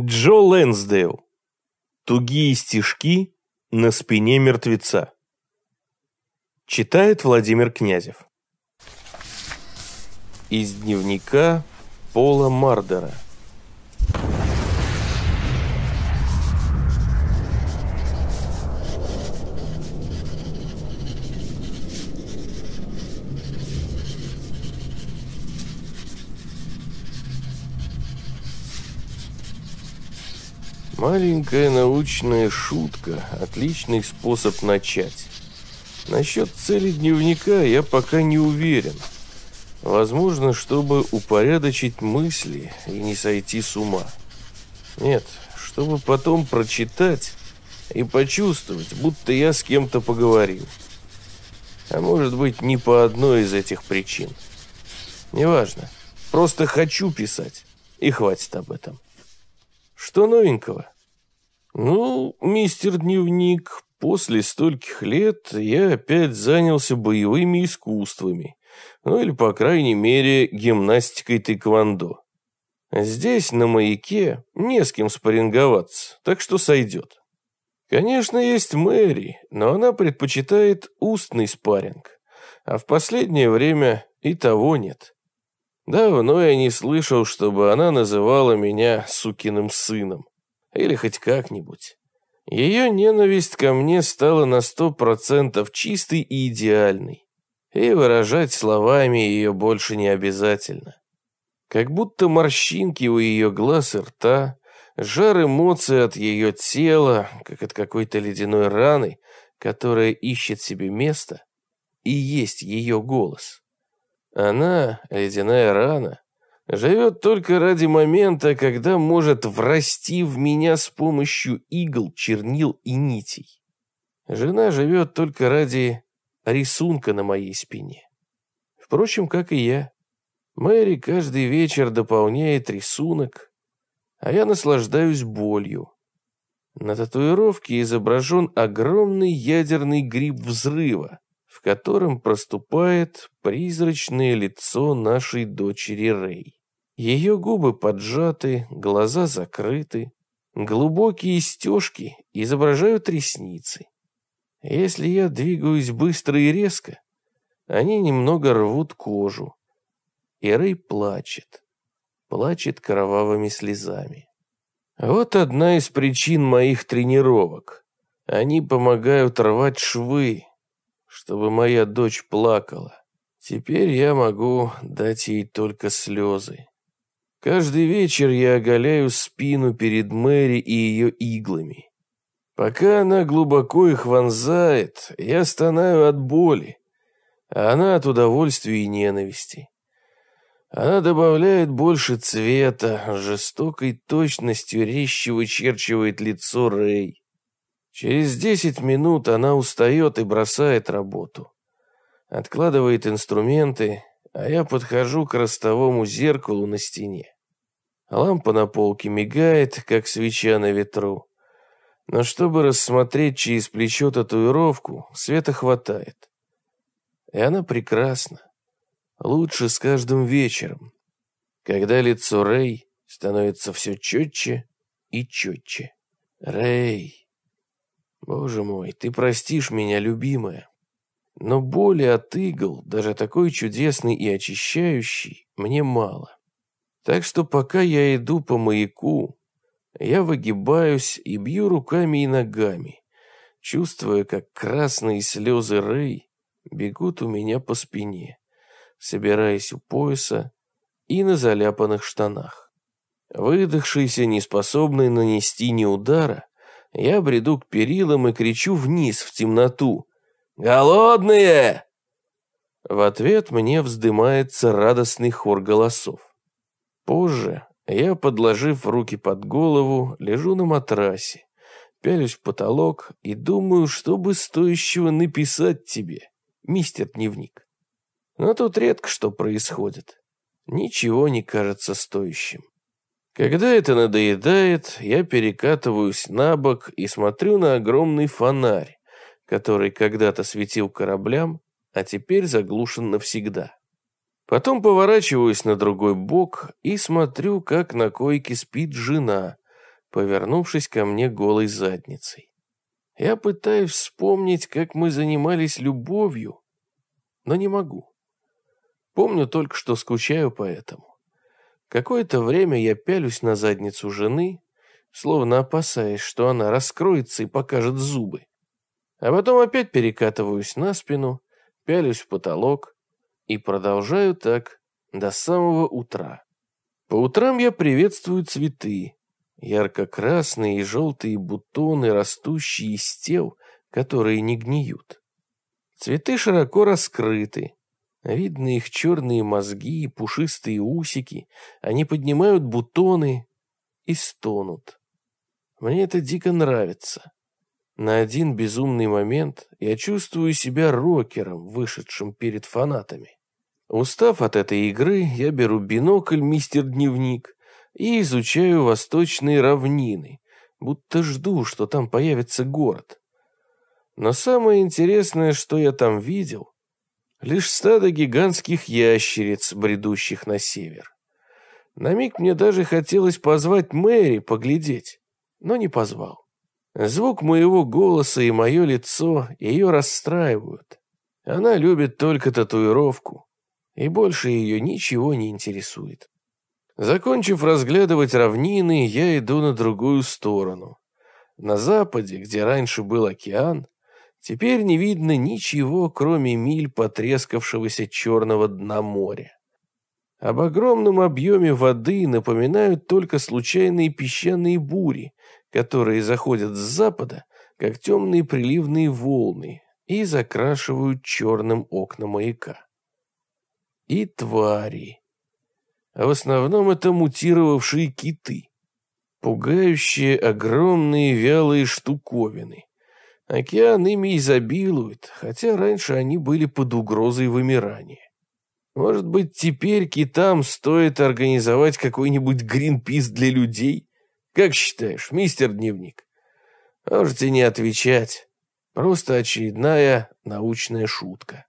Джо Лэнсдейл. Тугие стежки на спине мертвеца. Читает Владимир Князев. Из дневника Пола Мардера. Маленькая научная шутка – отличный способ начать. Насчет цели дневника я пока не уверен. Возможно, чтобы упорядочить мысли и не сойти с ума. Нет, чтобы потом прочитать и почувствовать, будто я с кем-то поговорил. А может быть, не по одной из этих причин. Неважно. Просто хочу писать. И хватит об этом. Что новенького? Ну, мистер Дневник, после стольких лет я опять занялся боевыми искусствами. Ну или, по крайней мере, гимнастикой тэквондо. Здесь, на маяке, не с кем спарринговаться, так что сойдет. Конечно, есть Мэри, но она предпочитает устный спарринг. А в последнее время и того нет. Давно я не слышал, чтобы она называла меня сукиным сыном. Или хоть как-нибудь. Ее ненависть ко мне стала на сто процентов чистой и идеальной. И выражать словами ее больше не обязательно. Как будто морщинки у ее глаз и рта, жар эмоций от ее тела, как от какой-то ледяной раны, которая ищет себе место, и есть ее голос. Она — ледяная рана, Живет только ради момента, когда может врасти в меня с помощью игл, чернил и нитей. Жена живет только ради рисунка на моей спине. Впрочем, как и я. Мэри каждый вечер дополняет рисунок, а я наслаждаюсь болью. На татуировке изображен огромный ядерный гриб взрыва, в котором проступает призрачное лицо нашей дочери Рэй. Ее губы поджаты, глаза закрыты, глубокие стежки изображают ресницы. Если я двигаюсь быстро и резко, они немного рвут кожу. И плачет, плачет кровавыми слезами. Вот одна из причин моих тренировок. Они помогают рвать швы, чтобы моя дочь плакала. Теперь я могу дать ей только слезы. Каждый вечер я оголяю спину перед Мэри и ее иглами. Пока она глубоко их вонзает, я стонаю от боли, а она от удовольствия и ненависти. Она добавляет больше цвета, жестокой точностью резче вычерчивает лицо Рэй. Через десять минут она устает и бросает работу. Откладывает инструменты, а я подхожу к ростовому зеркалу на стене. Лампа на полке мигает, как свеча на ветру. Но чтобы рассмотреть через плечо татуировку, света хватает. И она прекрасна. Лучше с каждым вечером, когда лицо Рэй становится все четче и четче. Рэй, боже мой, ты простишь меня, любимая. Но боли от игл, даже такой чудесный и очищающий, мне мало. Так что пока я иду по маяку, я выгибаюсь и бью руками и ногами, чувствуя, как красные слезы Рэй бегут у меня по спине, собираясь у пояса и на заляпанных штанах. Выдохшийся, неспособный нанести ни удара, я бреду к перилам и кричу вниз в темноту. «Голодные!» В ответ мне вздымается радостный хор голосов. Позже я, подложив руки под голову, лежу на матрасе, пялюсь в потолок и думаю, что бы стоящего написать тебе, мистер Дневник. Но тут редко что происходит. Ничего не кажется стоящим. Когда это надоедает, я перекатываюсь на бок и смотрю на огромный фонарь, который когда-то светил кораблям, а теперь заглушен навсегда. Потом поворачиваюсь на другой бок и смотрю, как на койке спит жена, повернувшись ко мне голой задницей. Я пытаюсь вспомнить, как мы занимались любовью, но не могу. Помню только, что скучаю по этому. Какое-то время я пялюсь на задницу жены, словно опасаясь, что она раскроется и покажет зубы. А потом опять перекатываюсь на спину, пялюсь в потолок, и продолжаю так до самого утра. По утрам я приветствую цветы. Ярко-красные и желтые бутоны, растущие из тел, которые не гниют. Цветы широко раскрыты. Видны их черные мозги и пушистые усики. Они поднимают бутоны и стонут. Мне это дико нравится. На один безумный момент я чувствую себя рокером, вышедшим перед фанатами. Устав от этой игры, я беру бинокль «Мистер Дневник» и изучаю восточные равнины, будто жду, что там появится город. Но самое интересное, что я там видел, лишь стадо гигантских ящериц, бредущих на север. На миг мне даже хотелось позвать Мэри поглядеть, но не позвал. Звук моего голоса и мое лицо ее расстраивают. Она любит только татуировку, и больше ее ничего не интересует. Закончив разглядывать равнины, я иду на другую сторону. На западе, где раньше был океан, теперь не видно ничего, кроме миль потрескавшегося черного дна моря. Об огромном объеме воды напоминают только случайные песчаные бури, которые заходят с запада, как темные приливные волны, и закрашивают черным окна маяка. И твари. А в основном это мутировавшие киты. Пугающие огромные вялые штуковины. Океан ими изобилует, хотя раньше они были под угрозой вымирания. Может быть, теперь китам стоит организовать какой-нибудь гринпис для людей – как считаешь, мистер Дневник? Можете а не отвечать. Просто очередная научная шутка.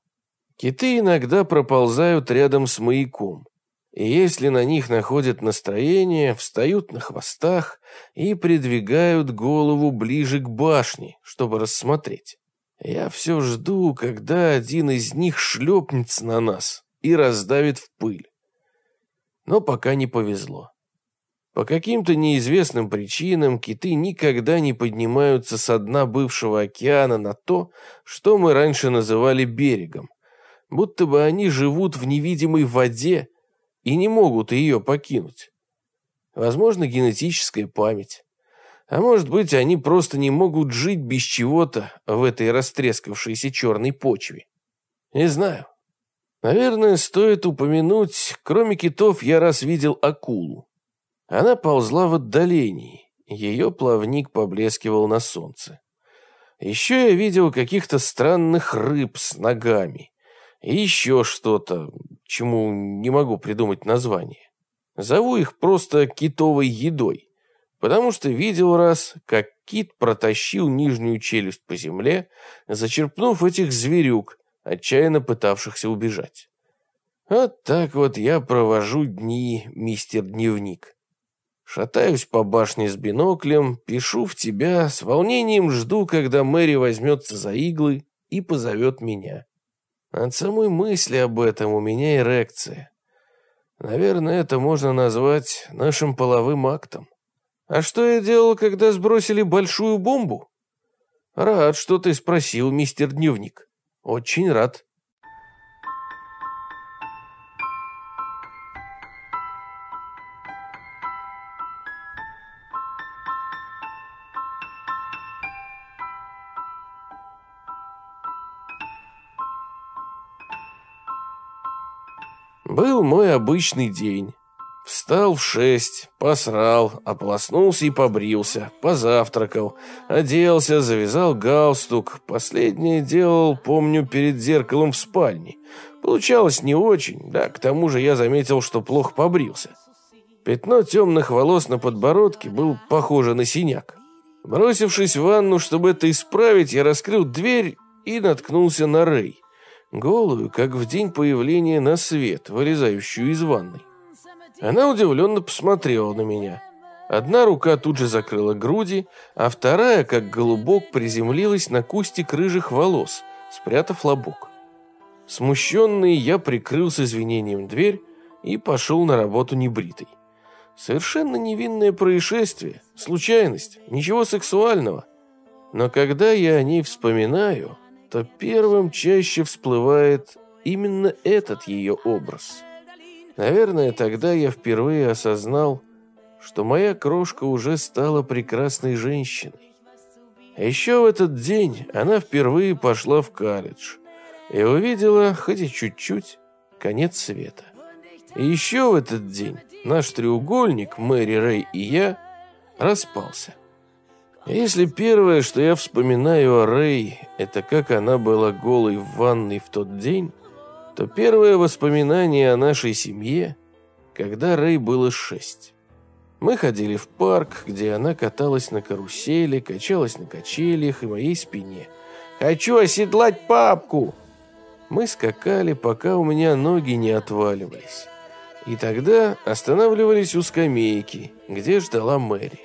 Киты иногда проползают рядом с маяком. И если на них находят настроение, встают на хвостах и придвигают голову ближе к башне, чтобы рассмотреть. Я все жду, когда один из них шлепнется на нас и раздавит в пыль. Но пока не повезло. По каким-то неизвестным причинам киты никогда не поднимаются со дна бывшего океана на то, что мы раньше называли берегом, будто бы они живут в невидимой воде и не могут ее покинуть. Возможно, генетическая память. А может быть, они просто не могут жить без чего-то в этой растрескавшейся черной почве. Не знаю. Наверное, стоит упомянуть, кроме китов я раз видел акулу. Она ползла в отдалении, ее плавник поблескивал на солнце. Еще я видел каких-то странных рыб с ногами. И еще что-то, чему не могу придумать название. Зову их просто китовой едой, потому что видел раз, как кит протащил нижнюю челюсть по земле, зачерпнув этих зверюк, отчаянно пытавшихся убежать. Вот так вот я провожу дни, мистер Дневник. Шатаюсь по башне с биноклем, пишу в тебя, с волнением жду, когда Мэри возьмется за иглы и позовет меня. От самой мысли об этом у меня эрекция. Наверное, это можно назвать нашим половым актом. А что я делал, когда сбросили большую бомбу? Рад, что ты спросил, мистер Дневник. Очень рад. Был мой обычный день. Встал в шесть, посрал, ополоснулся и побрился, позавтракал, оделся, завязал галстук. Последнее делал, помню, перед зеркалом в спальне. Получалось не очень, да, к тому же я заметил, что плохо побрился. Пятно темных волос на подбородке было похоже на синяк. Бросившись в ванну, чтобы это исправить, я раскрыл дверь и наткнулся на Рей голую, как в день появления на свет, вылезающую из ванной. Она удивленно посмотрела на меня. Одна рука тут же закрыла груди, а вторая, как голубок, приземлилась на кустик рыжих волос, спрятав лобок. Смущенный, я прикрыл с извинением дверь и пошел на работу небритый. Совершенно невинное происшествие, случайность, ничего сексуального. Но когда я о ней вспоминаю, то первым чаще всплывает именно этот ее образ. Наверное, тогда я впервые осознал, что моя крошка уже стала прекрасной женщиной. Еще в этот день она впервые пошла в колледж и увидела, хоть и чуть-чуть, конец света. И еще в этот день наш треугольник, Мэри, Рэй и я, распался. Если первое, что я вспоминаю о Рэй, это как она была голой в ванной в тот день, то первое воспоминание о нашей семье, когда Рэй было шесть. Мы ходили в парк, где она каталась на карусели, качалась на качелях и моей спине. «Хочу оседлать папку!» Мы скакали, пока у меня ноги не отваливались. И тогда останавливались у скамейки, где ждала Мэри.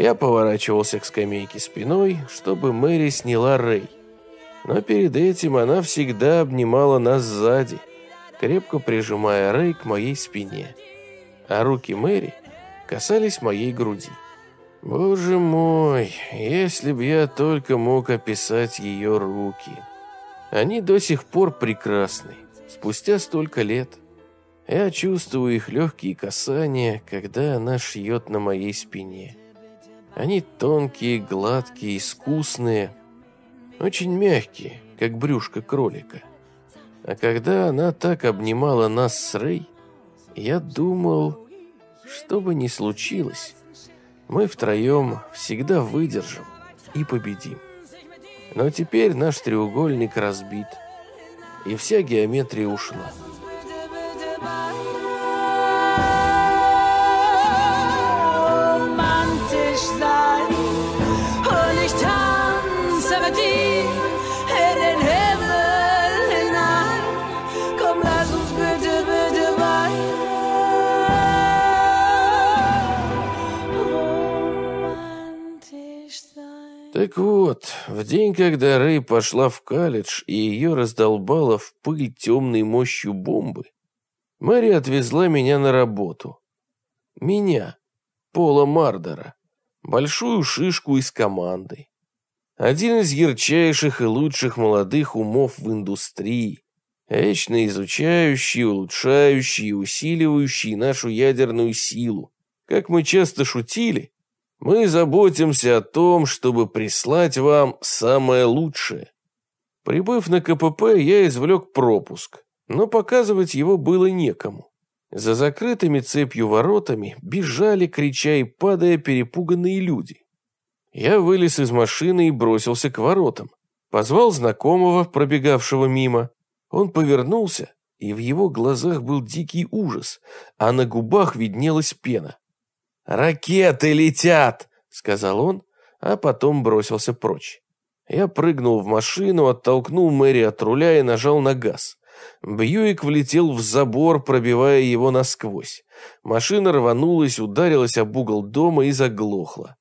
Я поворачивался к скамейке спиной, чтобы Мэри сняла Рэй. Но перед этим она всегда обнимала нас сзади, крепко прижимая Рэй к моей спине. А руки Мэри касались моей груди. Боже мой, если б я только мог описать ее руки. Они до сих пор прекрасны, спустя столько лет. Я чувствую их легкие касания, когда она шьет на моей спине. Они тонкие, гладкие, искусные, очень мягкие, как брюшко кролика. А когда она так обнимала нас с Рэй, я думал, что бы ни случилось, мы втроем всегда выдержим и победим. Но теперь наш треугольник разбит, и вся геометрия ушла. Mensch sein. Und ich tanze mit dir in den Himmel hinein. Komm, lass uns bitte, bitte weinen. Так вот, в день, когда Рэй пошла в колледж и ее раздолбала в пыль темной мощью бомбы, Мэри отвезла меня на работу. Меня, Пола Мардера большую шишку из команды. Один из ярчайших и лучших молодых умов в индустрии, вечно изучающий, улучшающий и усиливающий нашу ядерную силу. Как мы часто шутили, мы заботимся о том, чтобы прислать вам самое лучшее. Прибыв на КПП, я извлек пропуск, но показывать его было некому. За закрытыми цепью воротами бежали, крича и падая, перепуганные люди. Я вылез из машины и бросился к воротам. Позвал знакомого, пробегавшего мимо. Он повернулся, и в его глазах был дикий ужас, а на губах виднелась пена. «Ракеты летят!» — сказал он, а потом бросился прочь. Я прыгнул в машину, оттолкнул Мэри от руля и нажал на газ. Бьюик влетел в забор, пробивая его насквозь. Машина рванулась, ударилась об угол дома и заглохла.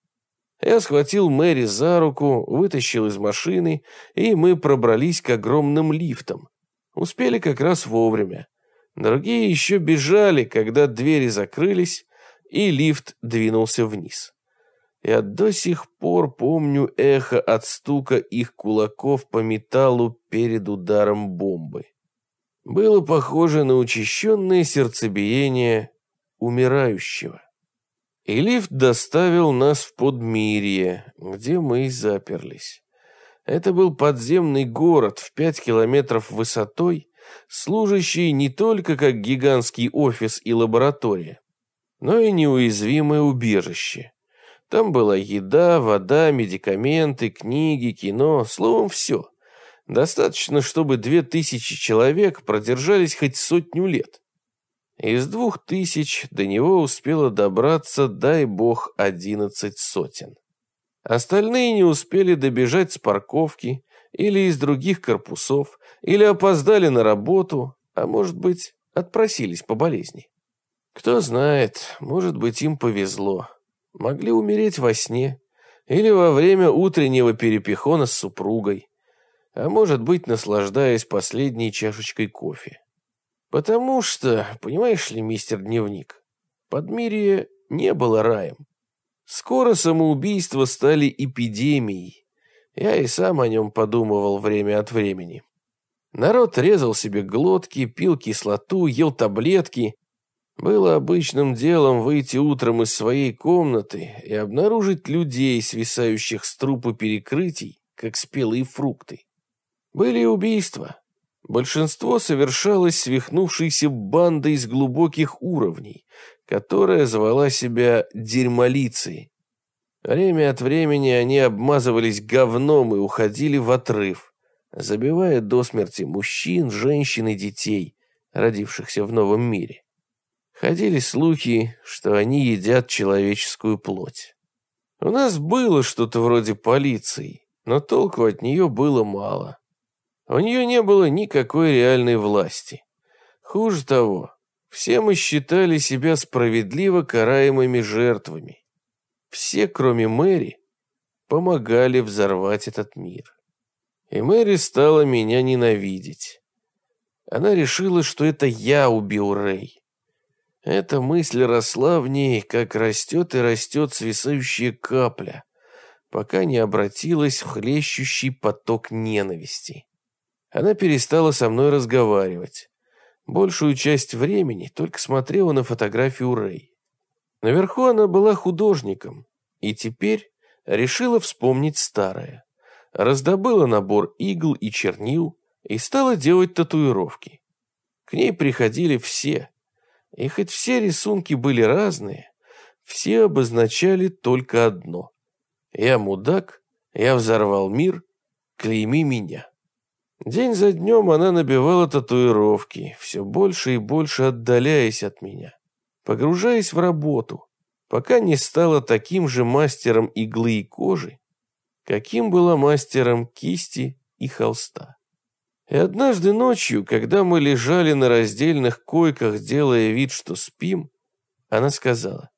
Я схватил Мэри за руку, вытащил из машины, и мы пробрались к огромным лифтам. Успели как раз вовремя. Другие еще бежали, когда двери закрылись, и лифт двинулся вниз. Я до сих пор помню эхо от стука их кулаков по металлу перед ударом бомбы было похоже на учащенное сердцебиение умирающего. И лифт доставил нас в подмирье, где мы и заперлись. Это был подземный город в пять километров высотой, служащий не только как гигантский офис и лаборатория, но и неуязвимое убежище. Там была еда, вода, медикаменты, книги, кино, словом, все. Достаточно, чтобы две тысячи человек продержались хоть сотню лет. Из двух тысяч до него успело добраться, дай бог, одиннадцать сотен. Остальные не успели добежать с парковки или из других корпусов, или опоздали на работу, а может быть, отпросились по болезни. Кто знает, может быть, им повезло. Могли умереть во сне или во время утреннего перепихона с супругой а может быть, наслаждаясь последней чашечкой кофе. Потому что, понимаешь ли, мистер Дневник, подмирие не было раем. Скоро самоубийства стали эпидемией. Я и сам о нем подумывал время от времени. Народ резал себе глотки, пил кислоту, ел таблетки. Было обычным делом выйти утром из своей комнаты и обнаружить людей, свисающих с трупа перекрытий, как спелые фрукты. Были убийства. Большинство совершалось свихнувшейся бандой из глубоких уровней, которая звала себя «дерьмолицией». Время от времени они обмазывались говном и уходили в отрыв, забивая до смерти мужчин, женщин и детей, родившихся в новом мире. Ходили слухи, что они едят человеческую плоть. У нас было что-то вроде полиции, но толку от нее было мало. У нее не было никакой реальной власти. Хуже того, все мы считали себя справедливо караемыми жертвами. Все, кроме Мэри, помогали взорвать этот мир. И Мэри стала меня ненавидеть. Она решила, что это я убил Рэй. Эта мысль росла в ней, как растет и растет свисающая капля, пока не обратилась в хлещущий поток ненависти. Она перестала со мной разговаривать. Большую часть времени только смотрела на фотографию Рэй. Наверху она была художником и теперь решила вспомнить старое. Раздобыла набор игл и чернил и стала делать татуировки. К ней приходили все. И хоть все рисунки были разные, все обозначали только одно. Я мудак, я взорвал мир, клейми меня. День за днем она набивала татуировки, все больше и больше отдаляясь от меня, погружаясь в работу, пока не стала таким же мастером иглы и кожи, каким была мастером кисти и холста. И однажды ночью, когда мы лежали на раздельных койках, делая вид, что спим, она сказала,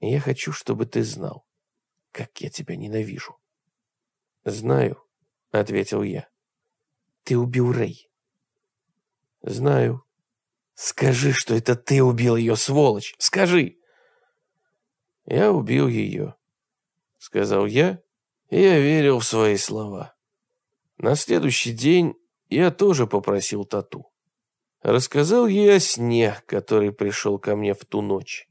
«Я хочу, чтобы ты знал, как я тебя ненавижу. Знаю, — ответил я. «Ты убил Рэй». «Знаю». «Скажи, что это ты убил ее, сволочь! Скажи!» «Я убил ее», — сказал я, и я верил в свои слова. На следующий день я тоже попросил тату. Рассказал ей о сне, который пришел ко мне в ту ночь.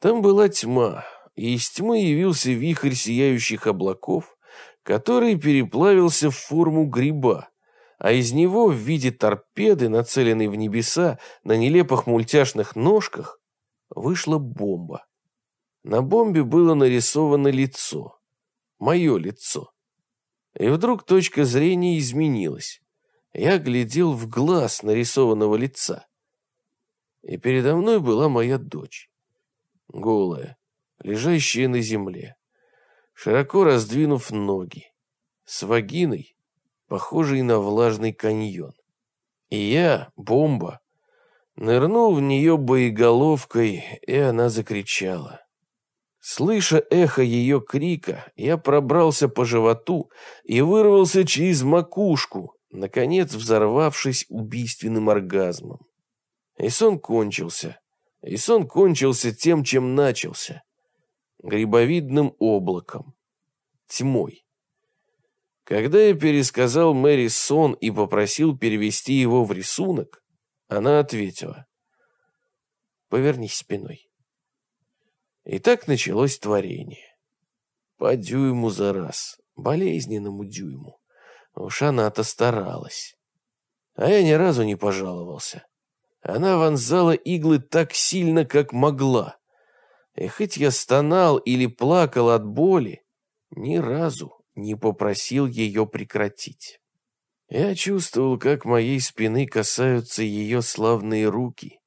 Там была тьма, и из тьмы явился вихрь сияющих облаков, который переплавился в форму гриба, а из него в виде торпеды, нацеленной в небеса на нелепых мультяшных ножках, вышла бомба. На бомбе было нарисовано лицо. Мое лицо. И вдруг точка зрения изменилась. Я глядел в глаз нарисованного лица. И передо мной была моя дочь. Голая, лежащая на земле широко раздвинув ноги, с вагиной, похожей на влажный каньон. И я, бомба, нырнул в нее боеголовкой, и она закричала. Слыша эхо ее крика, я пробрался по животу и вырвался через макушку, наконец взорвавшись убийственным оргазмом. И сон кончился. И сон кончился тем, чем начался грибовидным облаком, тьмой. Когда я пересказал Мэри сон и попросил перевести его в рисунок, она ответила. «Повернись спиной». И так началось творение. По дюйму за раз, болезненному дюйму. Уж она-то старалась. А я ни разу не пожаловался. Она вонзала иглы так сильно, как могла. И э, хоть я стонал или плакал от боли, ни разу не попросил ее прекратить. Я чувствовал, как моей спины касаются ее славные руки.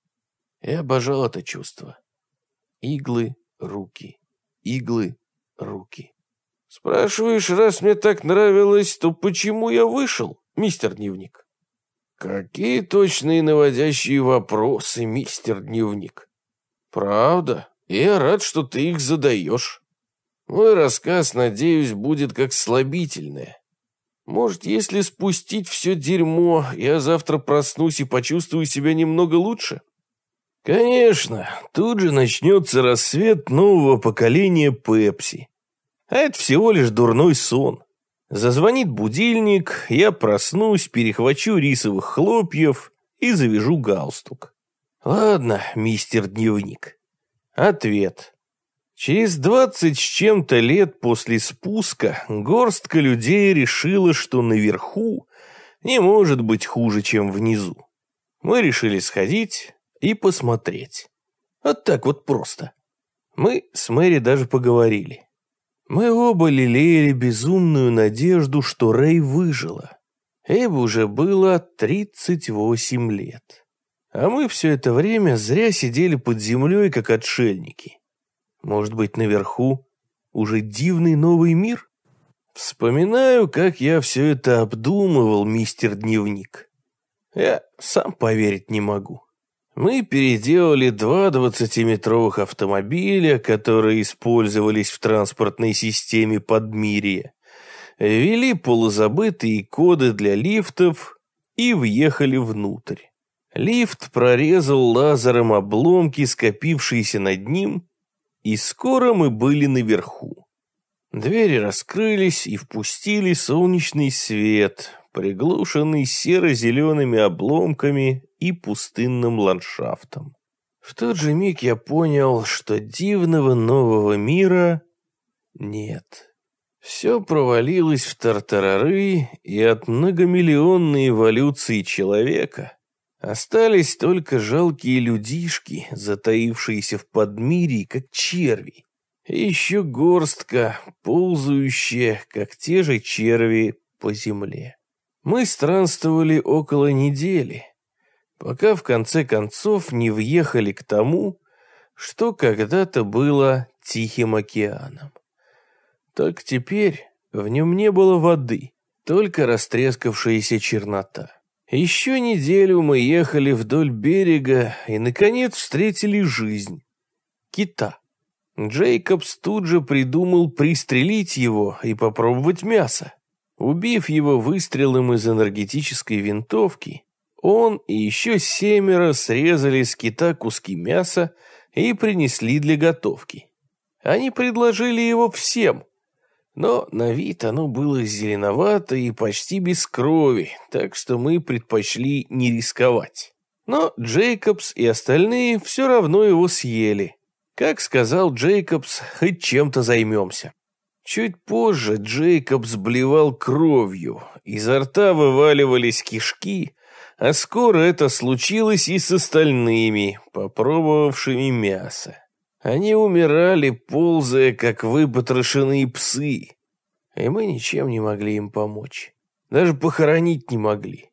Я обожал это чувство. Иглы, руки, иглы, руки. Спрашиваешь, раз мне так нравилось, то почему я вышел, мистер Дневник? Какие точные наводящие вопросы, мистер Дневник. Правда? Я рад, что ты их задаешь. Мой рассказ, надеюсь, будет как слабительное. Может, если спустить все дерьмо, я завтра проснусь и почувствую себя немного лучше? Конечно, тут же начнется рассвет нового поколения Пепси. А это всего лишь дурной сон. Зазвонит будильник, я проснусь, перехвачу рисовых хлопьев и завяжу галстук. Ладно, мистер Дневник. Ответ. Через двадцать с чем-то лет после спуска горстка людей решила, что наверху не может быть хуже, чем внизу. Мы решили сходить и посмотреть. Вот так вот просто. Мы с Мэри даже поговорили. Мы оба лелеяли безумную надежду, что Рэй выжила. Эйб уже было тридцать восемь лет. А мы все это время зря сидели под землей, как отшельники. Может быть, наверху уже дивный новый мир? Вспоминаю, как я все это обдумывал, мистер Дневник. Я сам поверить не могу. Мы переделали два двадцатиметровых автомобиля, которые использовались в транспортной системе Подмирья, ввели полузабытые коды для лифтов и въехали внутрь. Лифт прорезал лазером обломки, скопившиеся над ним, и скоро мы были наверху. Двери раскрылись и впустили солнечный свет, приглушенный серо-зелеными обломками и пустынным ландшафтом. В тот же миг я понял, что дивного нового мира нет. Все провалилось в тартарары и от многомиллионной эволюции человека – Остались только жалкие людишки, затаившиеся в подмирии, как черви. И еще горстка, ползающая, как те же черви, по земле. Мы странствовали около недели, пока в конце концов не въехали к тому, что когда-то было Тихим океаном. Так теперь в нем не было воды, только растрескавшаяся чернота. Еще неделю мы ехали вдоль берега и, наконец, встретили жизнь. Кита. Джейкобс тут же придумал пристрелить его и попробовать мясо. Убив его выстрелом из энергетической винтовки, он и еще семеро срезали с кита куски мяса и принесли для готовки. Они предложили его всем, но на вид оно было зеленовато и почти без крови, так что мы предпочли не рисковать. Но Джейкобс и остальные все равно его съели. Как сказал Джейкобс, хоть чем-то займемся. Чуть позже Джейкобс блевал кровью, изо рта вываливались кишки, а скоро это случилось и с остальными, попробовавшими мясо. Они умирали, ползая, как выпотрошенные псы. И мы ничем не могли им помочь. Даже похоронить не могли.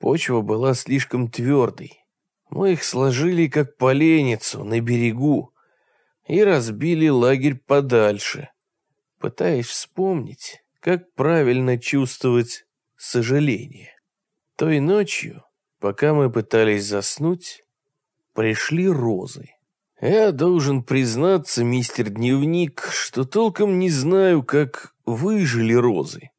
Почва была слишком твердой. Мы их сложили, как поленницу, на берегу. И разбили лагерь подальше, пытаясь вспомнить, как правильно чувствовать сожаление. Той ночью, пока мы пытались заснуть, пришли розы. Я должен признаться, мистер Дневник, что толком не знаю, как выжили розы.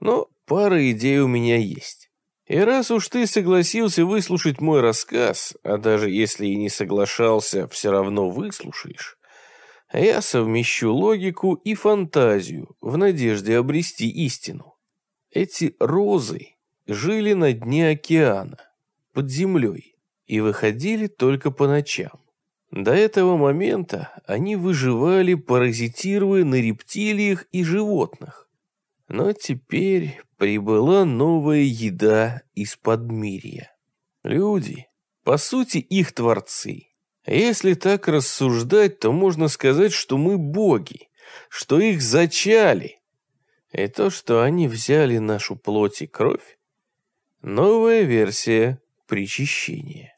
Но пара идей у меня есть. И раз уж ты согласился выслушать мой рассказ, а даже если и не соглашался, все равно выслушаешь, я совмещу логику и фантазию в надежде обрести истину. Эти розы жили на дне океана, под землей, и выходили только по ночам. До этого момента они выживали, паразитируя на рептилиях и животных. Но теперь прибыла новая еда из под подмирья. Люди, по сути, их творцы. Если так рассуждать, то можно сказать, что мы боги, что их зачали. И то, что они взяли нашу плоть и кровь, новая версия причащения.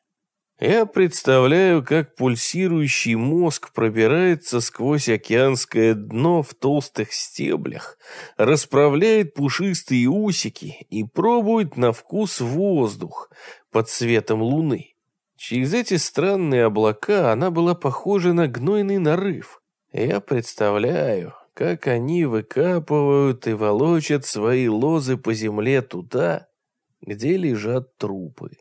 Я представляю, как пульсирующий мозг пробирается сквозь океанское дно в толстых стеблях, расправляет пушистые усики и пробует на вкус воздух под светом луны. Через эти странные облака она была похожа на гнойный нарыв. Я представляю, как они выкапывают и волочат свои лозы по земле туда, где лежат трупы.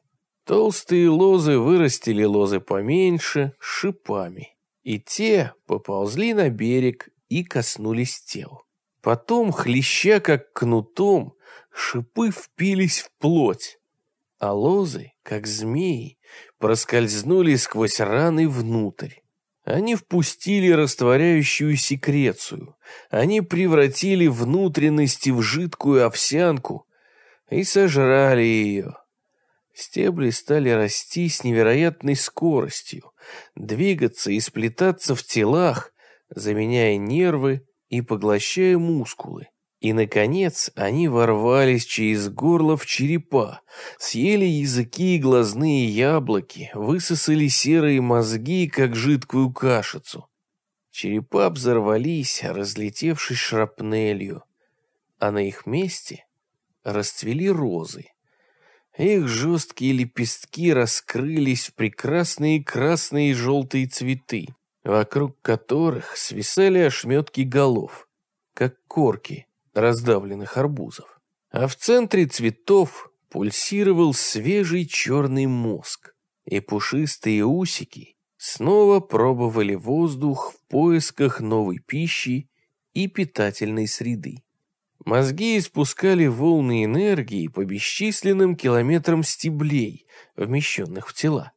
Толстые лозы вырастили лозы поменьше, шипами. И те поползли на берег и коснулись тел. Потом, хлеща как кнутом, шипы впились в плоть, а лозы, как змеи, проскользнули сквозь раны внутрь. Они впустили растворяющую секрецию, они превратили внутренности в жидкую овсянку и сожрали ее. Стебли стали расти с невероятной скоростью, двигаться и сплетаться в телах, заменяя нервы и поглощая мускулы. И, наконец, они ворвались через горло в черепа, съели языки и глазные яблоки, высосали серые мозги, как жидкую кашицу. Черепа взорвались, разлетевшись шрапнелью, а на их месте расцвели розы. Их жесткие лепестки раскрылись в прекрасные красные и желтые цветы, вокруг которых свисали ошметки голов, как корки раздавленных арбузов. А в центре цветов пульсировал свежий черный мозг, и пушистые усики снова пробовали воздух в поисках новой пищи и питательной среды. Мозги испускали волны энергии по бесчисленным километрам стеблей, вмещенных в тела.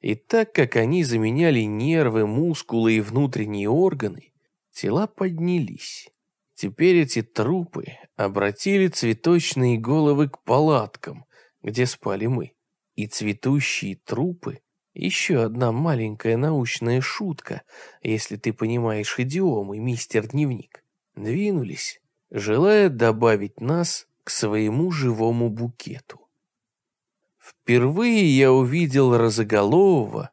И так как они заменяли нервы, мускулы и внутренние органы, тела поднялись. Теперь эти трупы обратили цветочные головы к палаткам, где спали мы. И цветущие трупы — еще одна маленькая научная шутка, если ты понимаешь идиомы, мистер Дневник — двинулись желая добавить нас к своему живому букету. Впервые я увидел разоголового,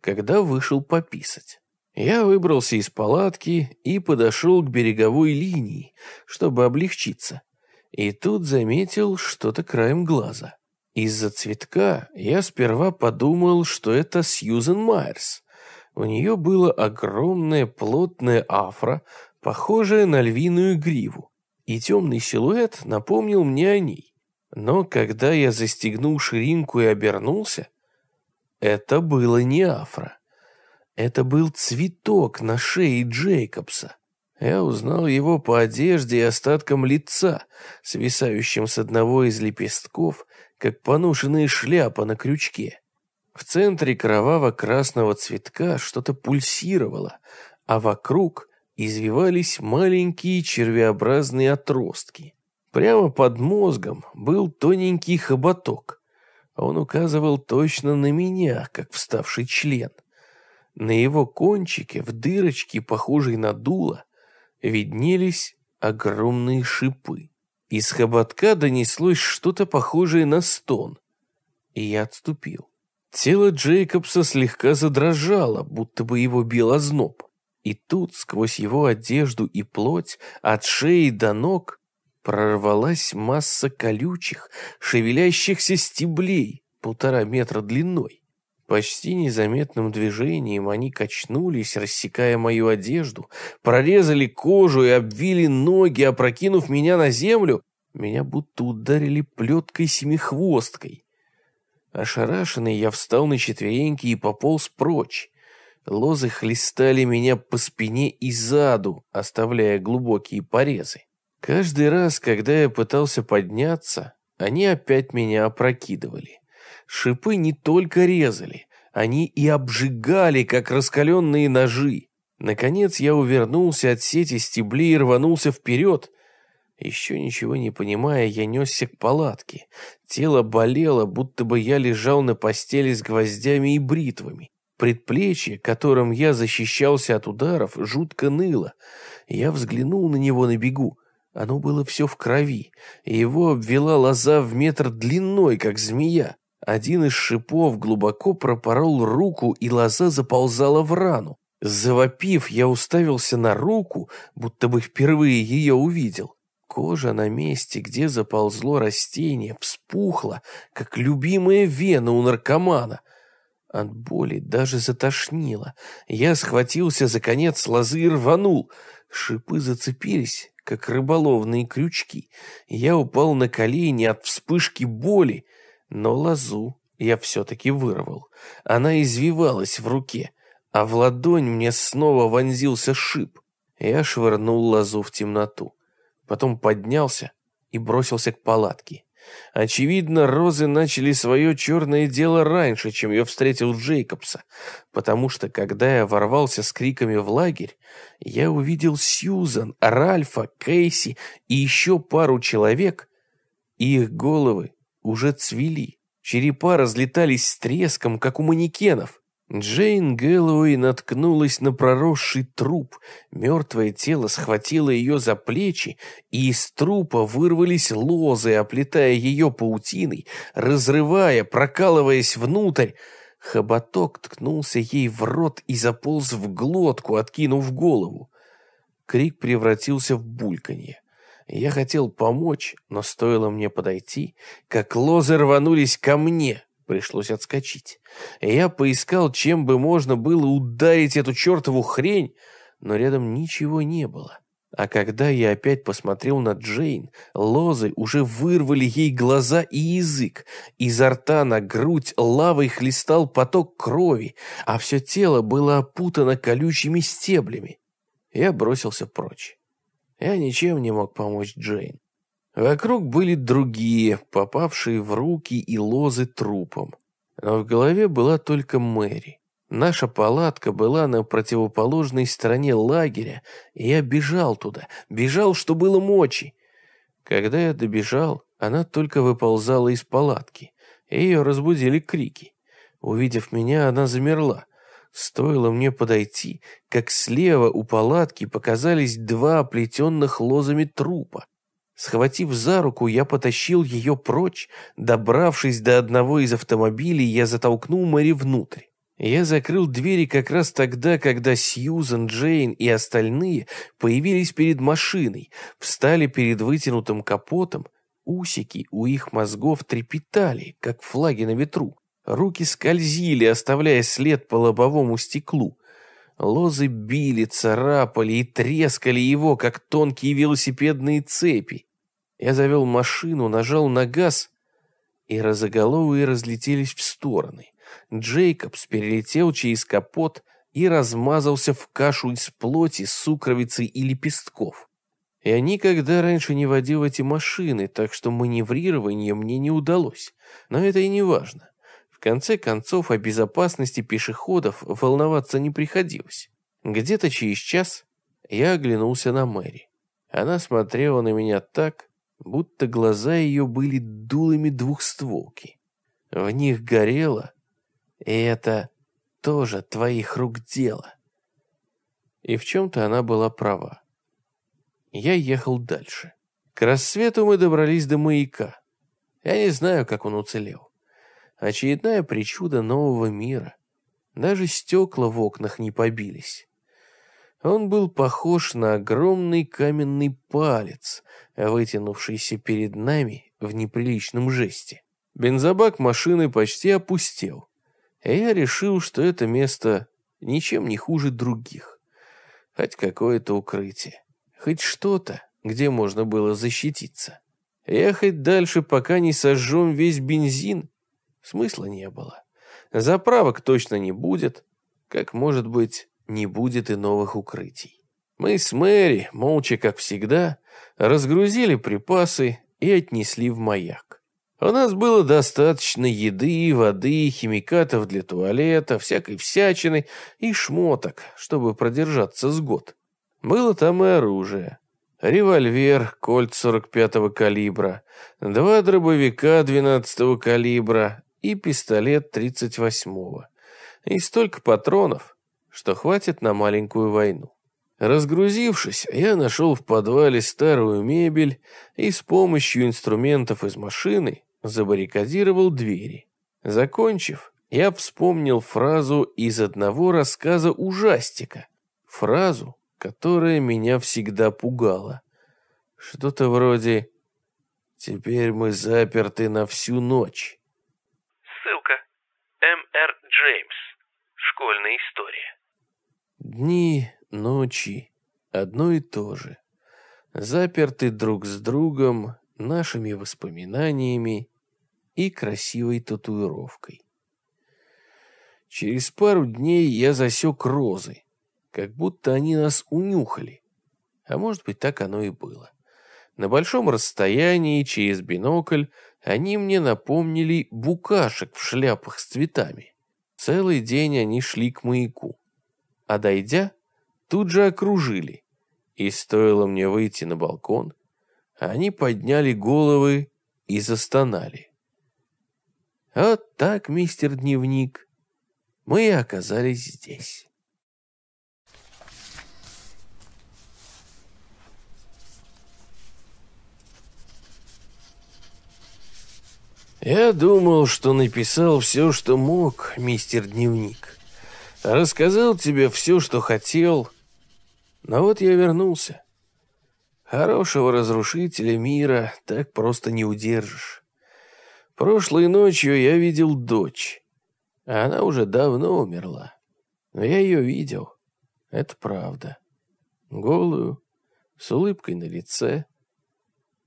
когда вышел пописать. Я выбрался из палатки и подошел к береговой линии, чтобы облегчиться. И тут заметил что-то краем глаза. Из-за цветка я сперва подумал, что это Сьюзен Майерс. У нее было огромное плотное афро похожая на львиную гриву, и темный силуэт напомнил мне о ней. Но когда я застегнул ширинку и обернулся, это было не Афра, Это был цветок на шее Джейкобса. Я узнал его по одежде и остаткам лица, свисающим с одного из лепестков, как поношенная шляпа на крючке. В центре кроваво-красного цветка что-то пульсировало, а вокруг извивались маленькие червеобразные отростки. Прямо под мозгом был тоненький хоботок. Он указывал точно на меня, как вставший член. На его кончике, в дырочке, похожей на дуло, виднелись огромные шипы. Из хоботка донеслось что-то похожее на стон, и я отступил. Тело Джейкобса слегка задрожало, будто бы его било озноб. И тут сквозь его одежду и плоть, от шеи до ног, прорвалась масса колючих, шевелящихся стеблей полтора метра длиной. Почти незаметным движением они качнулись, рассекая мою одежду, прорезали кожу и обвили ноги, опрокинув меня на землю. Меня будто ударили плеткой-семихвосткой. Ошарашенный я встал на четвереньки и пополз прочь. Лозы хлестали меня по спине и заду, оставляя глубокие порезы. Каждый раз, когда я пытался подняться, они опять меня опрокидывали. Шипы не только резали, они и обжигали, как раскаленные ножи. Наконец я увернулся от сети стеблей и рванулся вперед. Еще ничего не понимая, я несся к палатке. Тело болело, будто бы я лежал на постели с гвоздями и бритвами. Предплечье, которым я защищался от ударов, жутко ныло. Я взглянул на него на бегу. Оно было все в крови, и его обвела лоза в метр длиной, как змея. Один из шипов глубоко пропорол руку, и лоза заползала в рану. Завопив, я уставился на руку, будто бы впервые ее увидел. Кожа на месте, где заползло растение, вспухла, как любимая вена у наркомана — от боли даже затошнило. Я схватился за конец лозы и рванул. Шипы зацепились, как рыболовные крючки. Я упал на колени от вспышки боли, но лозу я все-таки вырвал. Она извивалась в руке, а в ладонь мне снова вонзился шип. Я швырнул лозу в темноту. Потом поднялся и бросился к палатке. Очевидно, розы начали свое черное дело раньше, чем я встретил Джейкобса, потому что, когда я ворвался с криками в лагерь, я увидел Сьюзан, Ральфа, Кейси и еще пару человек, и их головы уже цвели. Черепа разлетались с треском, как у манекенов. Джейн Гэллоуэй наткнулась на проросший труп. Мертвое тело схватило ее за плечи, и из трупа вырвались лозы, оплетая ее паутиной, разрывая, прокалываясь внутрь. Хоботок ткнулся ей в рот и заполз в глотку, откинув голову. Крик превратился в бульканье. Я хотел помочь, но стоило мне подойти, как лозы рванулись ко мне — Пришлось отскочить. Я поискал, чем бы можно было ударить эту чертову хрень, но рядом ничего не было. А когда я опять посмотрел на Джейн, лозы уже вырвали ей глаза и язык. Изо рта на грудь лавой хлестал поток крови, а все тело было опутано колючими стеблями. Я бросился прочь. Я ничем не мог помочь Джейн. Вокруг были другие, попавшие в руки и лозы трупом. Но в голове была только Мэри. Наша палатка была на противоположной стороне лагеря, и я бежал туда, бежал, что было мочи. Когда я добежал, она только выползала из палатки. и Ее разбудили крики. Увидев меня, она замерла. Стоило мне подойти, как слева у палатки показались два оплетенных лозами трупа. Схватив за руку, я потащил ее прочь. Добравшись до одного из автомобилей, я затолкнул Мэри внутрь. Я закрыл двери как раз тогда, когда Сьюзен, Джейн и остальные появились перед машиной, встали перед вытянутым капотом. Усики у их мозгов трепетали, как флаги на ветру. Руки скользили, оставляя след по лобовому стеклу. Лозы били, царапали и трескали его, как тонкие велосипедные цепи. Я завел машину, нажал на газ, и разоголовые разлетелись в стороны. Джейкобс перелетел через капот и размазался в кашу из плоти, сукровицы и лепестков. Я никогда раньше не водил эти машины, так что маневрирование мне не удалось. Но это и не важно. В конце концов, о безопасности пешеходов волноваться не приходилось. Где-то через час я оглянулся на Мэри. Она смотрела на меня так, будто глаза ее были дулами двухстволки. В них горело, и это тоже твоих рук дело. И в чем-то она была права. Я ехал дальше. К рассвету мы добрались до маяка. Я не знаю, как он уцелел. Очередная причуда нового мира. Даже стекла в окнах не побились. Он был похож на огромный каменный палец, вытянувшийся перед нами в неприличном жесте. Бензобак машины почти опустел. И я решил, что это место ничем не хуже других. Хоть какое-то укрытие, хоть что-то, где можно было защититься. Ехать дальше, пока не сожжем весь бензин, смысла не было. Заправок точно не будет, как, может быть, не будет и новых укрытий. Мы с Мэри, молча как всегда, разгрузили припасы и отнесли в маяк. У нас было достаточно еды, воды, химикатов для туалета, всякой всячины и шмоток, чтобы продержаться с год. Было там и оружие. Револьвер кольт 45-го калибра, два дробовика 12-го калибра и пистолет 38-го. И столько патронов, что хватит на маленькую войну. Разгрузившись, я нашел в подвале старую мебель и с помощью инструментов из машины забаррикадировал двери. Закончив, я вспомнил фразу из одного рассказа ужастика. Фразу, которая меня всегда пугала. Что-то вроде «Теперь мы заперты на всю ночь». Ссылка. М.Р. Джеймс. Школьная история. Дни, ночи, одно и то же. Заперты друг с другом, нашими воспоминаниями и красивой татуировкой. Через пару дней я засек розы, как будто они нас унюхали. А может быть, так оно и было. На большом расстоянии, через бинокль, они мне напомнили букашек в шляпах с цветами. Целый день они шли к маяку а дойдя, тут же окружили. И стоило мне выйти на балкон, они подняли головы и застонали. Вот так, мистер Дневник, мы и оказались здесь. Я думал, что написал все, что мог, мистер Дневник. Рассказал тебе все, что хотел, но вот я вернулся. Хорошего разрушителя мира так просто не удержишь. Прошлой ночью я видел дочь. а Она уже давно умерла. Но я ее видел. Это правда. Голую, с улыбкой на лице.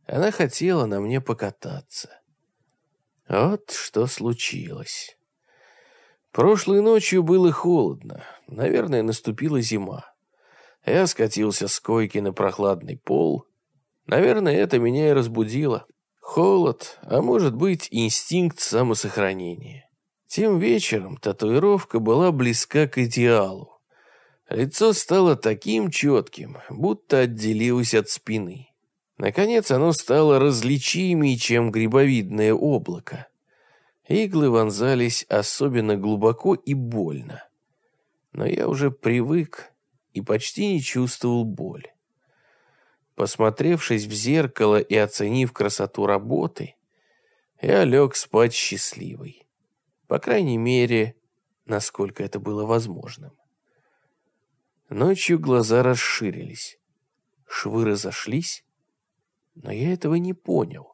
Она хотела на мне покататься. Вот что случилось. Прошлой ночью было холодно. Наверное, наступила зима. Я скатился с койки на прохладный пол. Наверное, это меня и разбудило. Холод, а может быть, инстинкт самосохранения. Тем вечером татуировка была близка к идеалу. Лицо стало таким четким, будто отделилось от спины. Наконец оно стало различимее, чем грибовидное облако. Иглы вонзались особенно глубоко и больно. Но я уже привык и почти не чувствовал боль. Посмотревшись в зеркало и оценив красоту работы, я лег спать счастливый. По крайней мере, насколько это было возможным. Ночью глаза расширились, швы разошлись, но я этого не понял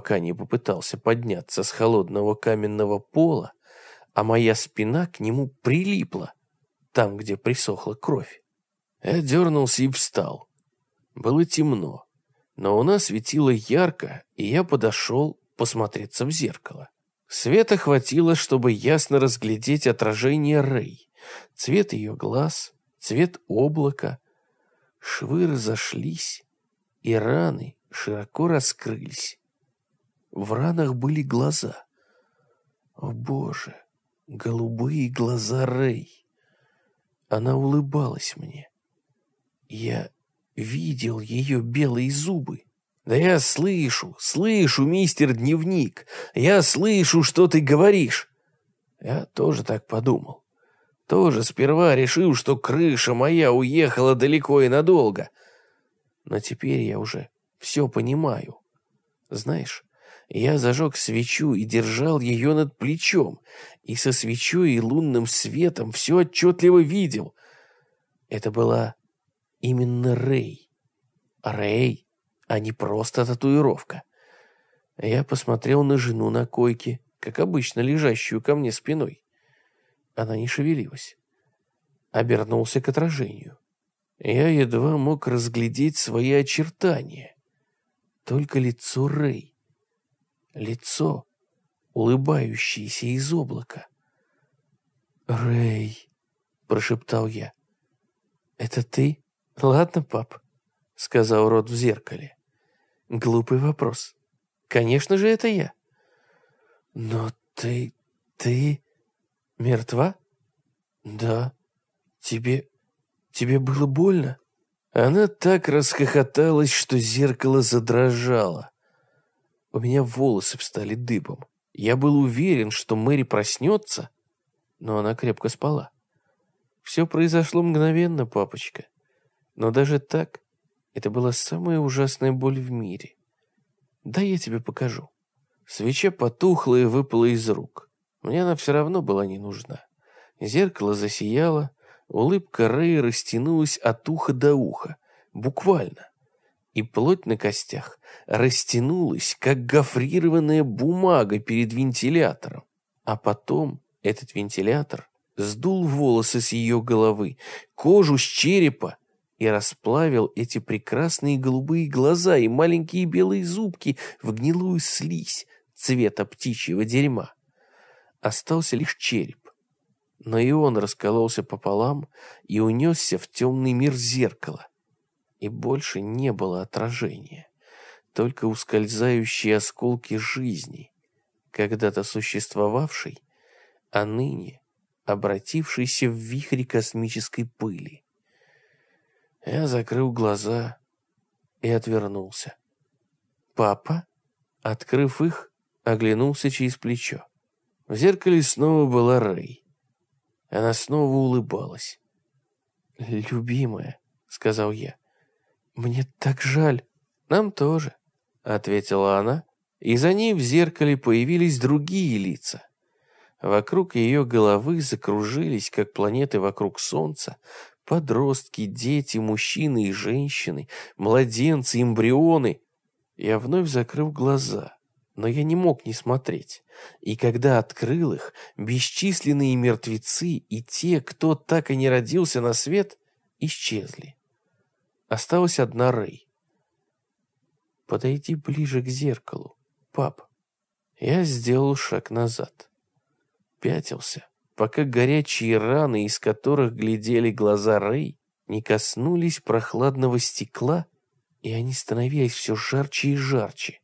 пока не попытался подняться с холодного каменного пола, а моя спина к нему прилипла, там, где присохла кровь. Я дернулся и встал. Было темно, но у нас светило ярко, и я подошел посмотреться в зеркало. Света хватило, чтобы ясно разглядеть отражение Рэй, цвет ее глаз, цвет облака. Швы разошлись, и раны широко раскрылись. В ранах были глаза. О боже, голубые глаза Рэй. Она улыбалась мне. Я видел ее белые зубы. «Да я слышу, слышу, мистер Дневник. Я слышу, что ты говоришь». Я тоже так подумал. Тоже сперва решил, что крыша моя уехала далеко и надолго. Но теперь я уже все понимаю. Знаешь, я зажег свечу и держал ее над плечом, и со свечой и лунным светом все отчетливо видел. Это была именно Рэй. Рэй, а не просто татуировка. Я посмотрел на жену на койке, как обычно лежащую ко мне спиной. Она не шевелилась. Обернулся к отражению. Я едва мог разглядеть свои очертания. Только лицо Рэй лицо, улыбающееся из облака. «Рэй», — прошептал я, — «это ты? Ладно, пап», — сказал Рот в зеркале. «Глупый вопрос. Конечно же, это я». «Но ты... ты... мертва?» «Да. Тебе... тебе было больно?» Она так расхохоталась, что зеркало задрожало. У меня волосы встали дыбом. Я был уверен, что Мэри проснется, но она крепко спала. Все произошло мгновенно, папочка. Но даже так, это была самая ужасная боль в мире. Да, я тебе покажу. Свеча потухла и выпала из рук. Мне она все равно была не нужна. Зеркало засияло, улыбка Рэя растянулась от уха до уха. Буквально и плоть на костях растянулась, как гофрированная бумага перед вентилятором. А потом этот вентилятор сдул волосы с ее головы, кожу с черепа и расплавил эти прекрасные голубые глаза и маленькие белые зубки в гнилую слизь цвета птичьего дерьма. Остался лишь череп. Но и он раскололся пополам и унесся в темный мир зеркала, и больше не было отражения, только ускользающие осколки жизни, когда-то существовавшей, а ныне обратившейся в вихре космической пыли. Я закрыл глаза и отвернулся. Папа, открыв их, оглянулся через плечо. В зеркале снова была Рэй. Она снова улыбалась. «Любимая», — сказал я. «Мне так жаль. Нам тоже», — ответила она, и за ней в зеркале появились другие лица. Вокруг ее головы закружились, как планеты вокруг Солнца, подростки, дети, мужчины и женщины, младенцы, эмбрионы. Я вновь закрыл глаза, но я не мог не смотреть. И когда открыл их, бесчисленные мертвецы и те, кто так и не родился на свет, исчезли. Осталась одна Рэй. «Подойди ближе к зеркалу, пап». Я сделал шаг назад. Пятился, пока горячие раны, из которых глядели глаза Рэй, не коснулись прохладного стекла, и они становились все жарче и жарче.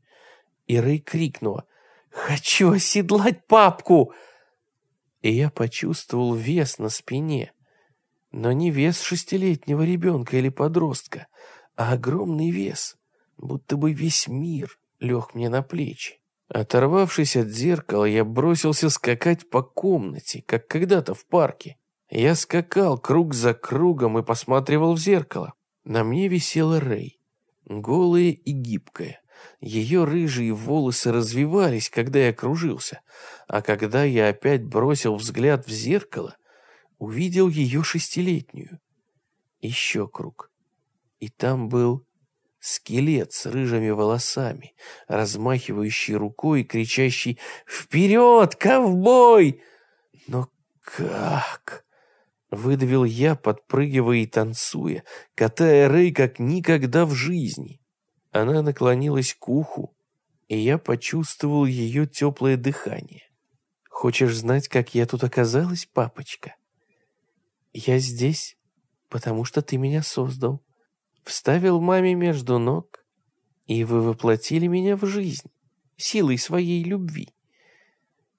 И Рэй крикнула «Хочу оседлать папку!» И я почувствовал вес на спине, но не вес шестилетнего ребенка или подростка, а огромный вес, будто бы весь мир лег мне на плечи. Оторвавшись от зеркала, я бросился скакать по комнате, как когда-то в парке. Я скакал круг за кругом и посматривал в зеркало. На мне висела Рэй, голая и гибкая. Ее рыжие волосы развивались, когда я кружился, а когда я опять бросил взгляд в зеркало, увидел ее шестилетнюю. Еще круг. И там был скелет с рыжими волосами, размахивающий рукой и кричащий «Вперед, ковбой!» Но как? Выдавил я, подпрыгивая и танцуя, катая Рэй как никогда в жизни. Она наклонилась к уху, и я почувствовал ее теплое дыхание. «Хочешь знать, как я тут оказалась, папочка?» Я здесь, потому что ты меня создал. Вставил маме между ног, и вы воплотили меня в жизнь силой своей любви.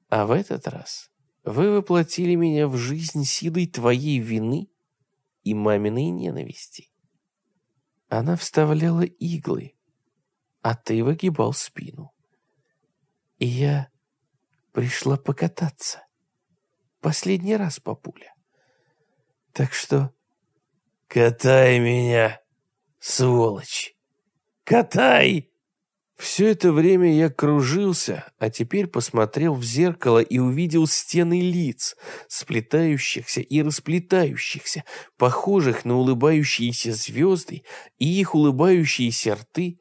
А в этот раз вы воплотили меня в жизнь силой твоей вины и маминой ненависти. Она вставляла иглы, а ты выгибал спину. И я пришла покататься. Последний раз, папуля. Так что... Катай меня, сволочь! Катай! Все это время я кружился, а теперь посмотрел в зеркало и увидел стены лиц, сплетающихся и расплетающихся, похожих на улыбающиеся звезды и их улыбающиеся рты,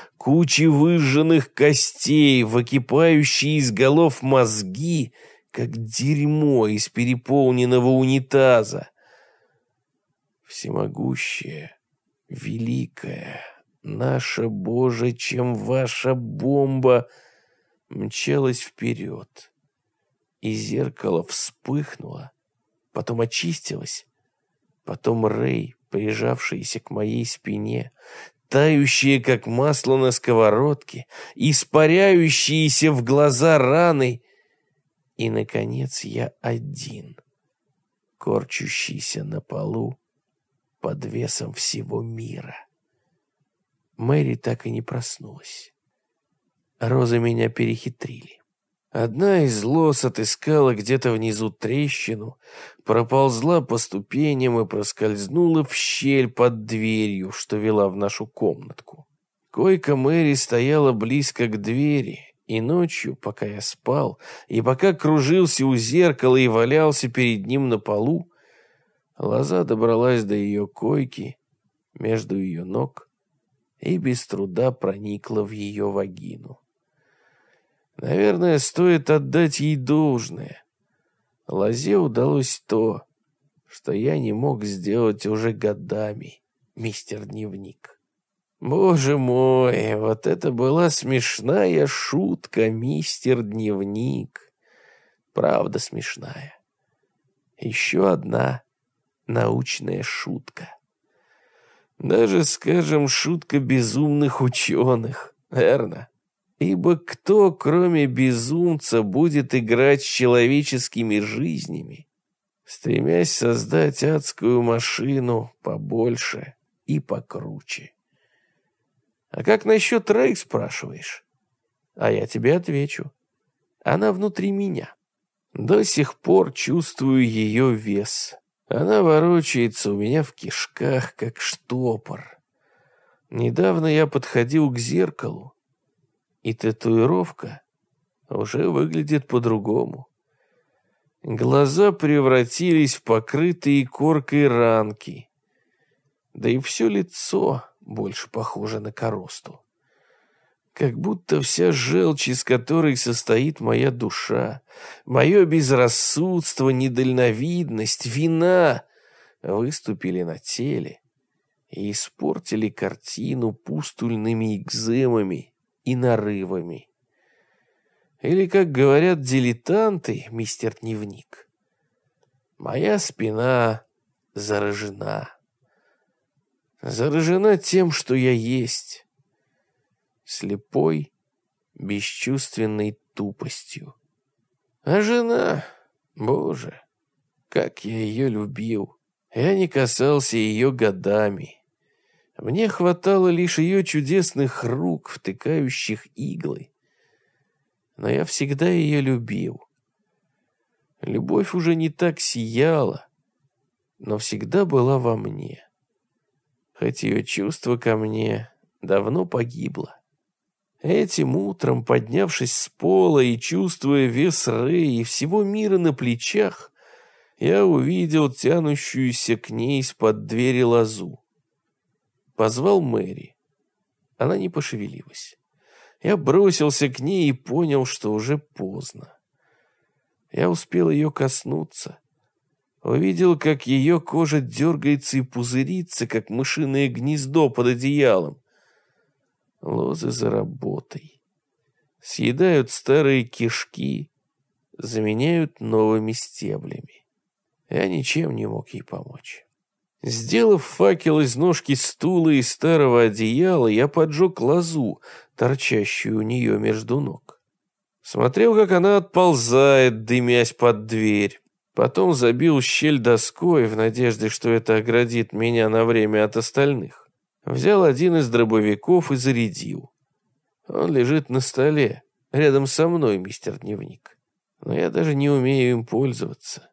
кучи выжженных костей, выкипающие из голов мозги, как дерьмо из переполненного унитаза. Всемогущее, великое, наша Боже, чем ваша бомба, мчалась вперед. И зеркало вспыхнуло, потом очистилось, потом Рэй, прижавшийся к моей спине, тающие, как масло на сковородке, испаряющиеся в глаза раной. И, наконец, я один, корчущийся на полу под весом всего мира. Мэри так и не проснулась. Розы меня перехитрили. Одна из лос отыскала где-то внизу трещину, проползла по ступеням и проскользнула в щель под дверью, что вела в нашу комнатку. Койка Мэри стояла близко к двери, и ночью, пока я спал, и пока кружился у зеркала и валялся перед ним на полу, лоза добралась до ее койки, между ее ног, и без труда проникла в ее вагину. Наверное, стоит отдать ей должное. Лозе удалось то, что я не мог сделать уже годами, мистер Дневник. Боже мой, вот это была смешная шутка, мистер Дневник. Правда смешная. Еще одна научная шутка. Даже, скажем, шутка безумных ученых, верно? Ибо кто, кроме безумца, будет играть с человеческими жизнями, стремясь создать адскую машину побольше и покруче? А как насчет Рейк, спрашиваешь? А я тебе отвечу. Она внутри меня. До сих пор чувствую ее вес. Она ворочается у меня в кишках, как штопор. Недавно я подходил к зеркалу и татуировка уже выглядит по-другому. Глаза превратились в покрытые коркой ранки. Да и все лицо больше похоже на коросту. Как будто вся желчь, из которой состоит моя душа, мое безрассудство, недальновидность, вина, выступили на теле и испортили картину пустульными экземами, и нарывами. Или, как говорят дилетанты, мистер Дневник, моя спина заражена. Заражена тем, что я есть. Слепой, бесчувственной тупостью. А жена, боже, как я ее любил. Я не касался ее годами. Мне хватало лишь ее чудесных рук, втыкающих иглы. Но я всегда ее любил. Любовь уже не так сияла, но всегда была во мне. Хоть ее чувство ко мне давно погибло. Этим утром, поднявшись с пола и чувствуя вес Рэя и всего мира на плечах, я увидел тянущуюся к ней из-под двери лазу. Позвал Мэри. Она не пошевелилась. Я бросился к ней и понял, что уже поздно. Я успел ее коснуться. Увидел, как ее кожа дергается и пузырится, как мышиное гнездо под одеялом. Лозы за работой. Съедают старые кишки, заменяют новыми стеблями. Я ничем не мог ей помочь. Сделав факел из ножки стула и старого одеяла, я поджег лозу, торчащую у нее между ног. Смотрел, как она отползает, дымясь под дверь. Потом забил щель доской в надежде, что это оградит меня на время от остальных. Взял один из дробовиков и зарядил. Он лежит на столе, рядом со мной, мистер Дневник. Но я даже не умею им пользоваться.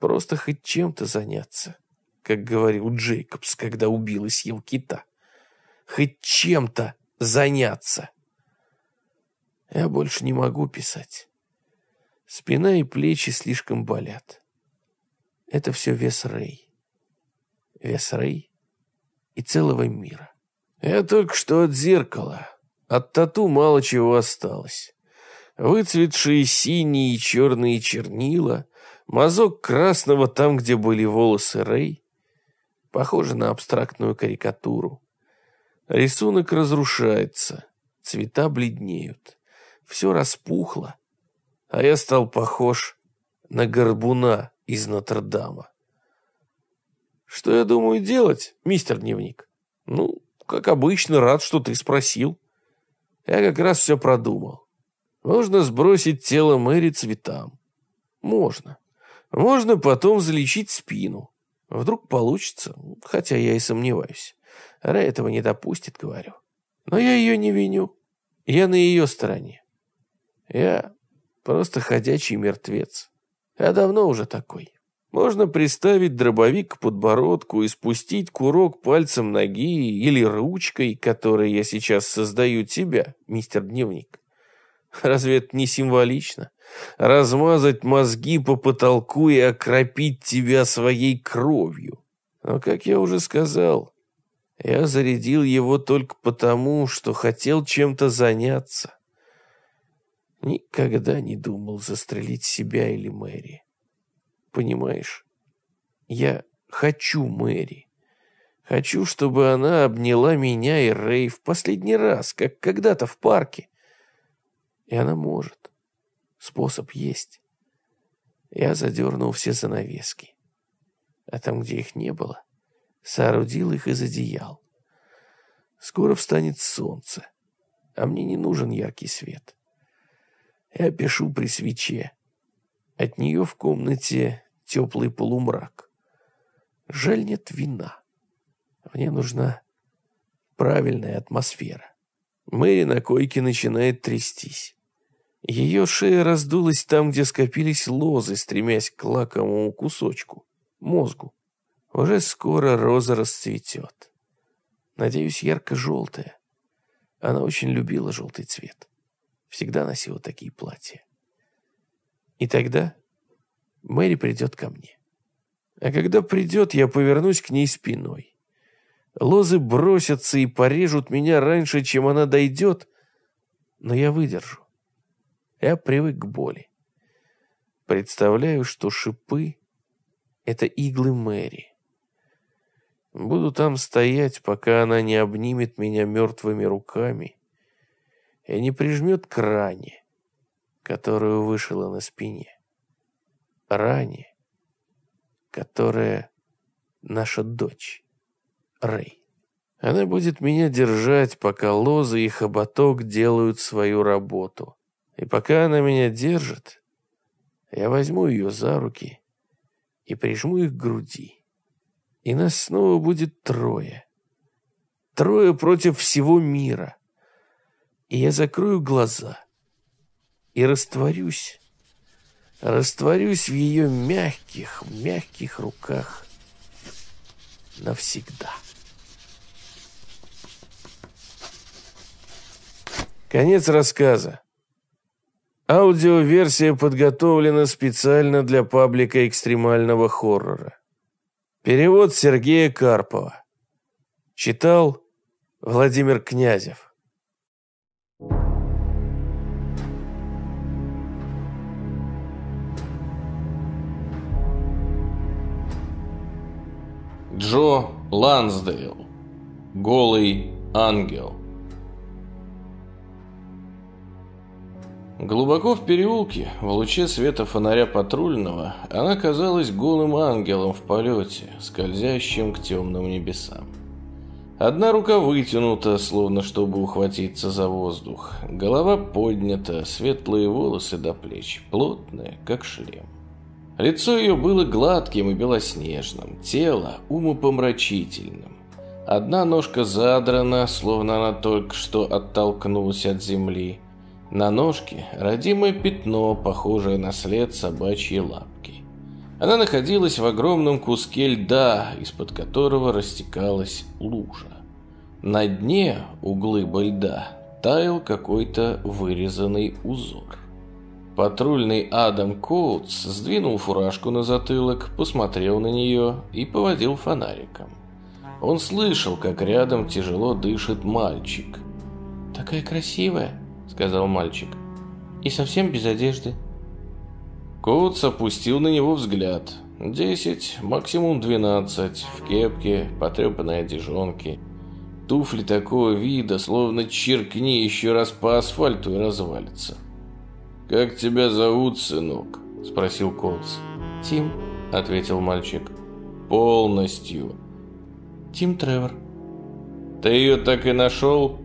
Просто хоть чем-то заняться как говорил Джейкобс, когда убил и съел кита. Хоть чем-то заняться. Я больше не могу писать. Спина и плечи слишком болят. Это все вес Рэй. Вес Рэй и целого мира. Я только что от зеркала. От тату мало чего осталось. Выцветшие синие и черные чернила, мазок красного там, где были волосы Рэй, похоже на абстрактную карикатуру. Рисунок разрушается, цвета бледнеют, все распухло, а я стал похож на горбуна из Нотр-Дама. Что я думаю делать, мистер Дневник? Ну, как обычно, рад, что ты спросил. Я как раз все продумал. Можно сбросить тело Мэри цветам. Можно. Можно потом залечить спину. Вдруг получится, хотя я и сомневаюсь. Рэй этого не допустит, говорю. Но я ее не виню. Я на ее стороне. Я просто ходячий мертвец. Я давно уже такой. Можно приставить дробовик к подбородку и спустить курок пальцем ноги или ручкой, которой я сейчас создаю тебя, мистер Дневник. Разве это не символично? размазать мозги по потолку и окропить тебя своей кровью. Но, как я уже сказал, я зарядил его только потому, что хотел чем-то заняться. Никогда не думал застрелить себя или Мэри. Понимаешь, я хочу Мэри. Хочу, чтобы она обняла меня и Рэй в последний раз, как когда-то в парке. И она может. Способ есть. Я задернул все занавески. А там, где их не было, соорудил их из одеял. Скоро встанет солнце, а мне не нужен яркий свет. Я пишу при свече. От нее в комнате теплый полумрак. Жаль, нет вина. Мне нужна правильная атмосфера. Мэри на койке начинает трястись. Ее шея раздулась там, где скопились лозы, стремясь к лакомому кусочку, мозгу. Уже скоро роза расцветет. Надеюсь, ярко-желтая. Она очень любила желтый цвет. Всегда носила такие платья. И тогда Мэри придет ко мне. А когда придет, я повернусь к ней спиной. Лозы бросятся и порежут меня раньше, чем она дойдет, но я выдержу. Я привык к боли. Представляю, что шипы — это иглы Мэри. Буду там стоять, пока она не обнимет меня мертвыми руками и не прижмет к ране, которую вышила на спине. Ране, которая наша дочь, Рэй. Она будет меня держать, пока лозы и хоботок делают свою работу. И пока она меня держит, я возьму ее за руки и прижму их к груди. И нас снова будет трое. Трое против всего мира. И я закрою глаза и растворюсь. Растворюсь в ее мягких, мягких руках навсегда. Конец рассказа. Аудиоверсия подготовлена специально для паблика экстремального хоррора. Перевод Сергея Карпова. Читал Владимир Князев. Джо Лансдейл. Голый ангел. Глубоко в переулке, в луче света фонаря патрульного, она казалась голым ангелом в полете, скользящим к темным небесам. Одна рука вытянута, словно чтобы ухватиться за воздух. Голова поднята, светлые волосы до плеч, плотные, как шлем. Лицо ее было гладким и белоснежным, тело умопомрачительным. Одна ножка задрана, словно она только что оттолкнулась от земли – на ножке родимое пятно, похожее на след собачьей лапки. Она находилась в огромном куске льда, из-под которого растекалась лужа. На дне углыба льда таял какой-то вырезанный узор. Патрульный Адам Коутс сдвинул фуражку на затылок, посмотрел на нее и поводил фонариком. Он слышал, как рядом тяжело дышит мальчик. «Такая красивая!» – сказал мальчик. «И совсем без одежды». Коутс опустил на него взгляд. Десять, максимум двенадцать, в кепке, потрепанной одежонке. Туфли такого вида, словно черкни еще раз по асфальту и развалится. «Как тебя зовут, сынок?» – спросил Коутс. «Тим», – ответил мальчик. «Полностью». «Тим Тревор». «Ты ее так и нашел?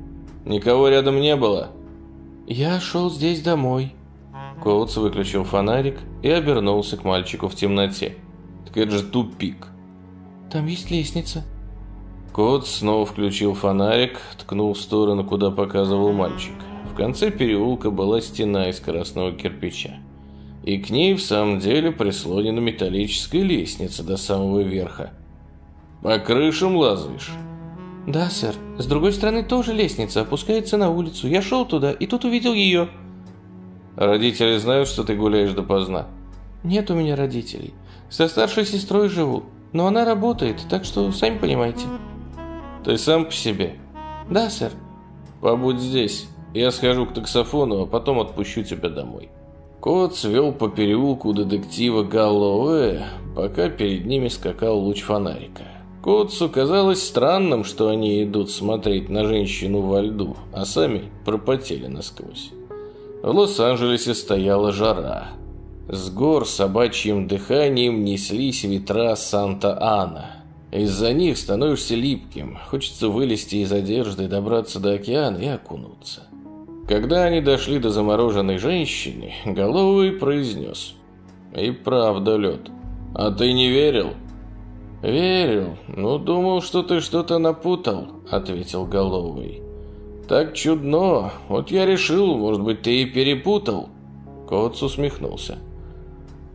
Никого рядом не было?» «Я шел здесь домой». Коутс выключил фонарик и обернулся к мальчику в темноте. «Так это же тупик». «Там есть лестница». Кот снова включил фонарик, ткнул в сторону, куда показывал мальчик. В конце переулка была стена из красного кирпича. И к ней в самом деле прислонена металлическая лестница до самого верха. «По крышам лазаешь?» «Да, сэр. С другой стороны тоже лестница опускается на улицу. Я шел туда, и тут увидел ее». «Родители знают, что ты гуляешь допоздна?» «Нет у меня родителей. Со старшей сестрой живу. Но она работает, так что сами понимаете». «Ты сам по себе?» «Да, сэр». «Побудь здесь. Я схожу к таксофону, а потом отпущу тебя домой». Кот свел по переулку детектива Галлоуэ, пока перед ними скакал луч фонарика. Котсу казалось странным, что они идут смотреть на женщину во льду, а сами пропотели насквозь. В Лос-Анджелесе стояла жара. С гор собачьим дыханием неслись ветра Санта-Ана. Из-за них становишься липким, хочется вылезти из одежды, добраться до океана и окунуться. Когда они дошли до замороженной женщины, Головый произнес. «И правда, лед. А ты не верил?» «Верю, но ну, думал, что ты что-то напутал», — ответил Головый. «Так чудно. Вот я решил, может быть, ты и перепутал». Коц усмехнулся.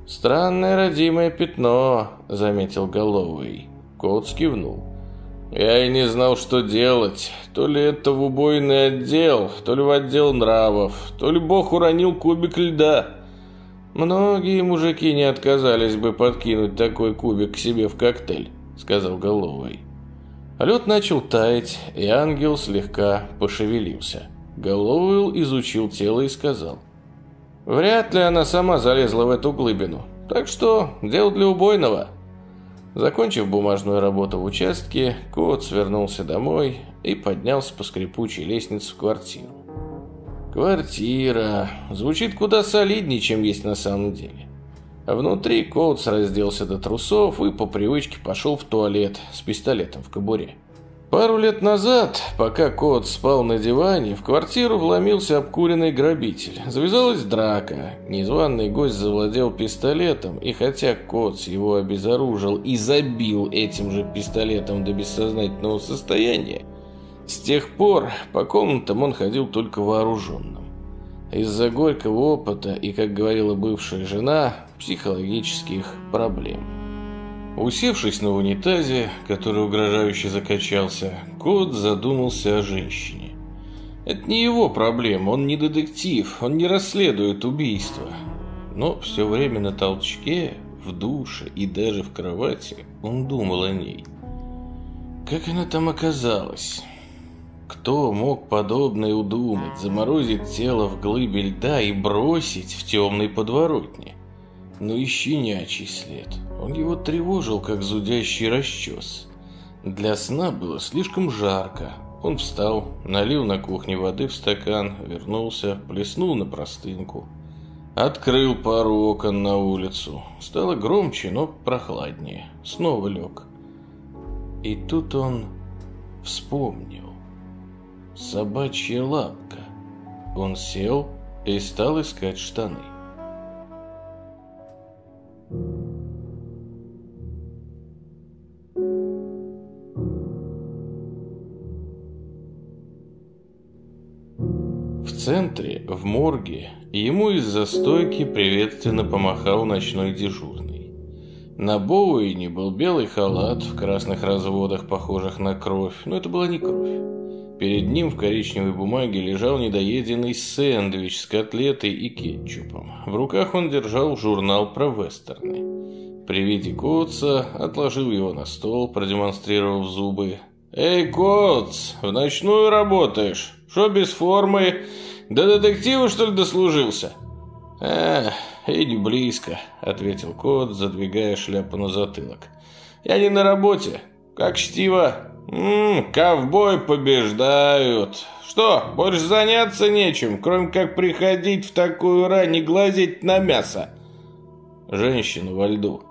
«Странное родимое пятно», — заметил Головый. Коц кивнул. «Я и не знал, что делать. То ли это в убойный отдел, то ли в отдел нравов, то ли бог уронил кубик льда». «Многие мужики не отказались бы подкинуть такой кубик к себе в коктейль», — сказал Головый. Лед начал таять, и ангел слегка пошевелился. Головуэлл изучил тело и сказал. «Вряд ли она сама залезла в эту глыбину, так что дело для убойного». Закончив бумажную работу в участке, кот свернулся домой и поднялся по скрипучей лестнице в квартиру. Квартира. Звучит куда солиднее, чем есть на самом деле. А внутри Коутс разделся до трусов и по привычке пошел в туалет с пистолетом в кобуре. Пару лет назад, пока Коутс спал на диване, в квартиру вломился обкуренный грабитель. Завязалась драка. Незваный гость завладел пистолетом, и хотя Коутс его обезоружил и забил этим же пистолетом до бессознательного состояния, с тех пор по комнатам он ходил только вооруженным. Из-за горького опыта и, как говорила бывшая жена, психологических проблем. Усевшись на унитазе, который угрожающе закачался, кот задумался о женщине. Это не его проблема, он не детектив, он не расследует убийство. Но все время на толчке, в душе и даже в кровати он думал о ней. Как она там оказалась? Кто мог подобное удумать, заморозить тело в глыбе льда и бросить в темной подворотне? Но ищи щенячий след. Он его тревожил, как зудящий расчес. Для сна было слишком жарко. Он встал, налил на кухне воды в стакан, вернулся, плеснул на простынку. Открыл пару окон на улицу. Стало громче, но прохладнее. Снова лег. И тут он вспомнил собачья лапка. Он сел и стал искать штаны. В центре, в морге, ему из-за стойки приветственно помахал ночной дежурный. На Боуине был белый халат в красных разводах, похожих на кровь, но это была не кровь. Перед ним в коричневой бумаге лежал недоеденный сэндвич с котлетой и кетчупом. В руках он держал журнал про вестерны. При виде Коутса отложил его на стол, продемонстрировав зубы. «Эй, Коутс, в ночную работаешь? Что без формы? До детектива, что ли, дослужился?» «Эх, и не близко», — ответил Коутс, задвигая шляпу на затылок. «Я не на работе. Как чтиво?» «Ммм, ковбой побеждают. Что, больше заняться нечем, кроме как приходить в такую рань и глазеть на мясо?» женщину во льду.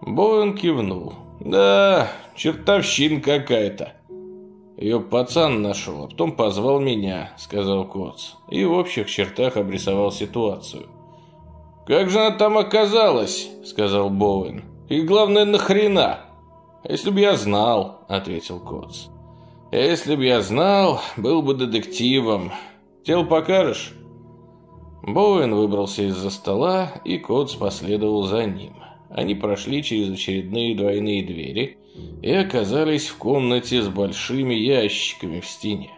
Боуэн кивнул. «Да, чертовщин какая-то. Ее пацан нашел, а потом позвал меня», — сказал Коц. И в общих чертах обрисовал ситуацию. «Как же она там оказалась?» — сказал Боуэн. «И главное, нахрена?» Если бы я знал, ответил Коц. Если бы я знал, был бы детективом. Тел покажешь? Боуэн выбрался из-за стола, и Коц последовал за ним. Они прошли через очередные двойные двери и оказались в комнате с большими ящиками в стене.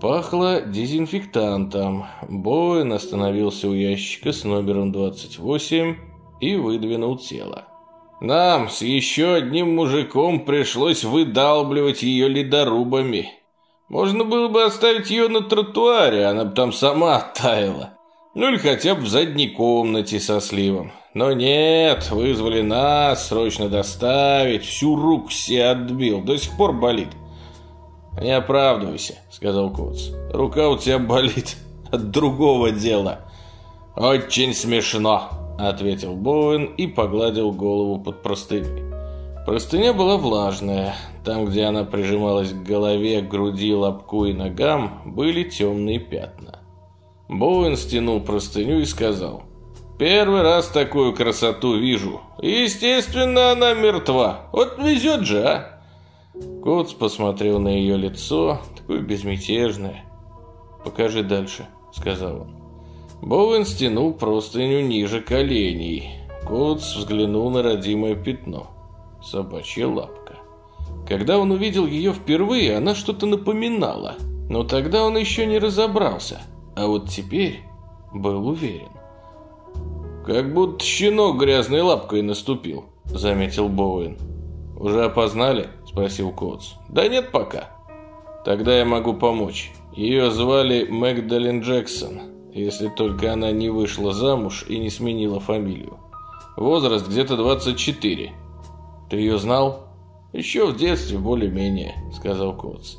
Пахло дезинфектантом. Боуэн остановился у ящика с номером 28 и выдвинул тело. Нам с еще одним мужиком пришлось выдалбливать ее ледорубами. Можно было бы оставить ее на тротуаре, она бы там сама таяла. Ну или хотя бы в задней комнате со сливом. Но нет, вызвали нас, срочно доставить, всю руку все отбил, до сих пор болит. «Не оправдывайся», — сказал Коц. «Рука у тебя болит от другого дела». «Очень смешно», – ответил Боуэн и погладил голову под простыней. Простыня была влажная. Там, где она прижималась к голове, груди, лобку и ногам, были темные пятна. Боуэн стянул простыню и сказал – Первый раз такую красоту вижу. Естественно, она мертва. Вот везет же, а? Коц посмотрел на ее лицо, такое безмятежное. «Покажи дальше», — сказал он. Боуэн стянул простыню ниже коленей. Коц взглянул на родимое пятно. Собачья лапка. Когда он увидел ее впервые, она что-то напоминала. Но тогда он еще не разобрался. А вот теперь был уверен. «Как будто щенок грязной лапкой наступил», — заметил Боуэн. «Уже опознали?» — спросил Коц. «Да нет пока». «Тогда я могу помочь. Ее звали Мэгдалин Джексон» если только она не вышла замуж и не сменила фамилию. Возраст где-то 24. Ты ее знал? Еще в детстве более-менее, сказал Коц.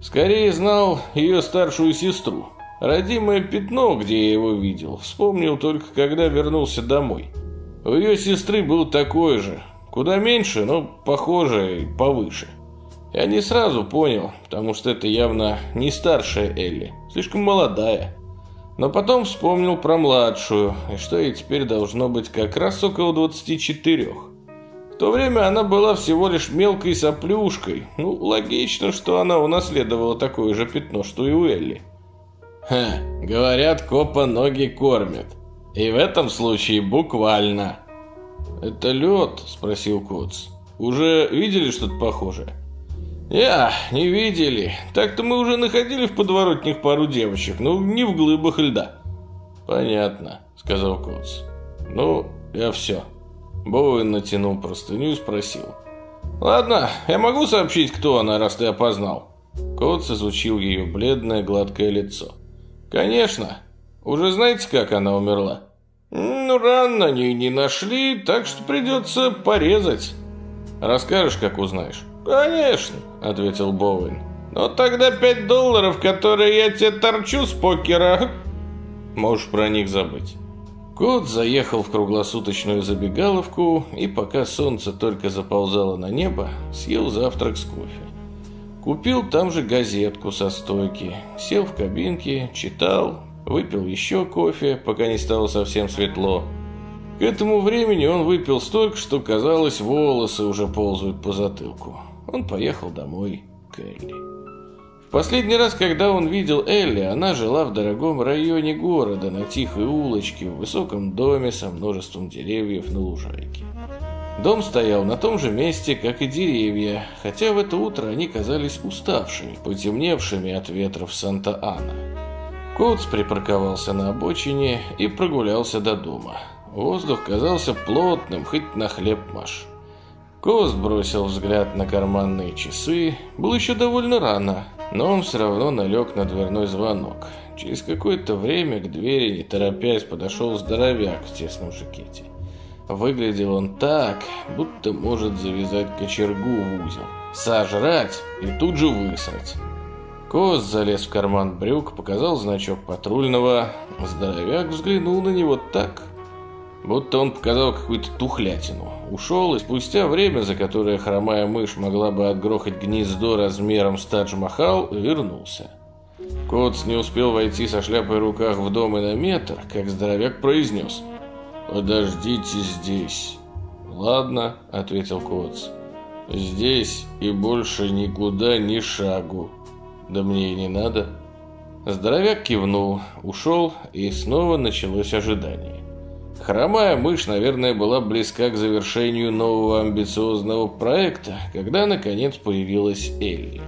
Скорее знал ее старшую сестру. Родимое пятно, где я его видел, вспомнил только, когда вернулся домой. У ее сестры был такой же, куда меньше, но похоже и повыше. Я не сразу понял, потому что это явно не старшая Элли, слишком молодая. Но потом вспомнил про младшую, и что ей теперь должно быть как раз около 24. В то время она была всего лишь мелкой соплюшкой. Ну, логично, что она унаследовала такое же пятно, что и у Элли. Ха, говорят, копа ноги кормят. И в этом случае буквально. «Это лед?» – спросил Коц. «Уже видели что-то похожее?» «Я, не видели. Так-то мы уже находили в подворотнях пару девочек, но не в глыбах льда». «Понятно», — сказал Коц. «Ну, я все». Боуэн натянул простыню и спросил. «Ладно, я могу сообщить, кто она, раз ты опознал?» Коц изучил ее бледное гладкое лицо. «Конечно. Уже знаете, как она умерла?» «Ну, ран на ней не нашли, так что придется порезать». «Расскажешь, как узнаешь?» «Конечно», — ответил Боуэн. «Но тогда пять долларов, которые я тебе торчу с покера, можешь про них забыть». Кот заехал в круглосуточную забегаловку и, пока солнце только заползало на небо, съел завтрак с кофе. Купил там же газетку со стойки, сел в кабинке, читал, выпил еще кофе, пока не стало совсем светло. К этому времени он выпил столько, что, казалось, волосы уже ползают по затылку. Он поехал домой к Элли. В последний раз, когда он видел Элли, она жила в дорогом районе города, на тихой улочке, в высоком доме со множеством деревьев на лужайке. Дом стоял на том же месте, как и деревья, хотя в это утро они казались уставшими, потемневшими от ветров Санта-Ана. Коутс припарковался на обочине и прогулялся до дома. Воздух казался плотным, хоть на хлеб маш. Коз бросил взгляд на карманные часы. Было еще довольно рано, но он все равно налег на дверной звонок. Через какое-то время к двери, не торопясь, подошел здоровяк в тесном жакете. Выглядел он так, будто может завязать кочергу в узел, сожрать и тут же высрать. Коз залез в карман брюк, показал значок патрульного. Здоровяк взглянул на него так, Будто он показал какую-то тухлятину. Ушел, и спустя время, за которое хромая мышь могла бы отгрохать гнездо размером с Тадж-Махал, вернулся. Коц не успел войти со шляпой в руках в дом и на метр, как здоровяк произнес «Подождите здесь». «Ладно», — ответил Коц. «Здесь и больше никуда ни шагу. Да мне и не надо». Здоровяк кивнул, ушел, и снова началось ожидание. Хромая мышь, наверное, была близка к завершению нового амбициозного проекта, когда наконец появилась Элли.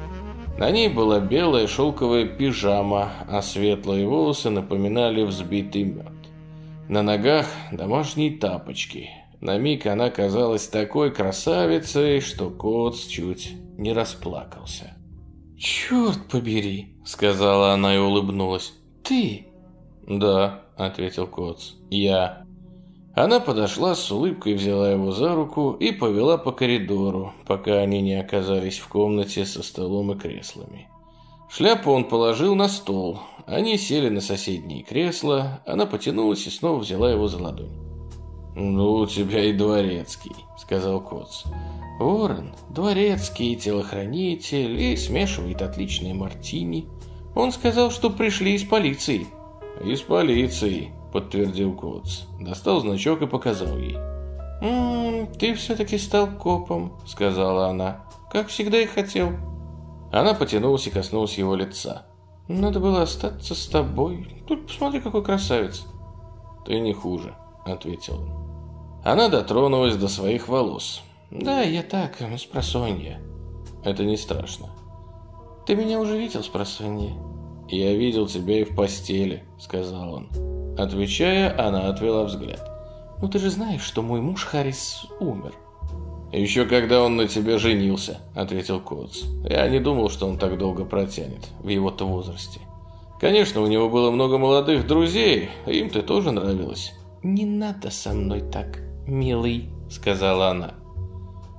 На ней была белая шелковая пижама, а светлые волосы напоминали взбитый мед. На ногах домашние тапочки. На миг она казалась такой красавицей, что Коц чуть не расплакался. «Черт побери!» — сказала она и улыбнулась. «Ты?» «Да», — ответил Коц. «Я». Она подошла с улыбкой, взяла его за руку и повела по коридору, пока они не оказались в комнате со столом и креслами. Шляпу он положил на стол. Они сели на соседние кресла, она потянулась и снова взяла его за ладонь. «Ну, у тебя и дворецкий», — сказал Коц. «Ворон, дворецкий, телохранитель и смешивает отличные мартини. Он сказал, что пришли из полиции». «Из полиции», подтвердил Коц. Достал значок и показал ей. м ты все-таки стал копом», — сказала она. «Как всегда и хотел». Она потянулась и коснулась его лица. «Надо было остаться с тобой. Тут посмотри, какой красавец». «Ты не хуже», — ответил он. Она дотронулась до своих волос. «Да, я так, спросонья». «Это не страшно». «Ты меня уже видел, спросонья?» «Я видел тебя и в постели», — сказал он. Отвечая, она отвела взгляд. «Ну ты же знаешь, что мой муж Харрис умер». «Еще когда он на тебе женился», — ответил Коц. «Я не думал, что он так долго протянет в его-то возрасте. Конечно, у него было много молодых друзей, им ты тоже нравилась». «Не надо со мной так, милый», — сказала она.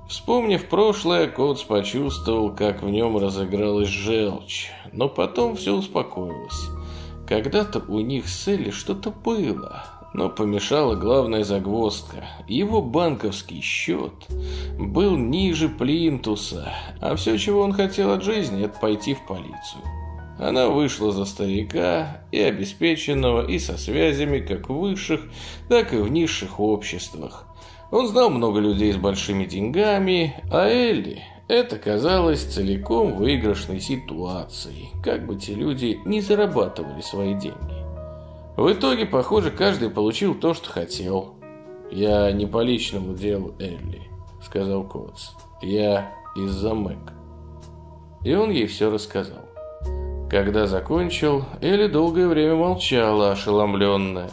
Вспомнив прошлое, Коц почувствовал, как в нем разыгралась желчь, но потом все успокоилось. Когда-то у них с Элли что-то было, но помешала главная загвоздка. Его банковский счет был ниже плинтуса, а все, чего он хотел от жизни, это пойти в полицию. Она вышла за старика, и обеспеченного, и со связями как в высших, так и в низших обществах. Он знал много людей с большими деньгами, а Элли это казалось целиком выигрышной ситуацией, как бы те люди не зарабатывали свои деньги. В итоге, похоже, каждый получил то, что хотел. «Я не по личному делу Элли», — сказал Коц. «Я из-за Мэг». И он ей все рассказал. Когда закончил, Элли долгое время молчала, ошеломленная.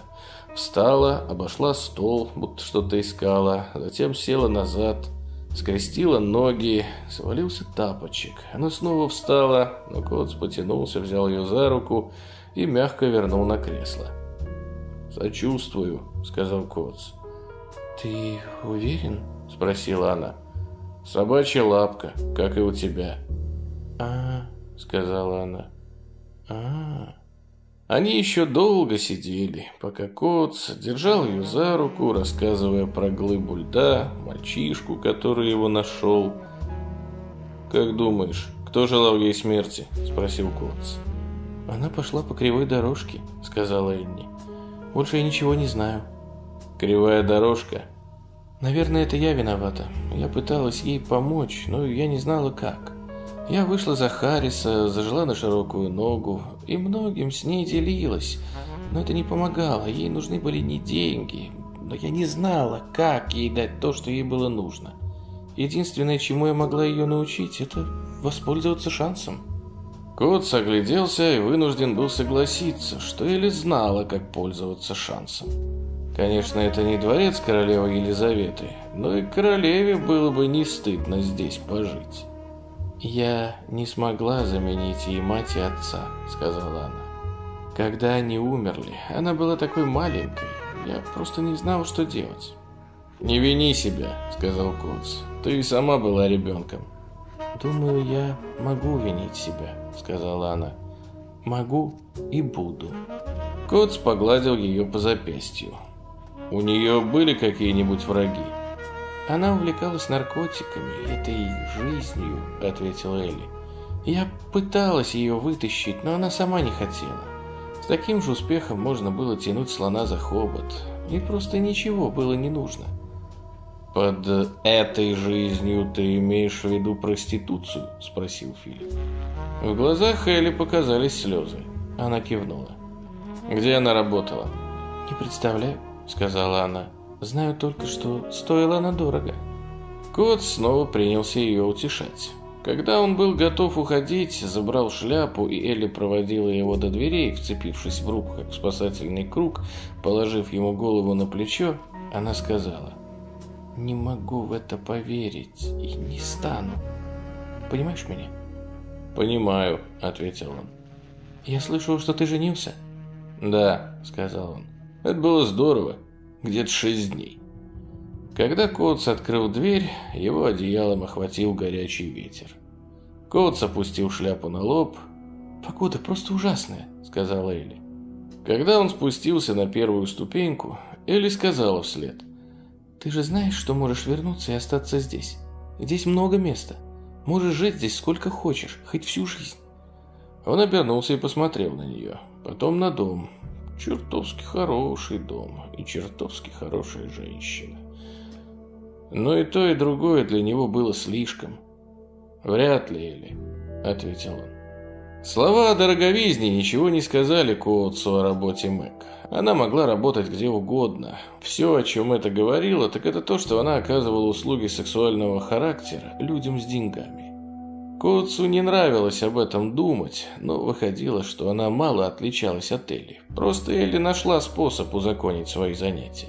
Встала, обошла стол, будто что-то искала, затем села назад — Скрестила ноги, свалился тапочек. Она снова встала, но Коц потянулся, взял ее за руку и мягко вернул на кресло. «Сочувствую», — сказал Коц. «Ты уверен?» — спросила она. «Собачья лапка, как и у тебя». «А-а», — а. сказала она. «А-а». Они еще долго сидели, пока Коц держал ее за руку, рассказывая про глыбу льда, мальчишку, который его нашел. «Как думаешь, кто желал ей смерти?» – спросил Коц. «Она пошла по кривой дорожке», – сказала Энни. «Больше я ничего не знаю». «Кривая дорожка?» «Наверное, это я виновата. Я пыталась ей помочь, но я не знала, как». Я вышла за Харриса, зажила на широкую ногу и многим с ней делилась, но это не помогало, ей нужны были не деньги, но я не знала, как ей дать то, что ей было нужно. Единственное, чему я могла ее научить, это воспользоваться шансом. Кот согляделся и вынужден был согласиться, что Элли знала, как пользоваться шансом. Конечно, это не дворец королевы Елизаветы, но и королеве было бы не стыдно здесь пожить. «Я не смогла заменить ей мать и отца», — сказала она. «Когда они умерли, она была такой маленькой, я просто не знала, что делать». «Не вини себя», — сказал Коутс. «Ты и сама была ребенком». «Думаю, я могу винить себя», — сказала она. «Могу и буду». Коутс погладил ее по запястью. «У нее были какие-нибудь враги?» Она увлекалась наркотиками, этой жизнью, ответила Элли. Я пыталась ее вытащить, но она сама не хотела. С таким же успехом можно было тянуть слона за хобот. И просто ничего было не нужно. «Под этой жизнью ты имеешь в виду проституцию?» – спросил Филипп. В глазах Элли показались слезы. Она кивнула. «Где она работала?» «Не представляю», – сказала она. Знаю только, что стоила она дорого. Кот снова принялся ее утешать. Когда он был готов уходить, забрал шляпу, и Элли проводила его до дверей, вцепившись в руку, как в спасательный круг, положив ему голову на плечо, она сказала, «Не могу в это поверить и не стану. Понимаешь меня?» «Понимаю», — ответил он. «Я слышал, что ты женился?» «Да», — сказал он. «Это было здорово где-то шесть дней. Когда Коц открыл дверь, его одеялом охватил горячий ветер. Коц опустил шляпу на лоб. «Погода просто ужасная», — сказала Элли. Когда он спустился на первую ступеньку, Элли сказала вслед. «Ты же знаешь, что можешь вернуться и остаться здесь. Здесь много места. Можешь жить здесь сколько хочешь, хоть всю жизнь». Он обернулся и посмотрел на нее, потом на дом, Чертовски хороший дом и чертовски хорошая женщина. Но и то, и другое для него было слишком. «Вряд ли, Эли», — ответил он. Слова о дороговизне ничего не сказали Коутсу о работе Мэг. Она могла работать где угодно. Все, о чем это говорило, так это то, что она оказывала услуги сексуального характера людям с деньгами. Коцу не нравилось об этом думать, но выходило, что она мало отличалась от Элли. Просто Элли нашла способ узаконить свои занятия.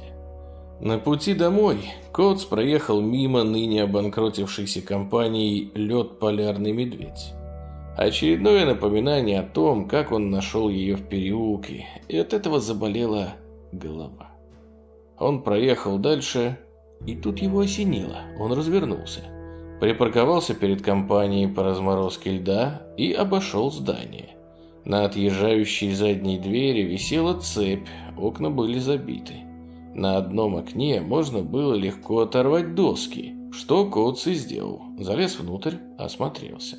На пути домой Коц проехал мимо ныне обанкротившейся компании «Лед Полярный Медведь». Очередное напоминание о том, как он нашел ее в переулке, и от этого заболела голова. Он проехал дальше, и тут его осенило, он развернулся припарковался перед компанией по разморозке льда и обошел здание. На отъезжающей задней двери висела цепь, окна были забиты. На одном окне можно было легко оторвать доски, что Коутс и сделал. Залез внутрь, осмотрелся.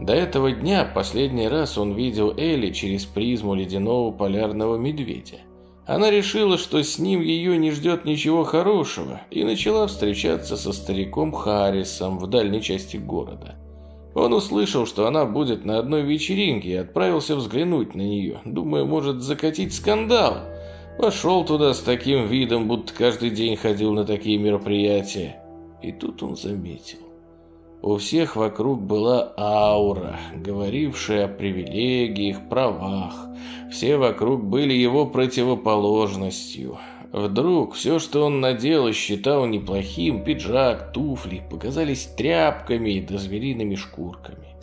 До этого дня последний раз он видел Элли через призму ледяного полярного медведя – она решила, что с ним ее не ждет ничего хорошего, и начала встречаться со стариком Харрисом в дальней части города. Он услышал, что она будет на одной вечеринке, и отправился взглянуть на нее, думая, может закатить скандал. Пошел туда с таким видом, будто каждый день ходил на такие мероприятия. И тут он заметил, у всех вокруг была аура, говорившая о привилегиях, правах. Все вокруг были его противоположностью. Вдруг все, что он надел и считал неплохим, пиджак, туфли, показались тряпками и дозвериными шкурками.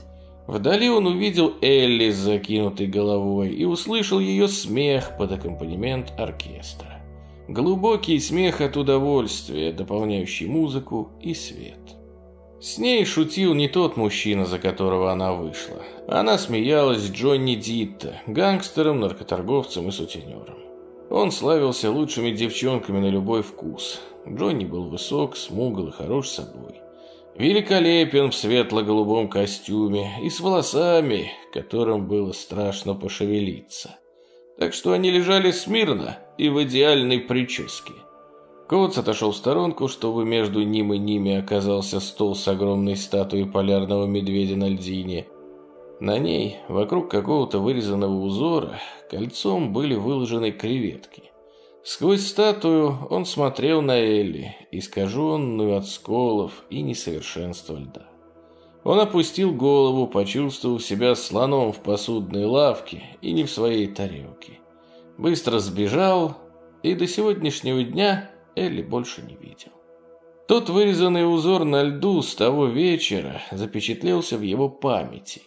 Вдали он увидел Элли с закинутой головой и услышал ее смех под аккомпанемент оркестра. Глубокий смех от удовольствия, дополняющий музыку и свет. С ней шутил не тот мужчина, за которого она вышла. Она смеялась Джонни Дитта, гангстером, наркоторговцем и сутенером. Он славился лучшими девчонками на любой вкус. Джонни был высок, смугл и хорош собой. Великолепен в светло-голубом костюме и с волосами, которым было страшно пошевелиться. Так что они лежали смирно и в идеальной прическе – Коутс отошел в сторонку, чтобы между ним и ними оказался стол с огромной статуей полярного медведя на льдине. На ней, вокруг какого-то вырезанного узора, кольцом были выложены креветки. Сквозь статую он смотрел на Элли, искаженную от сколов и несовершенства льда. Он опустил голову, почувствовал себя слоном в посудной лавке и не в своей тарелке. Быстро сбежал и до сегодняшнего дня Элли больше не видел. Тот вырезанный узор на льду с того вечера запечатлелся в его памяти,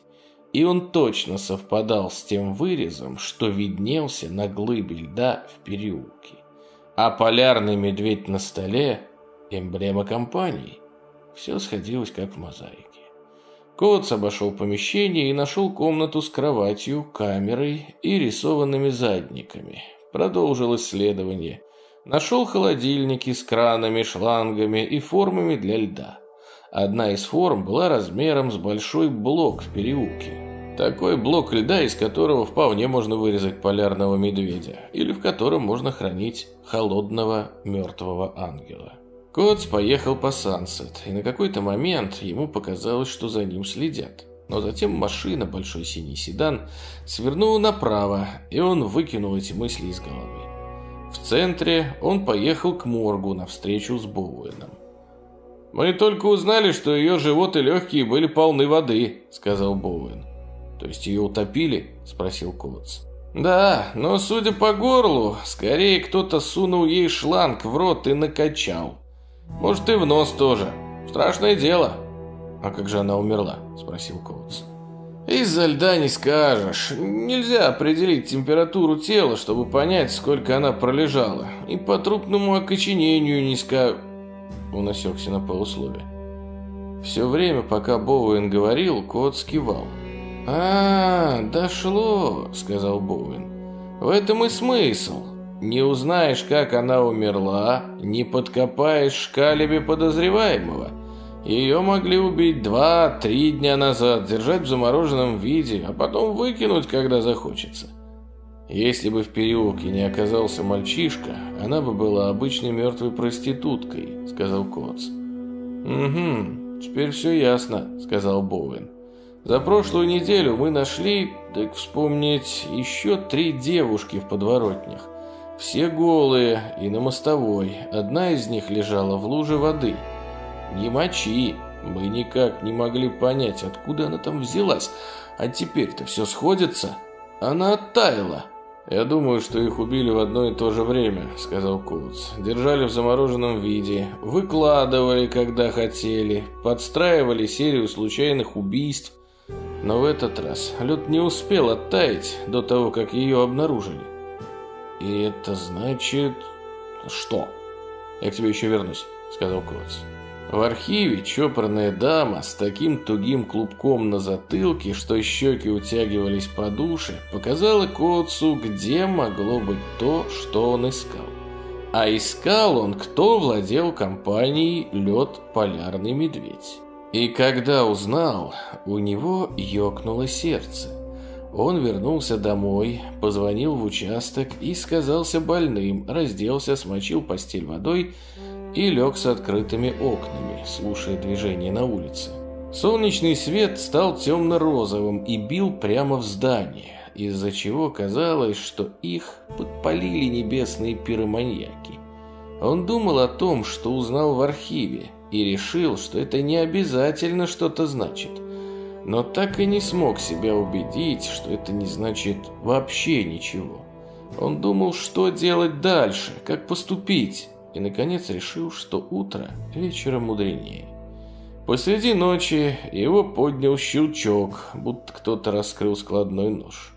и он точно совпадал с тем вырезом, что виднелся на глыбе льда в переулке. А полярный медведь на столе – эмблема компании. Все сходилось как в мозаике. Коц обошел помещение и нашел комнату с кроватью, камерой и рисованными задниками. Продолжил исследование нашел холодильники с кранами, шлангами и формами для льда. Одна из форм была размером с большой блок в переулке. Такой блок льда, из которого вполне можно вырезать полярного медведя, или в котором можно хранить холодного мертвого ангела. Коц поехал по Сансет, и на какой-то момент ему показалось, что за ним следят. Но затем машина, большой синий седан, свернула направо, и он выкинул эти мысли из головы. В центре он поехал к моргу на встречу с Боуэном. «Мы только узнали, что ее живот и легкие были полны воды», — сказал Боуэн. «То есть ее утопили?» — спросил Коц. «Да, но, судя по горлу, скорее кто-то сунул ей шланг в рот и накачал. Может, и в нос тоже. Страшное дело». «А как же она умерла?» – спросил Коутс. Из-за льда не скажешь. Нельзя определить температуру тела, чтобы понять, сколько она пролежала. И по трупному окоченению не скажешь. Он осекся на полуслове. Все время, пока Боуэн говорил, кот скивал. «А, дошло», — сказал Боуэн. «В этом и смысл. Не узнаешь, как она умерла, не подкопаешь шкалебе подозреваемого». Ее могли убить два-три дня назад, держать в замороженном виде, а потом выкинуть, когда захочется. Если бы в переулке не оказался мальчишка, она бы была обычной мертвой проституткой, сказал Коц. Угу, теперь все ясно, сказал Боуэн. За прошлую неделю мы нашли, так вспомнить, еще три девушки в подворотнях. Все голые и на мостовой. Одна из них лежала в луже воды – не мочи. Мы никак не могли понять, откуда она там взялась. А теперь-то все сходится. Она оттаяла. «Я думаю, что их убили в одно и то же время», — сказал Коутс. «Держали в замороженном виде, выкладывали, когда хотели, подстраивали серию случайных убийств. Но в этот раз лед не успел оттаять до того, как ее обнаружили». «И это значит... что?» «Я к тебе еще вернусь», — сказал Коутс. В архиве чопорная дама с таким тугим клубком на затылке, что щеки утягивались по душе, показала Коцу, где могло быть то, что он искал. А искал он, кто владел компанией «Лед Полярный Медведь». И когда узнал, у него ёкнуло сердце. Он вернулся домой, позвонил в участок и сказался больным, разделся, смочил постель водой, и лег с открытыми окнами, слушая движение на улице. Солнечный свет стал темно-розовым и бил прямо в здание, из-за чего казалось, что их подпалили небесные пироманьяки. Он думал о том, что узнал в архиве, и решил, что это не обязательно что-то значит. Но так и не смог себя убедить, что это не значит вообще ничего. Он думал, что делать дальше, как поступить и, наконец, решил, что утро вечером мудренее. Посреди ночи его поднял щелчок, будто кто-то раскрыл складной нож.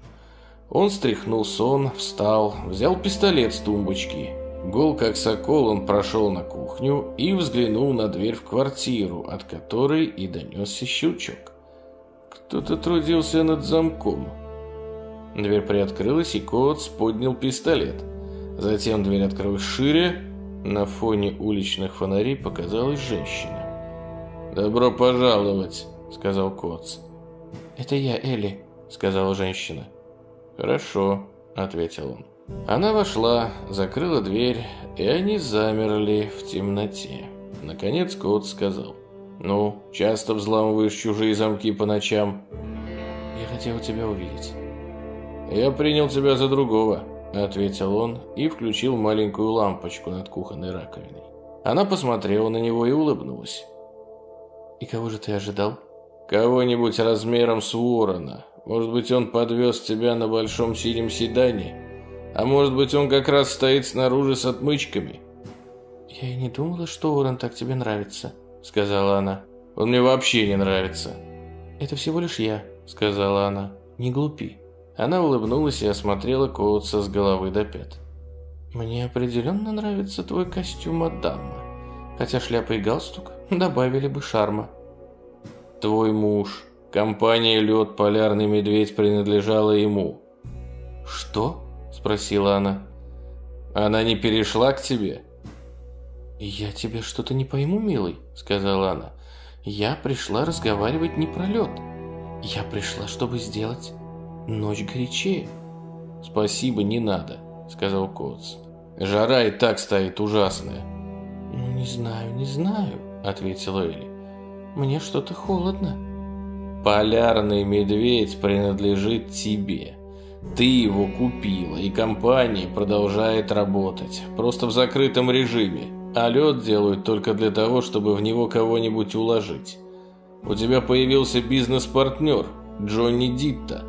Он стряхнул сон, встал, взял пистолет с тумбочки. Гол как сокол он прошел на кухню и взглянул на дверь в квартиру, от которой и донесся щелчок. Кто-то трудился над замком. Дверь приоткрылась, и Коц поднял пистолет. Затем дверь открылась шире, на фоне уличных фонарей показалась женщина. «Добро пожаловать», — сказал Коц. «Это я, Элли», — сказала женщина. «Хорошо», — ответил он. Она вошла, закрыла дверь, и они замерли в темноте. Наконец Кот сказал. «Ну, часто взламываешь чужие замки по ночам?» «Я хотел тебя увидеть». «Я принял тебя за другого», – ответил он и включил маленькую лампочку над кухонной раковиной. Она посмотрела на него и улыбнулась. «И кого же ты ожидал?» «Кого-нибудь размером с ворона. Может быть, он подвез тебя на большом синем седане? А может быть, он как раз стоит снаружи с отмычками?» «Я и не думала, что ворон так тебе нравится», – сказала она. «Он мне вообще не нравится». «Это всего лишь я», – сказала она. «Не глупи». Она улыбнулась и осмотрела Коутса с головы до пят. «Мне определенно нравится твой костюм, Адама. Хотя шляпа и галстук добавили бы шарма». «Твой муж. Компания «Лед. Полярный медведь» принадлежала ему». «Что?» – спросила она. «Она не перешла к тебе?» «Я тебе что-то не пойму, милый», – сказала она. «Я пришла разговаривать не про лед. Я пришла, чтобы сделать «Ночь горячее». «Спасибо, не надо», — сказал Коц. «Жара и так стоит ужасная». «Ну, не знаю, не знаю», — ответила Элли. «Мне что-то холодно». «Полярный медведь принадлежит тебе. Ты его купила, и компания продолжает работать, просто в закрытом режиме, а лед делают только для того, чтобы в него кого-нибудь уложить. У тебя появился бизнес-партнер, Джонни Дитта».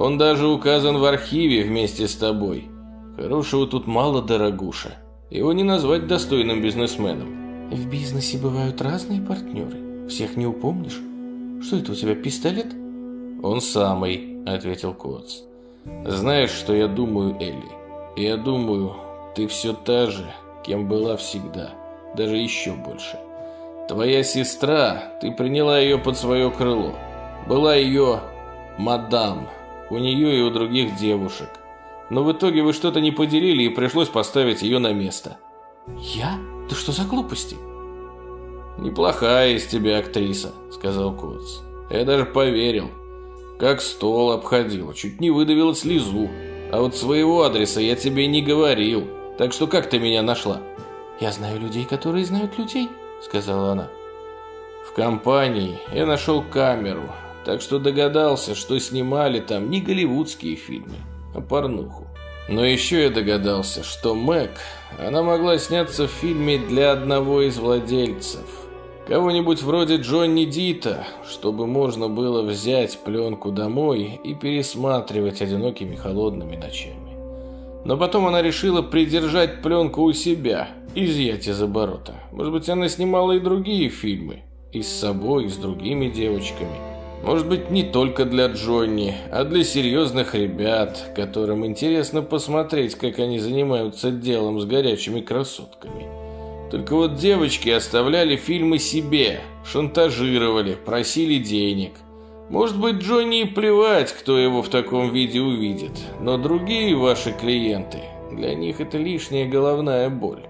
Он даже указан в архиве вместе с тобой. Хорошего тут мало, дорогуша. Его не назвать достойным бизнесменом. В бизнесе бывают разные партнеры. Всех не упомнишь. Что это у тебя, пистолет? Он самый, ответил Коц. Знаешь, что я думаю, Элли? Я думаю, ты все та же, кем была всегда. Даже еще больше. Твоя сестра, ты приняла ее под свое крыло. Была ее мадам у нее и у других девушек. Но в итоге вы что-то не поделили и пришлось поставить ее на место. «Я? Ты что за глупости?» «Неплохая из тебя актриса», — сказал Коц. «Я даже поверил. Как стол обходил, чуть не выдавила слезу. А вот своего адреса я тебе не говорил, так что как ты меня нашла?» «Я знаю людей, которые знают людей», — сказала она. В компании я нашел камеру, так что догадался, что снимали там не голливудские фильмы, а порнуху. Но еще я догадался, что Мэг, она могла сняться в фильме для одного из владельцев. Кого-нибудь вроде Джонни Дита, чтобы можно было взять пленку домой и пересматривать одинокими холодными ночами. Но потом она решила придержать пленку у себя, изъять из оборота. Может быть, она снимала и другие фильмы, и с собой, и с другими девочками – может быть, не только для Джонни, а для серьезных ребят, которым интересно посмотреть, как они занимаются делом с горячими красотками. Только вот девочки оставляли фильмы себе, шантажировали, просили денег. Может быть, Джонни и плевать, кто его в таком виде увидит, но другие ваши клиенты, для них это лишняя головная боль.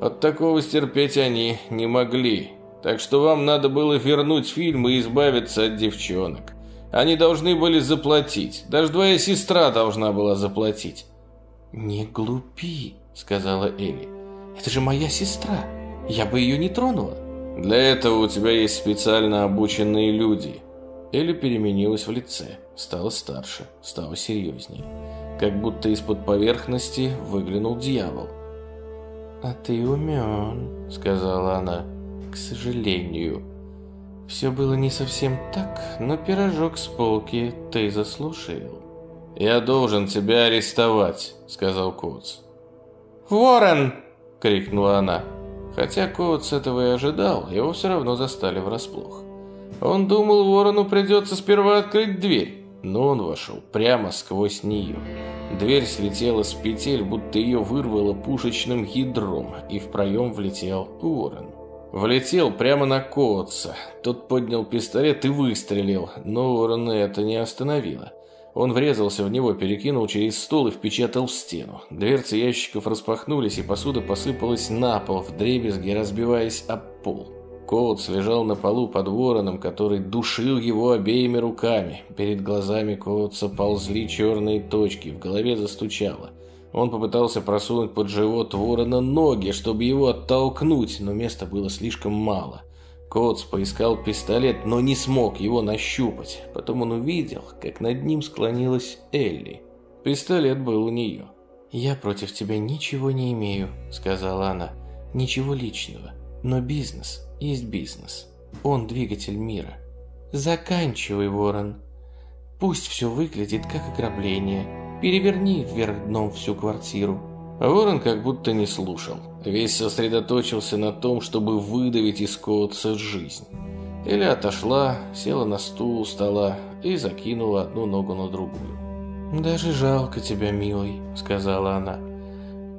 От такого стерпеть они не могли, так что вам надо было вернуть фильм и избавиться от девчонок. Они должны были заплатить, даже твоя сестра должна была заплатить». «Не глупи», — сказала Элли. «Это же моя сестра, я бы ее не тронула». «Для этого у тебя есть специально обученные люди». Элли переменилась в лице, стала старше, стала серьезнее. Как будто из-под поверхности выглянул дьявол. «А ты умен», — сказала она к сожалению. Все было не совсем так, но пирожок с полки ты заслушал. «Я должен тебя арестовать», — сказал Коутс. «Ворон!» — крикнула она. Хотя Коутс этого и ожидал, его все равно застали врасплох. Он думал, ворону придется сперва открыть дверь, но он вошел прямо сквозь нее. Дверь слетела с петель, будто ее вырвало пушечным ядром, и в проем влетел ворон. Влетел прямо на Коотса. Тот поднял пистолет и выстрелил, но Уоррена это не остановило. Он врезался в него, перекинул через стол и впечатал в стену. Дверцы ящиков распахнулись, и посуда посыпалась на пол, вдребезги разбиваясь об пол. Коутс лежал на полу под вороном, который душил его обеими руками. Перед глазами Коутса ползли черные точки, в голове застучало. Он попытался просунуть под живот ворона ноги, чтобы его оттолкнуть, но места было слишком мало. Коц поискал пистолет, но не смог его нащупать. Потом он увидел, как над ним склонилась Элли. Пистолет был у нее. «Я против тебя ничего не имею», — сказала она. «Ничего личного. Но бизнес есть бизнес. Он двигатель мира». «Заканчивай, Ворон. Пусть все выглядит как ограбление» переверни вверх дном всю квартиру. Ворон а как будто не слушал. Весь сосредоточился на том, чтобы выдавить из Коутса жизнь. Эля отошла, села на стул у стола и закинула одну ногу на другую. «Даже жалко тебя, милый», — сказала она.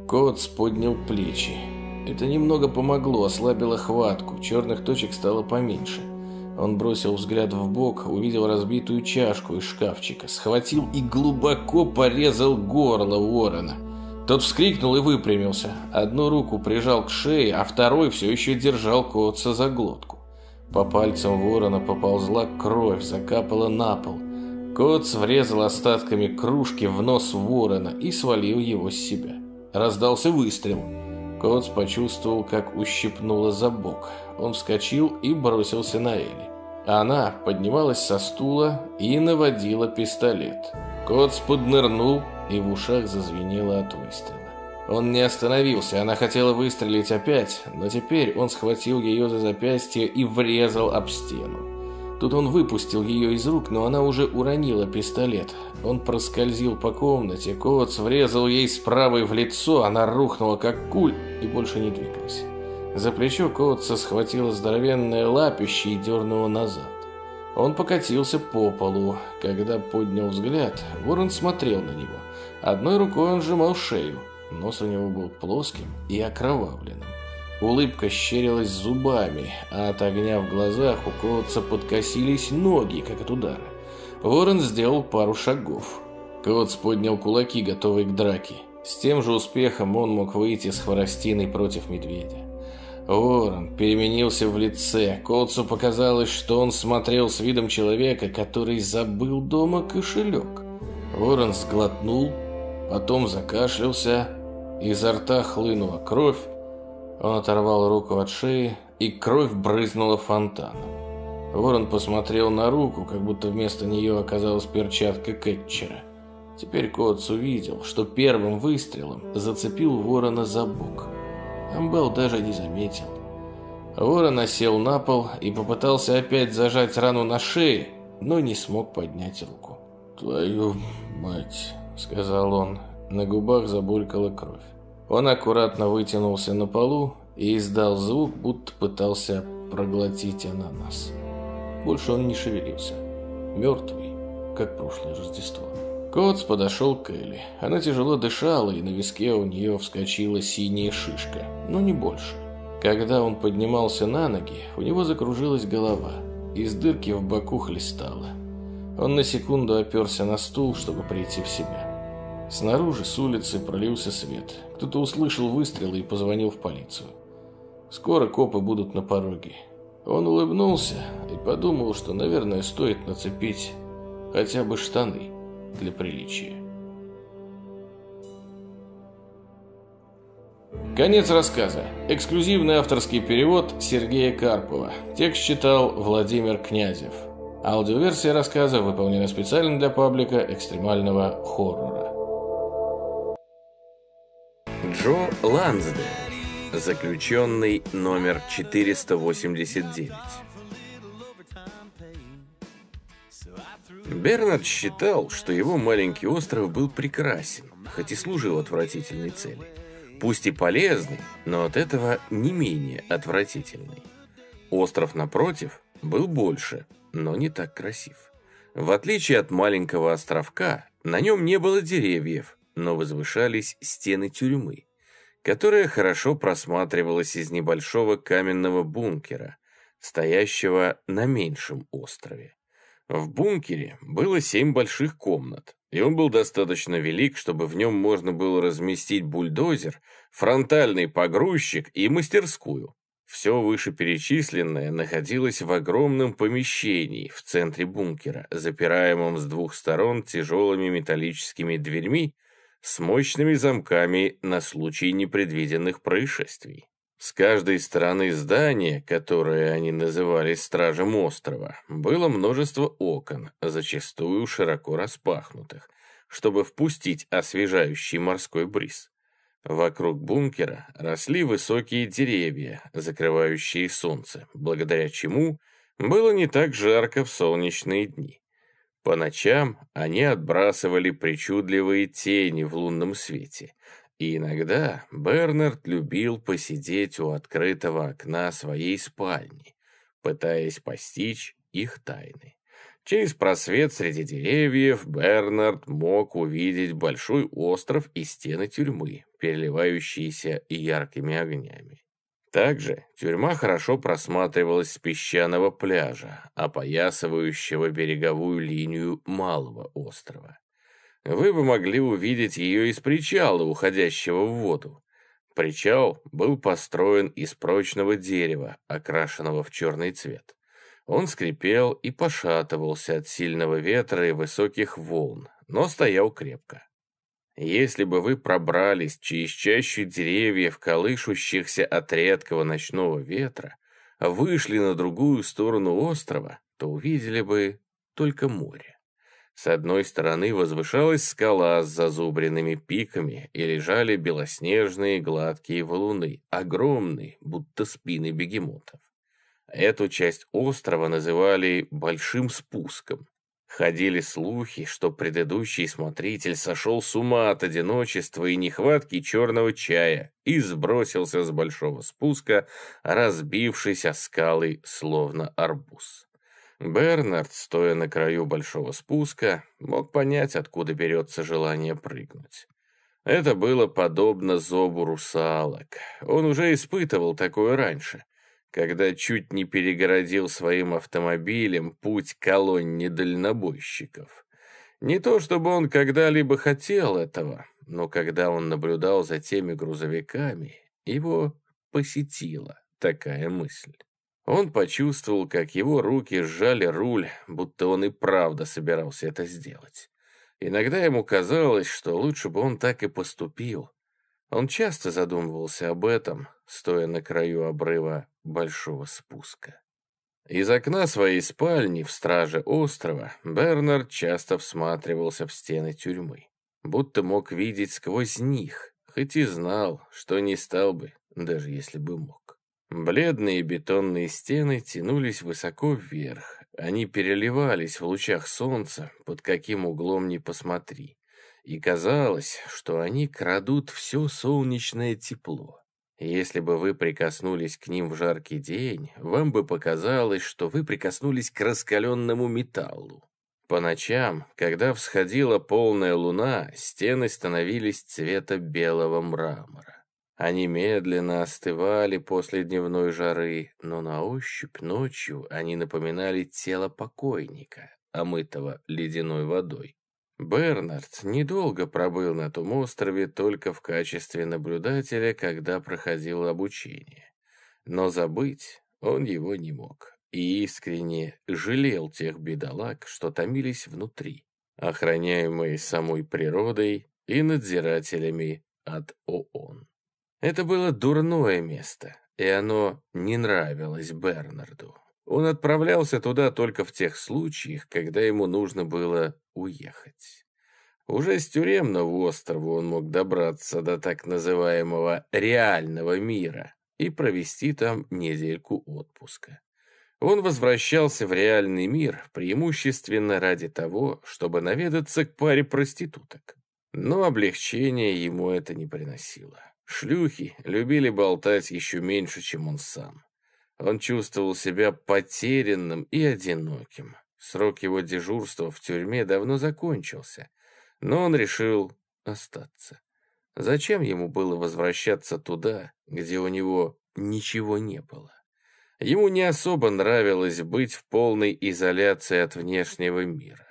Коц поднял плечи. Это немного помогло, ослабило хватку, черных точек стало поменьше. Он бросил взгляд в бок, увидел разбитую чашку из шкафчика, схватил и глубоко порезал горло ворона. Тот вскрикнул и выпрямился. Одну руку прижал к шее, а второй все еще держал Котца за глотку. По пальцам ворона поползла кровь, закапала на пол. Котц врезал остатками кружки в нос ворона и свалил его с себя. Раздался выстрел. Коц почувствовал, как ущипнуло за бок. Он вскочил и бросился на Элли. Она поднималась со стула и наводила пистолет. Коц поднырнул, и в ушах зазвенело от выстрела. Он не остановился, она хотела выстрелить опять, но теперь он схватил ее за запястье и врезал об стену. Тут он выпустил ее из рук, но она уже уронила пистолет. Он проскользил по комнате, Коц врезал ей с правой в лицо, она рухнула как куль и больше не двигалась. За плечо Коутса схватило здоровенное лапище и дернула назад. Он покатился по полу. Когда поднял взгляд, Ворон смотрел на него. Одной рукой он сжимал шею. Нос у него был плоским и окровавленным. Улыбка щерилась зубами, а от огня в глазах у Коутса подкосились ноги, как от удара. Ворон сделал пару шагов. Коутс поднял кулаки, готовые к драке. С тем же успехом он мог выйти с хворостиной против медведя. Ворон переменился в лице. Коутсу показалось, что он смотрел с видом человека, который забыл дома кошелек. Ворон сглотнул, потом закашлялся, изо рта хлынула кровь, он оторвал руку от шеи, и кровь брызнула фонтаном. Ворон посмотрел на руку, как будто вместо нее оказалась перчатка Кэтчера. Теперь Коц увидел, что первым выстрелом зацепил ворона за бок. Амбал даже не заметил. Ворон осел на пол и попытался опять зажать рану на шее, но не смог поднять руку. «Твою мать!» — сказал он. На губах забулькала кровь. Он аккуратно вытянулся на полу и издал звук, будто пытался проглотить ананас. Больше он не шевелился. Мертвый, как прошлое Рождество. Коц подошел к Элли. Она тяжело дышала, и на виске у нее вскочила синяя шишка, но не больше. Когда он поднимался на ноги, у него закружилась голова. Из дырки в боку хлестала. Он на секунду оперся на стул, чтобы прийти в себя. Снаружи с улицы пролился свет. Кто-то услышал выстрелы и позвонил в полицию. Скоро копы будут на пороге. Он улыбнулся и подумал, что, наверное, стоит нацепить хотя бы штаны для приличия. Конец рассказа. Эксклюзивный авторский перевод Сергея Карпова. Текст читал Владимир Князев. Аудиоверсия рассказа выполнена специально для паблика экстремального хоррора. Джо Лансде, заключенный номер 489. Бернард считал, что его маленький остров был прекрасен, хоть и служил отвратительной цели. Пусть и полезный, но от этого не менее отвратительный. Остров, напротив, был больше, но не так красив. В отличие от маленького островка, на нем не было деревьев, но возвышались стены тюрьмы, которая хорошо просматривалась из небольшого каменного бункера, стоящего на меньшем острове. В бункере было семь больших комнат, и он был достаточно велик, чтобы в нем можно было разместить бульдозер, фронтальный погрузчик и мастерскую. Все вышеперечисленное находилось в огромном помещении в центре бункера, запираемом с двух сторон тяжелыми металлическими дверьми, с мощными замками на случай непредвиденных происшествий. С каждой стороны здания, которое они называли «стражем острова», было множество окон, зачастую широко распахнутых, чтобы впустить освежающий морской бриз. Вокруг бункера росли высокие деревья, закрывающие солнце, благодаря чему было не так жарко в солнечные дни. По ночам они отбрасывали причудливые тени в лунном свете, и иногда Бернард любил посидеть у открытого окна своей спальни, пытаясь постичь их тайны. Через просвет среди деревьев Бернард мог увидеть большой остров и стены тюрьмы, переливающиеся яркими огнями. Также тюрьма хорошо просматривалась с песчаного пляжа, опоясывающего береговую линию малого острова. Вы бы могли увидеть ее из причала, уходящего в воду. Причал был построен из прочного дерева, окрашенного в черный цвет. Он скрипел и пошатывался от сильного ветра и высоких волн, но стоял крепко. Если бы вы пробрались через чащу деревьев, колышущихся от редкого ночного ветра, вышли на другую сторону острова, то увидели бы только море. С одной стороны возвышалась скала с зазубренными пиками, и лежали белоснежные гладкие валуны, огромные, будто спины бегемотов. Эту часть острова называли «большим спуском», Ходили слухи, что предыдущий смотритель сошел с ума от одиночества и нехватки черного чая и сбросился с большого спуска, разбившись о скалы, словно арбуз. Бернард, стоя на краю большого спуска, мог понять, откуда берется желание прыгнуть. Это было подобно зобу русалок. Он уже испытывал такое раньше — когда чуть не перегородил своим автомобилем путь колонне дальнобойщиков. Не то чтобы он когда-либо хотел этого, но когда он наблюдал за теми грузовиками, его посетила такая мысль. Он почувствовал, как его руки сжали руль, будто он и правда собирался это сделать. Иногда ему казалось, что лучше бы он так и поступил. Он часто задумывался об этом, стоя на краю обрыва большого спуска. Из окна своей спальни в страже острова Бернард часто всматривался в стены тюрьмы, будто мог видеть сквозь них, хоть и знал, что не стал бы, даже если бы мог. Бледные бетонные стены тянулись высоко вверх, они переливались в лучах солнца, под каким углом ни посмотри, и казалось, что они крадут все солнечное тепло. Если бы вы прикоснулись к ним в жаркий день, вам бы показалось, что вы прикоснулись к раскаленному металлу. По ночам, когда всходила полная луна, стены становились цвета белого мрамора. Они медленно остывали после дневной жары, но на ощупь ночью они напоминали тело покойника, омытого ледяной водой. Бернард недолго пробыл на том острове только в качестве наблюдателя, когда проходил обучение. Но забыть он его не мог и искренне жалел тех бедолаг, что томились внутри, охраняемые самой природой и надзирателями от ООН. Это было дурное место, и оно не нравилось Бернарду. Он отправлялся туда только в тех случаях, когда ему нужно было уехать. Уже с тюремного острова он мог добраться до так называемого «реального мира» и провести там недельку отпуска. Он возвращался в реальный мир преимущественно ради того, чтобы наведаться к паре проституток. Но облегчения ему это не приносило. Шлюхи любили болтать еще меньше, чем он сам. Он чувствовал себя потерянным и одиноким. Срок его дежурства в тюрьме давно закончился, но он решил остаться. Зачем ему было возвращаться туда, где у него ничего не было? Ему не особо нравилось быть в полной изоляции от внешнего мира.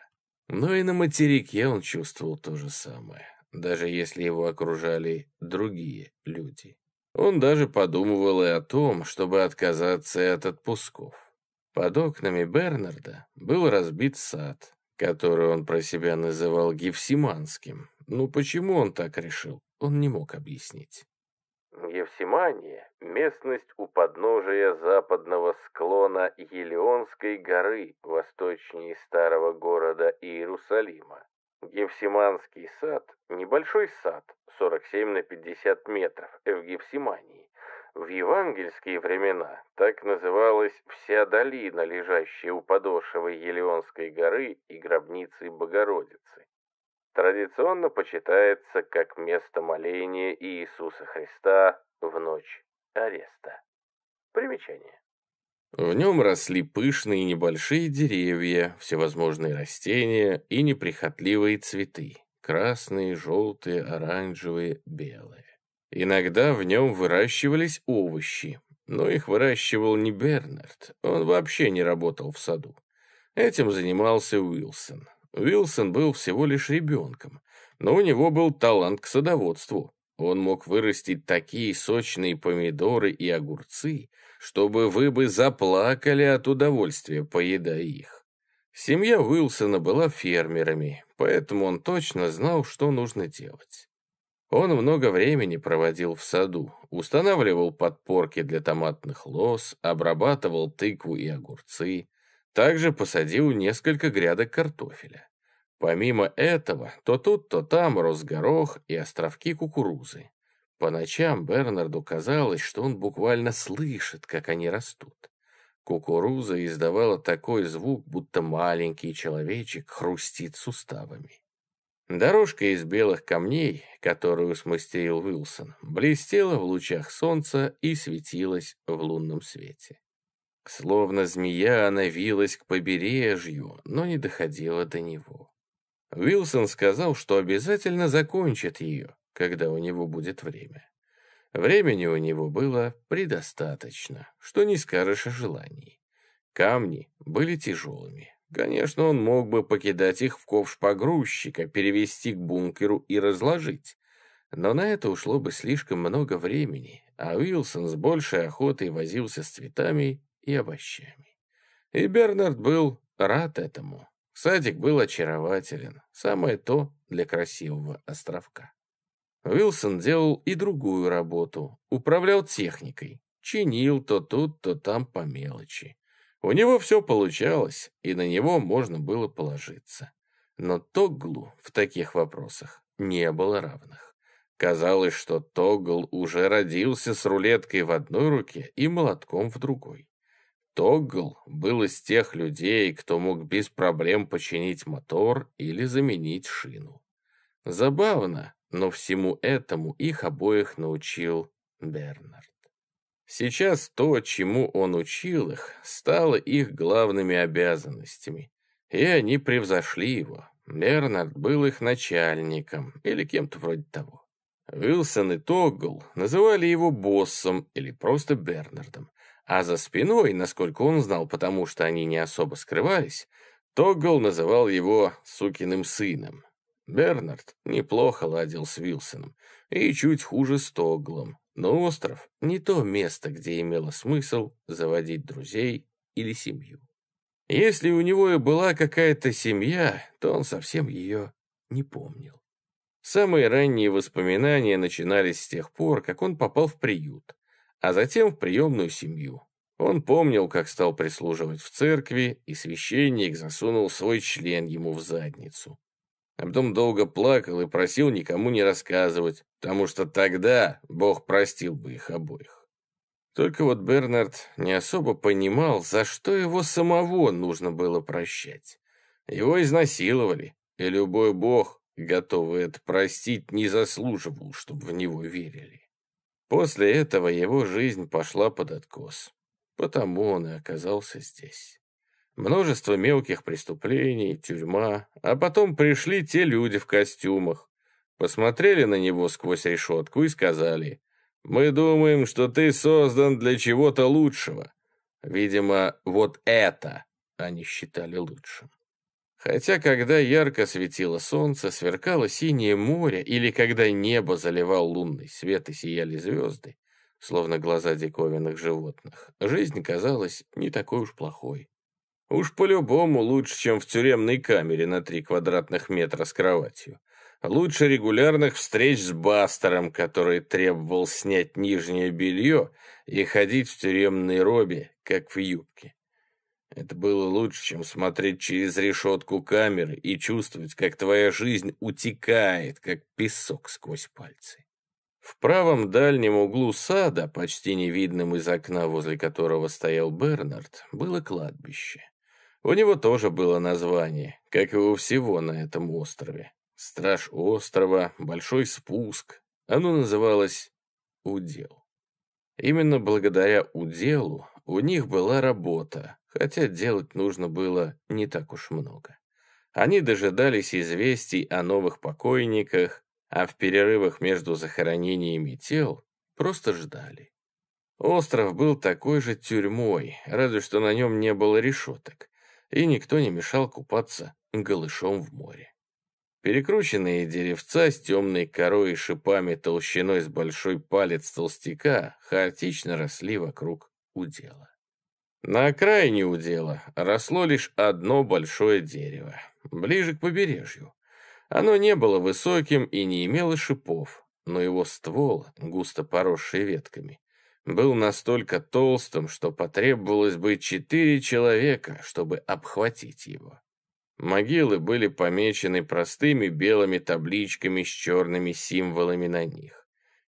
Но и на материке он чувствовал то же самое, даже если его окружали другие люди. Он даже подумывал и о том, чтобы отказаться от отпусков. Под окнами Бернарда был разбит сад, который он про себя называл Гефсиманским. Ну почему он так решил, он не мог объяснить. Гефсимания – местность у подножия западного склона Елеонской горы, восточнее старого города Иерусалима. Гефсиманский сад – небольшой сад, 47 на 50 метров, э, в Гефсимании. В евангельские времена так называлась вся долина, лежащая у подошвы Елеонской горы и гробницы Богородицы. Традиционно почитается как место моления Иисуса Христа в ночь ареста. Примечание. В нем росли пышные небольшие деревья, всевозможные растения и неприхотливые цветы – красные, желтые, оранжевые, белые. Иногда в нем выращивались овощи, но их выращивал не Бернард, он вообще не работал в саду. Этим занимался Уилсон. Уилсон был всего лишь ребенком, но у него был талант к садоводству. Он мог вырастить такие сочные помидоры и огурцы – чтобы вы бы заплакали от удовольствия, поедая их. Семья Уилсона была фермерами, поэтому он точно знал, что нужно делать. Он много времени проводил в саду, устанавливал подпорки для томатных лос, обрабатывал тыкву и огурцы, также посадил несколько грядок картофеля. Помимо этого, то тут, то там рос горох и островки кукурузы. По ночам Бернарду казалось, что он буквально слышит, как они растут. Кукуруза издавала такой звук, будто маленький человечек хрустит суставами. Дорожка из белых камней, которую смастерил Уилсон, блестела в лучах солнца и светилась в лунном свете. Словно змея она вилась к побережью, но не доходила до него. Уилсон сказал, что обязательно закончит ее, когда у него будет время. Времени у него было предостаточно, что не скажешь о желании. Камни были тяжелыми. Конечно, он мог бы покидать их в ковш погрузчика, перевести к бункеру и разложить. Но на это ушло бы слишком много времени, а Уилсон с большей охотой возился с цветами и овощами. И Бернард был рад этому. Садик был очарователен, самое то для красивого островка. Уилсон делал и другую работу, управлял техникой, чинил то тут, то там по мелочи. У него все получалось, и на него можно было положиться. Но Тогглу в таких вопросах не было равных. Казалось, что Тогл уже родился с рулеткой в одной руке и молотком в другой. Тогл был из тех людей, кто мог без проблем починить мотор или заменить шину. Забавно, но всему этому их обоих научил Бернард. Сейчас то, чему он учил их, стало их главными обязанностями, и они превзошли его. Бернард был их начальником или кем-то вроде того. Уилсон и Тоггл называли его боссом или просто Бернардом, а за спиной, насколько он знал, потому что они не особо скрывались, Тоггл называл его «сукиным сыном». Бернард неплохо ладил с Вилсоном и чуть хуже с Тоглом, но остров — не то место, где имело смысл заводить друзей или семью. Если у него и была какая-то семья, то он совсем ее не помнил. Самые ранние воспоминания начинались с тех пор, как он попал в приют, а затем в приемную семью. Он помнил, как стал прислуживать в церкви, и священник засунул свой член ему в задницу а потом долго плакал и просил никому не рассказывать, потому что тогда Бог простил бы их обоих. Только вот Бернард не особо понимал, за что его самого нужно было прощать. Его изнасиловали, и любой бог, готовый это простить, не заслуживал, чтобы в него верили. После этого его жизнь пошла под откос, потому он и оказался здесь. Множество мелких преступлений, тюрьма. А потом пришли те люди в костюмах. Посмотрели на него сквозь решетку и сказали, «Мы думаем, что ты создан для чего-то лучшего». Видимо, вот это они считали лучшим. Хотя, когда ярко светило солнце, сверкало синее море, или когда небо заливал лунный свет и сияли звезды, словно глаза диковинных животных, жизнь казалась не такой уж плохой. Уж по-любому лучше, чем в тюремной камере на три квадратных метра с кроватью. Лучше регулярных встреч с Бастером, который требовал снять нижнее белье и ходить в тюремной робе, как в юбке. Это было лучше, чем смотреть через решетку камеры и чувствовать, как твоя жизнь утекает, как песок сквозь пальцы. В правом дальнем углу сада, почти невидным из окна, возле которого стоял Бернард, было кладбище. У него тоже было название, как и у всего на этом острове. Страж острова, Большой спуск. Оно называлось «Удел». Именно благодаря «Уделу» у них была работа, хотя делать нужно было не так уж много. Они дожидались известий о новых покойниках, а в перерывах между захоронениями тел просто ждали. Остров был такой же тюрьмой, разве что на нем не было решеток и никто не мешал купаться голышом в море. Перекрученные деревца с темной корой и шипами толщиной с большой палец толстяка хаотично росли вокруг удела. На окраине удела росло лишь одно большое дерево, ближе к побережью. Оно не было высоким и не имело шипов, но его ствол, густо поросший ветками, был настолько толстым, что потребовалось бы четыре человека, чтобы обхватить его. Могилы были помечены простыми белыми табличками с черными символами на них.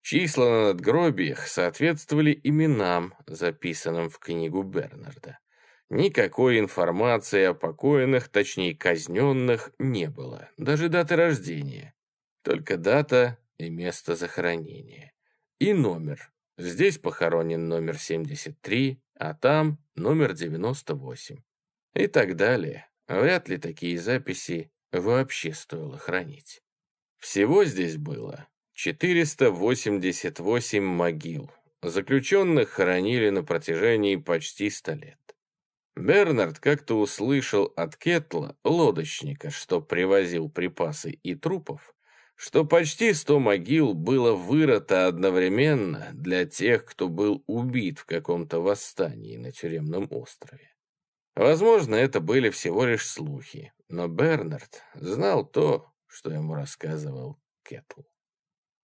Числа на надгробиях соответствовали именам, записанным в книгу Бернарда. Никакой информации о покойных, точнее казненных, не было, даже даты рождения. Только дата и место захоронения. И номер Здесь похоронен номер 73, а там номер 98. И так далее. Вряд ли такие записи вообще стоило хранить. Всего здесь было 488 могил. Заключенных хоронили на протяжении почти 100 лет. Бернард как-то услышал от Кетла, лодочника, что привозил припасы и трупов, что почти сто могил было вырыто одновременно для тех, кто был убит в каком-то восстании на тюремном острове. Возможно, это были всего лишь слухи, но Бернард знал то, что ему рассказывал Кетл.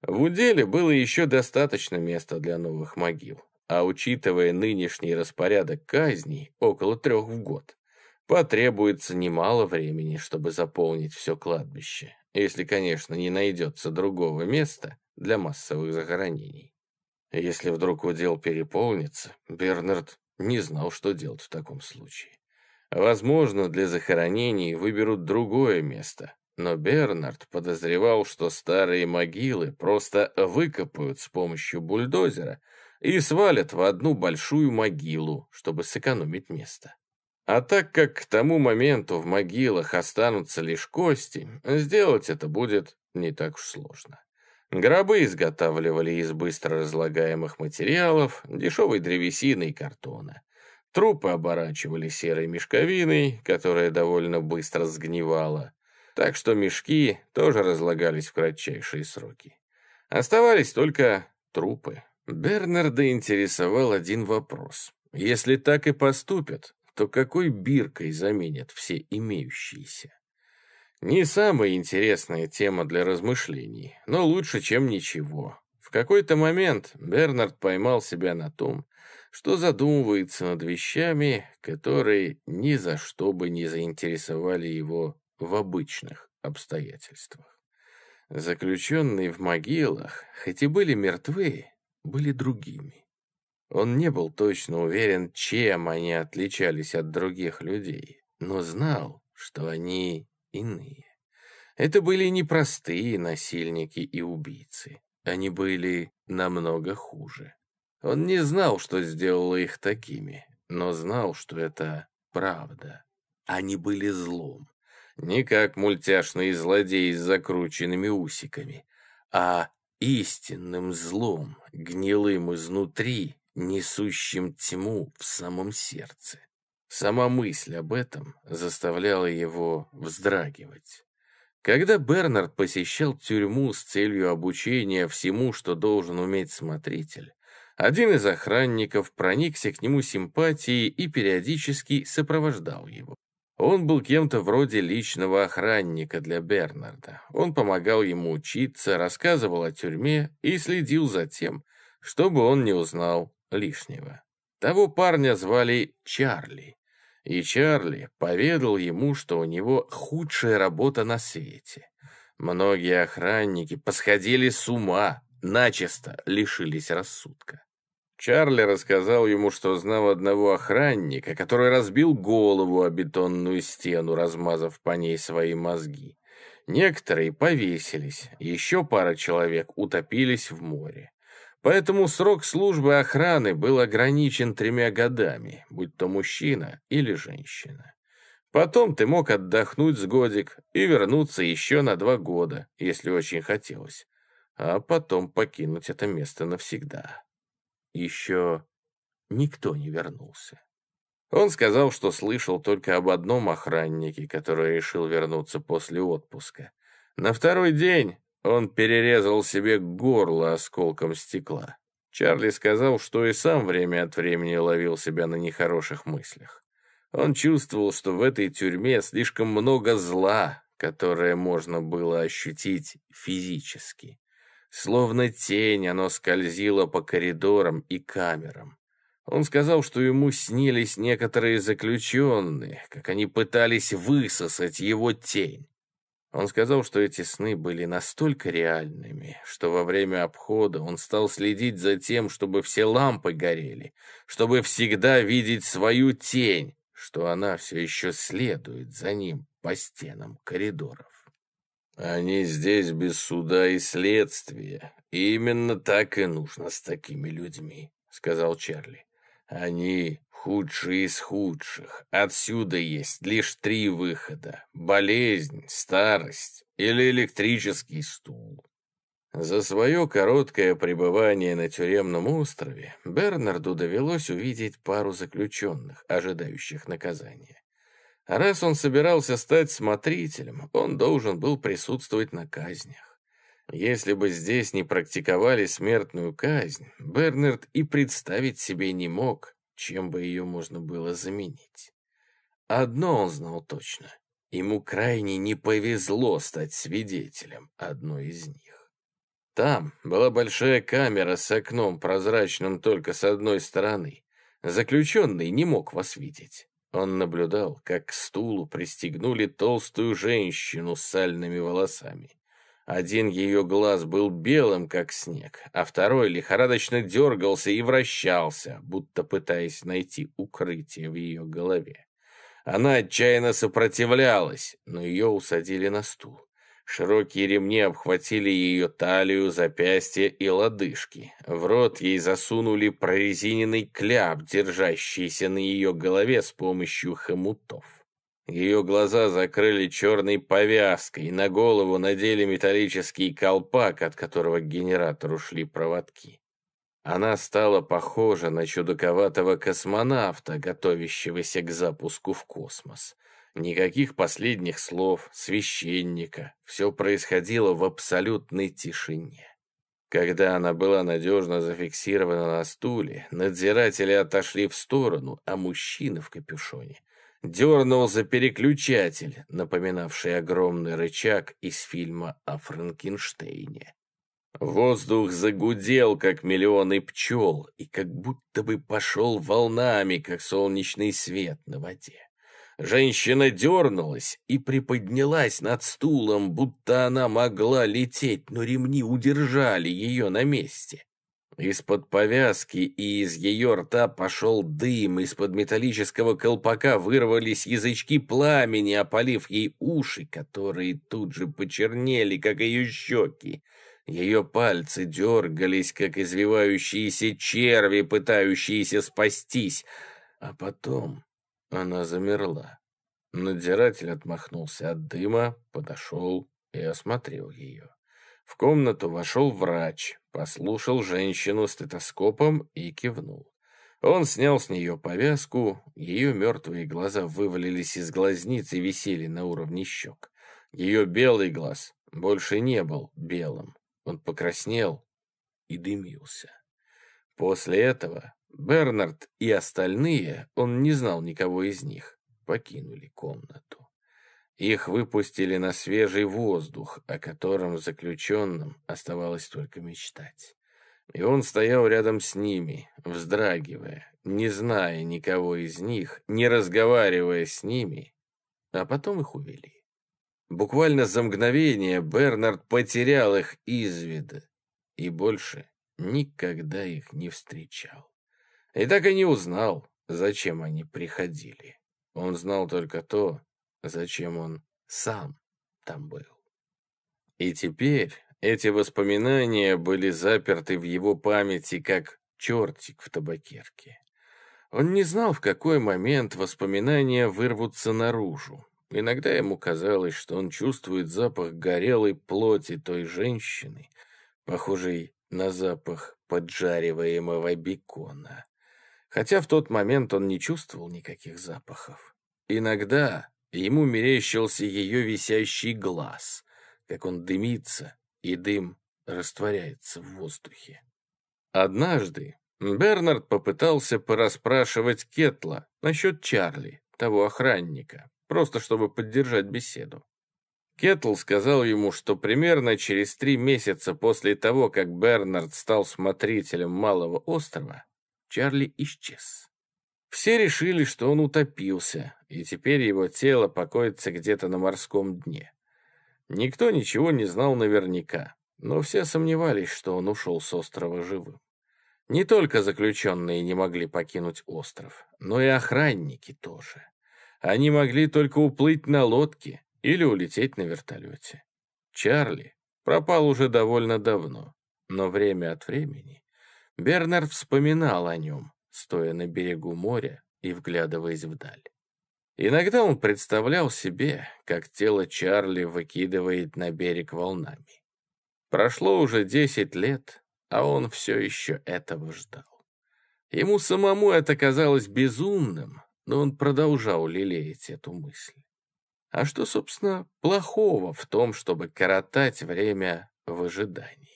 В уделе было еще достаточно места для новых могил, а учитывая нынешний распорядок казней, около трех в год, Потребуется немало времени, чтобы заполнить все кладбище, если, конечно, не найдется другого места для массовых захоронений. Если вдруг удел переполнится, Бернард не знал, что делать в таком случае. Возможно, для захоронений выберут другое место, но Бернард подозревал, что старые могилы просто выкопают с помощью бульдозера и свалят в одну большую могилу, чтобы сэкономить место. А так как к тому моменту в могилах останутся лишь кости, сделать это будет не так уж сложно. Гробы изготавливали из быстро разлагаемых материалов, дешевой древесины и картона. Трупы оборачивали серой мешковиной, которая довольно быстро сгнивала. Так что мешки тоже разлагались в кратчайшие сроки. Оставались только трупы. Бернарда интересовал один вопрос. Если так и поступят, то какой биркой заменят все имеющиеся? Не самая интересная тема для размышлений, но лучше, чем ничего. В какой-то момент Бернард поймал себя на том, что задумывается над вещами, которые ни за что бы не заинтересовали его в обычных обстоятельствах. Заключенные в могилах, хоть и были мертвы, были другими. Он не был точно уверен, чем они отличались от других людей, но знал, что они иные. Это были не простые насильники и убийцы. Они были намного хуже. Он не знал, что сделало их такими, но знал, что это правда. Они были злом. Не как мультяшные злодеи с закрученными усиками, а истинным злом, гнилым изнутри несущим тьму в самом сердце. Сама мысль об этом заставляла его вздрагивать. Когда Бернард посещал тюрьму с целью обучения всему, что должен уметь смотритель, один из охранников проникся к нему симпатией и периодически сопровождал его. Он был кем-то вроде личного охранника для Бернарда. Он помогал ему учиться, рассказывал о тюрьме и следил за тем, чтобы он не узнал лишнего. Того парня звали Чарли. И Чарли поведал ему, что у него худшая работа на свете. Многие охранники посходили с ума, начисто лишились рассудка. Чарли рассказал ему, что знал одного охранника, который разбил голову о бетонную стену, размазав по ней свои мозги. Некоторые повесились, еще пара человек утопились в море. Поэтому срок службы охраны был ограничен тремя годами, будь то мужчина или женщина. Потом ты мог отдохнуть с годик и вернуться еще на два года, если очень хотелось, а потом покинуть это место навсегда. Еще никто не вернулся. Он сказал, что слышал только об одном охраннике, который решил вернуться после отпуска. На второй день он перерезал себе горло осколком стекла. Чарли сказал, что и сам время от времени ловил себя на нехороших мыслях. Он чувствовал, что в этой тюрьме слишком много зла, которое можно было ощутить физически. Словно тень оно скользило по коридорам и камерам. Он сказал, что ему снились некоторые заключенные, как они пытались высосать его тень. Он сказал, что эти сны были настолько реальными, что во время обхода он стал следить за тем, чтобы все лампы горели, чтобы всегда видеть свою тень, что она все еще следует за ним по стенам коридоров. «Они здесь без суда и следствия. И именно так и нужно с такими людьми», — сказал Чарли. «Они Худший из худших. Отсюда есть лишь три выхода. Болезнь, старость или электрический стул. За свое короткое пребывание на тюремном острове Бернарду довелось увидеть пару заключенных, ожидающих наказания. раз он собирался стать смотрителем, он должен был присутствовать на казнях. Если бы здесь не практиковали смертную казнь, Бернард и представить себе не мог, чем бы ее можно было заменить. Одно он знал точно. Ему крайне не повезло стать свидетелем одной из них. Там была большая камера с окном, прозрачным только с одной стороны. Заключенный не мог вас видеть. Он наблюдал, как к стулу пристегнули толстую женщину с сальными волосами. Один ее глаз был белым, как снег, а второй лихорадочно дергался и вращался, будто пытаясь найти укрытие в ее голове. Она отчаянно сопротивлялась, но ее усадили на стул. Широкие ремни обхватили ее талию, запястья и лодыжки. В рот ей засунули прорезиненный кляп, держащийся на ее голове с помощью хомутов. Ее глаза закрыли черной повязкой, и на голову надели металлический колпак, от которого к генератору шли проводки. Она стала похожа на чудаковатого космонавта, готовящегося к запуску в космос. Никаких последних слов, священника. Все происходило в абсолютной тишине. Когда она была надежно зафиксирована на стуле, надзиратели отошли в сторону, а мужчина в капюшоне за переключатель, напоминавший огромный рычаг из фильма о Франкенштейне. Воздух загудел, как миллионы пчел, и как будто бы пошел волнами, как солнечный свет на воде. Женщина дернулась и приподнялась над стулом, будто она могла лететь, но ремни удержали ее на месте. Из-под повязки и из ее рта пошел дым, из-под металлического колпака вырвались язычки пламени, опалив ей уши, которые тут же почернели, как ее щеки. Ее пальцы дергались, как извивающиеся черви, пытающиеся спастись. А потом она замерла. Надзиратель отмахнулся от дыма, подошел и осмотрел ее. В комнату вошел врач, послушал женщину стетоскопом и кивнул. Он снял с нее повязку, ее мертвые глаза вывалились из глазниц и висели на уровне щек. Ее белый глаз больше не был белым. Он покраснел и дымился. После этого Бернард и остальные, он не знал никого из них, покинули комнату. Их выпустили на свежий воздух, о котором заключенным оставалось только мечтать. И он стоял рядом с ними, вздрагивая, не зная никого из них, не разговаривая с ними, а потом их увели. Буквально за мгновение Бернард потерял их из вида и больше никогда их не встречал. И так и не узнал, зачем они приходили. Он знал только то, зачем он сам там был. И теперь эти воспоминания были заперты в его памяти, как чертик в табакерке. Он не знал, в какой момент воспоминания вырвутся наружу. Иногда ему казалось, что он чувствует запах горелой плоти той женщины, похожей на запах поджариваемого бекона. Хотя в тот момент он не чувствовал никаких запахов. Иногда Ему мерещился ее висящий глаз, как он дымится, и дым растворяется в воздухе. Однажды Бернард попытался порасспрашивать Кетла насчет Чарли, того охранника, просто чтобы поддержать беседу. Кетл сказал ему, что примерно через три месяца после того, как Бернард стал смотрителем Малого острова, Чарли исчез. Все решили, что он утопился, и теперь его тело покоится где-то на морском дне. Никто ничего не знал наверняка, но все сомневались, что он ушел с острова живым. Не только заключенные не могли покинуть остров, но и охранники тоже. Они могли только уплыть на лодке или улететь на вертолете. Чарли пропал уже довольно давно, но время от времени Бернард вспоминал о нем, стоя на берегу моря и вглядываясь вдаль. Иногда он представлял себе, как тело Чарли выкидывает на берег волнами. Прошло уже десять лет, а он все еще этого ждал. Ему самому это казалось безумным, но он продолжал лелеять эту мысль. А что, собственно, плохого в том, чтобы коротать время в ожидании?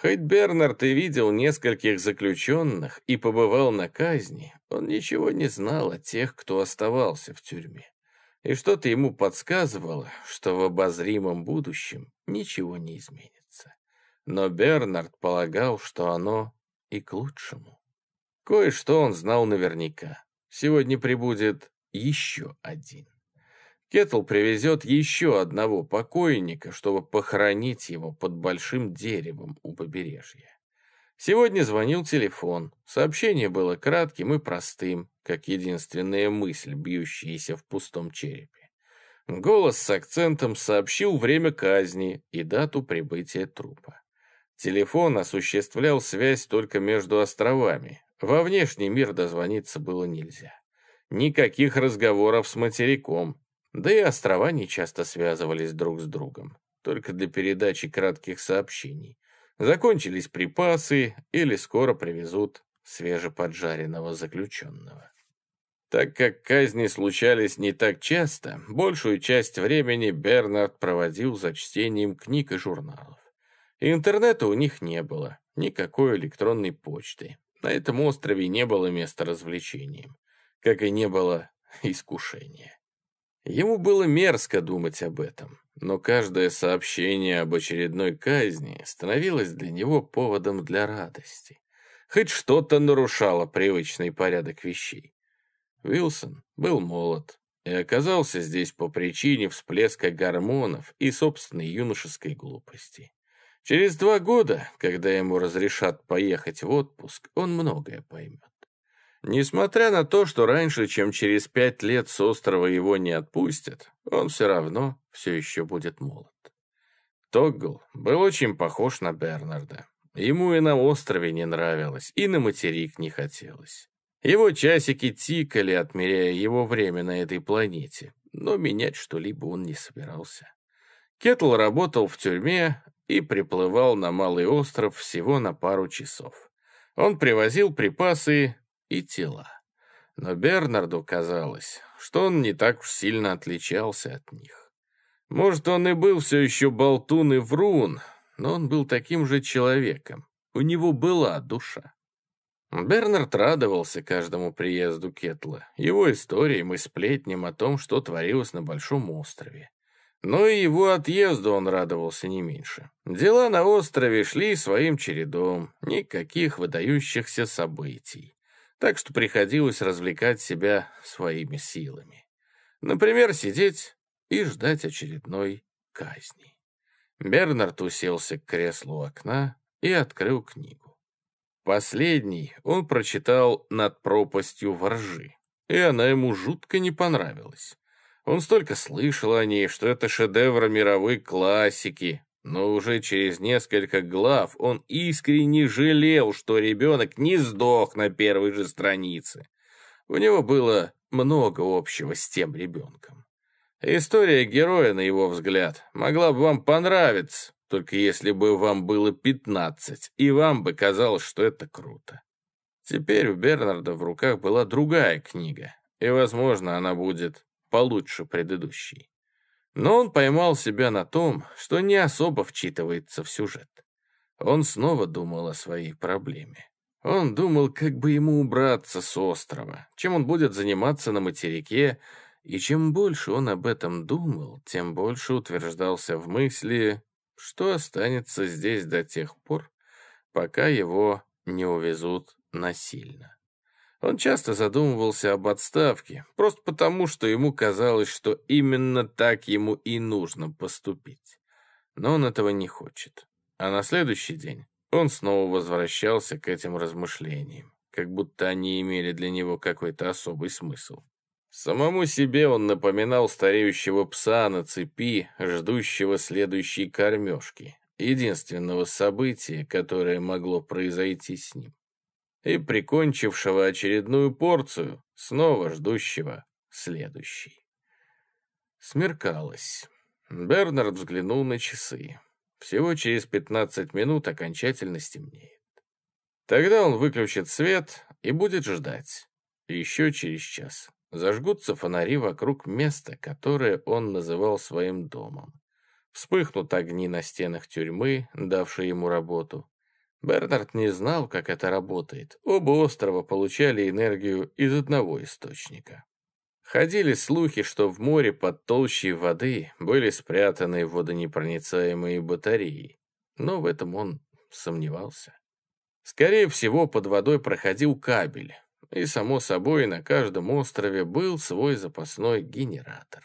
Хоть Бернард и видел нескольких заключенных и побывал на казни, он ничего не знал о тех, кто оставался в тюрьме. И что-то ему подсказывало, что в обозримом будущем ничего не изменится. Но Бернард полагал, что оно и к лучшему. Кое-что он знал наверняка. Сегодня прибудет еще один. Кетл привезет еще одного покойника, чтобы похоронить его под большим деревом у побережья. Сегодня звонил телефон. Сообщение было кратким и простым, как единственная мысль, бьющаяся в пустом черепе. Голос с акцентом сообщил время казни и дату прибытия трупа. Телефон осуществлял связь только между островами. Во внешний мир дозвониться было нельзя. Никаких разговоров с материком, да и острова не часто связывались друг с другом, только для передачи кратких сообщений. Закончились припасы или скоро привезут свежеподжаренного заключенного. Так как казни случались не так часто, большую часть времени Бернард проводил за чтением книг и журналов. Интернета у них не было, никакой электронной почты. На этом острове не было места развлечениям, как и не было искушения. Ему было мерзко думать об этом, но каждое сообщение об очередной казни становилось для него поводом для радости. Хоть что-то нарушало привычный порядок вещей. Уилсон был молод и оказался здесь по причине всплеска гормонов и собственной юношеской глупости. Через два года, когда ему разрешат поехать в отпуск, он многое поймет. Несмотря на то, что раньше, чем через пять лет с острова его не отпустят, он все равно все еще будет молод. Тоггл был очень похож на Бернарда. Ему и на острове не нравилось, и на материк не хотелось. Его часики тикали, отмеряя его время на этой планете, но менять что-либо он не собирался. Кетл работал в тюрьме и приплывал на Малый остров всего на пару часов. Он привозил припасы, и тела. Но Бернарду казалось, что он не так уж сильно отличался от них. Может, он и был все еще болтун и врун, но он был таким же человеком. У него была душа. Бернард радовался каждому приезду Кетла, его историям и сплетням о том, что творилось на Большом острове. Но и его отъезду он радовался не меньше. Дела на острове шли своим чередом, никаких выдающихся событий так что приходилось развлекать себя своими силами. Например, сидеть и ждать очередной казни. Бернард уселся к креслу у окна и открыл книгу. Последний он прочитал «Над пропастью воржи», и она ему жутко не понравилась. Он столько слышал о ней, что это шедевр мировой классики, но уже через несколько глав он искренне жалел, что ребенок не сдох на первой же странице. У него было много общего с тем ребенком. История героя, на его взгляд, могла бы вам понравиться, только если бы вам было 15, и вам бы казалось, что это круто. Теперь у Бернарда в руках была другая книга, и, возможно, она будет получше предыдущей. Но он поймал себя на том, что не особо вчитывается в сюжет. Он снова думал о своей проблеме. Он думал, как бы ему убраться с острова, чем он будет заниматься на материке, и чем больше он об этом думал, тем больше утверждался в мысли, что останется здесь до тех пор, пока его не увезут насильно. Он часто задумывался об отставке, просто потому, что ему казалось, что именно так ему и нужно поступить. Но он этого не хочет. А на следующий день он снова возвращался к этим размышлениям, как будто они имели для него какой-то особый смысл. Самому себе он напоминал стареющего пса на цепи, ждущего следующей кормежки, единственного события, которое могло произойти с ним и прикончившего очередную порцию, снова ждущего следующий. Смеркалось. Бернард взглянул на часы. Всего через 15 минут окончательно стемнеет. Тогда он выключит свет и будет ждать. Еще через час зажгутся фонари вокруг места, которое он называл своим домом. Вспыхнут огни на стенах тюрьмы, давшие ему работу. Бернард не знал, как это работает. Оба острова получали энергию из одного источника. Ходили слухи, что в море под толщей воды были спрятаны водонепроницаемые батареи, но в этом он сомневался. Скорее всего, под водой проходил кабель, и, само собой, на каждом острове был свой запасной генератор.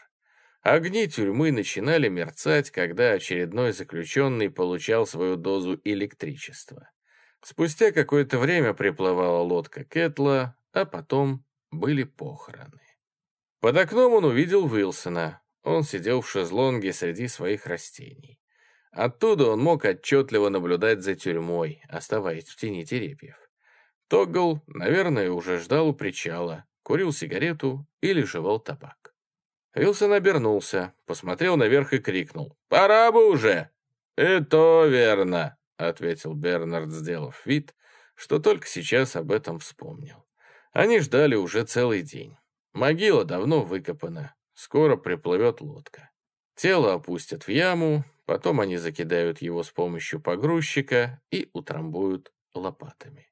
Огни тюрьмы начинали мерцать, когда очередной заключенный получал свою дозу электричества. Спустя какое-то время приплывала лодка Кетла, а потом были похороны. Под окном он увидел Уилсона. Он сидел в шезлонге среди своих растений. Оттуда он мог отчетливо наблюдать за тюрьмой, оставаясь в тени деревьев. Тоггл, наверное, уже ждал у причала, курил сигарету или жевал табак. Вилсон обернулся, посмотрел наверх и крикнул. «Пора бы уже!» "Это верно», — ответил Бернард, сделав вид, что только сейчас об этом вспомнил. Они ждали уже целый день. Могила давно выкопана, скоро приплывет лодка. Тело опустят в яму, потом они закидают его с помощью погрузчика и утрамбуют лопатами.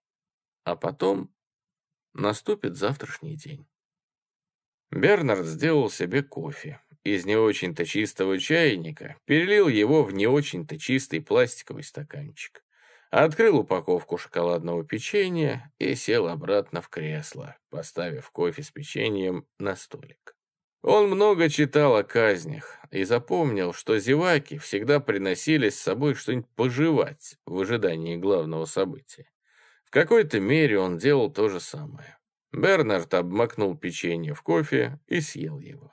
А потом наступит завтрашний день. Бернард сделал себе кофе. Из не очень-то чистого чайника перелил его в не очень-то чистый пластиковый стаканчик. Открыл упаковку шоколадного печенья и сел обратно в кресло, поставив кофе с печеньем на столик. Он много читал о казнях и запомнил, что зеваки всегда приносили с собой что-нибудь пожевать в ожидании главного события. В какой-то мере он делал то же самое. Бернард обмакнул печенье в кофе и съел его.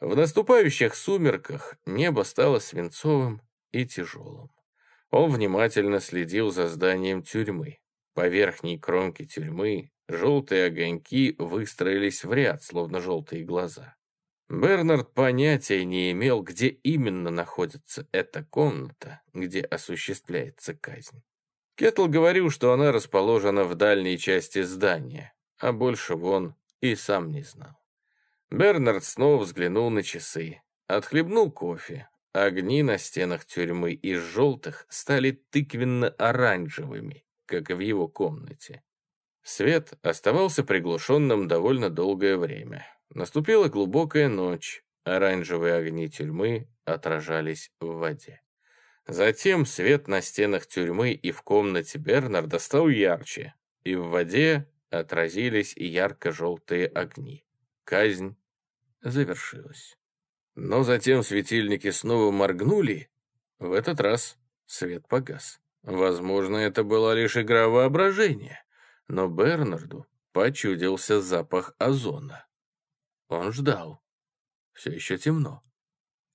В наступающих сумерках небо стало свинцовым и тяжелым. Он внимательно следил за зданием тюрьмы. По верхней кромке тюрьмы желтые огоньки выстроились в ряд, словно желтые глаза. Бернард понятия не имел, где именно находится эта комната, где осуществляется казнь. Кеттл говорил, что она расположена в дальней части здания, а больше вон и сам не знал. Бернард снова взглянул на часы, отхлебнул кофе. Огни на стенах тюрьмы из желтых стали тыквенно-оранжевыми, как и в его комнате. Свет оставался приглушенным довольно долгое время. Наступила глубокая ночь, оранжевые огни тюрьмы отражались в воде. Затем свет на стенах тюрьмы и в комнате Бернарда стал ярче, и в воде отразились и ярко-желтые огни. Казнь завершилась. Но затем светильники снова моргнули. В этот раз свет погас. Возможно, это была лишь игра воображения, но Бернарду почудился запах озона. Он ждал. Все еще темно.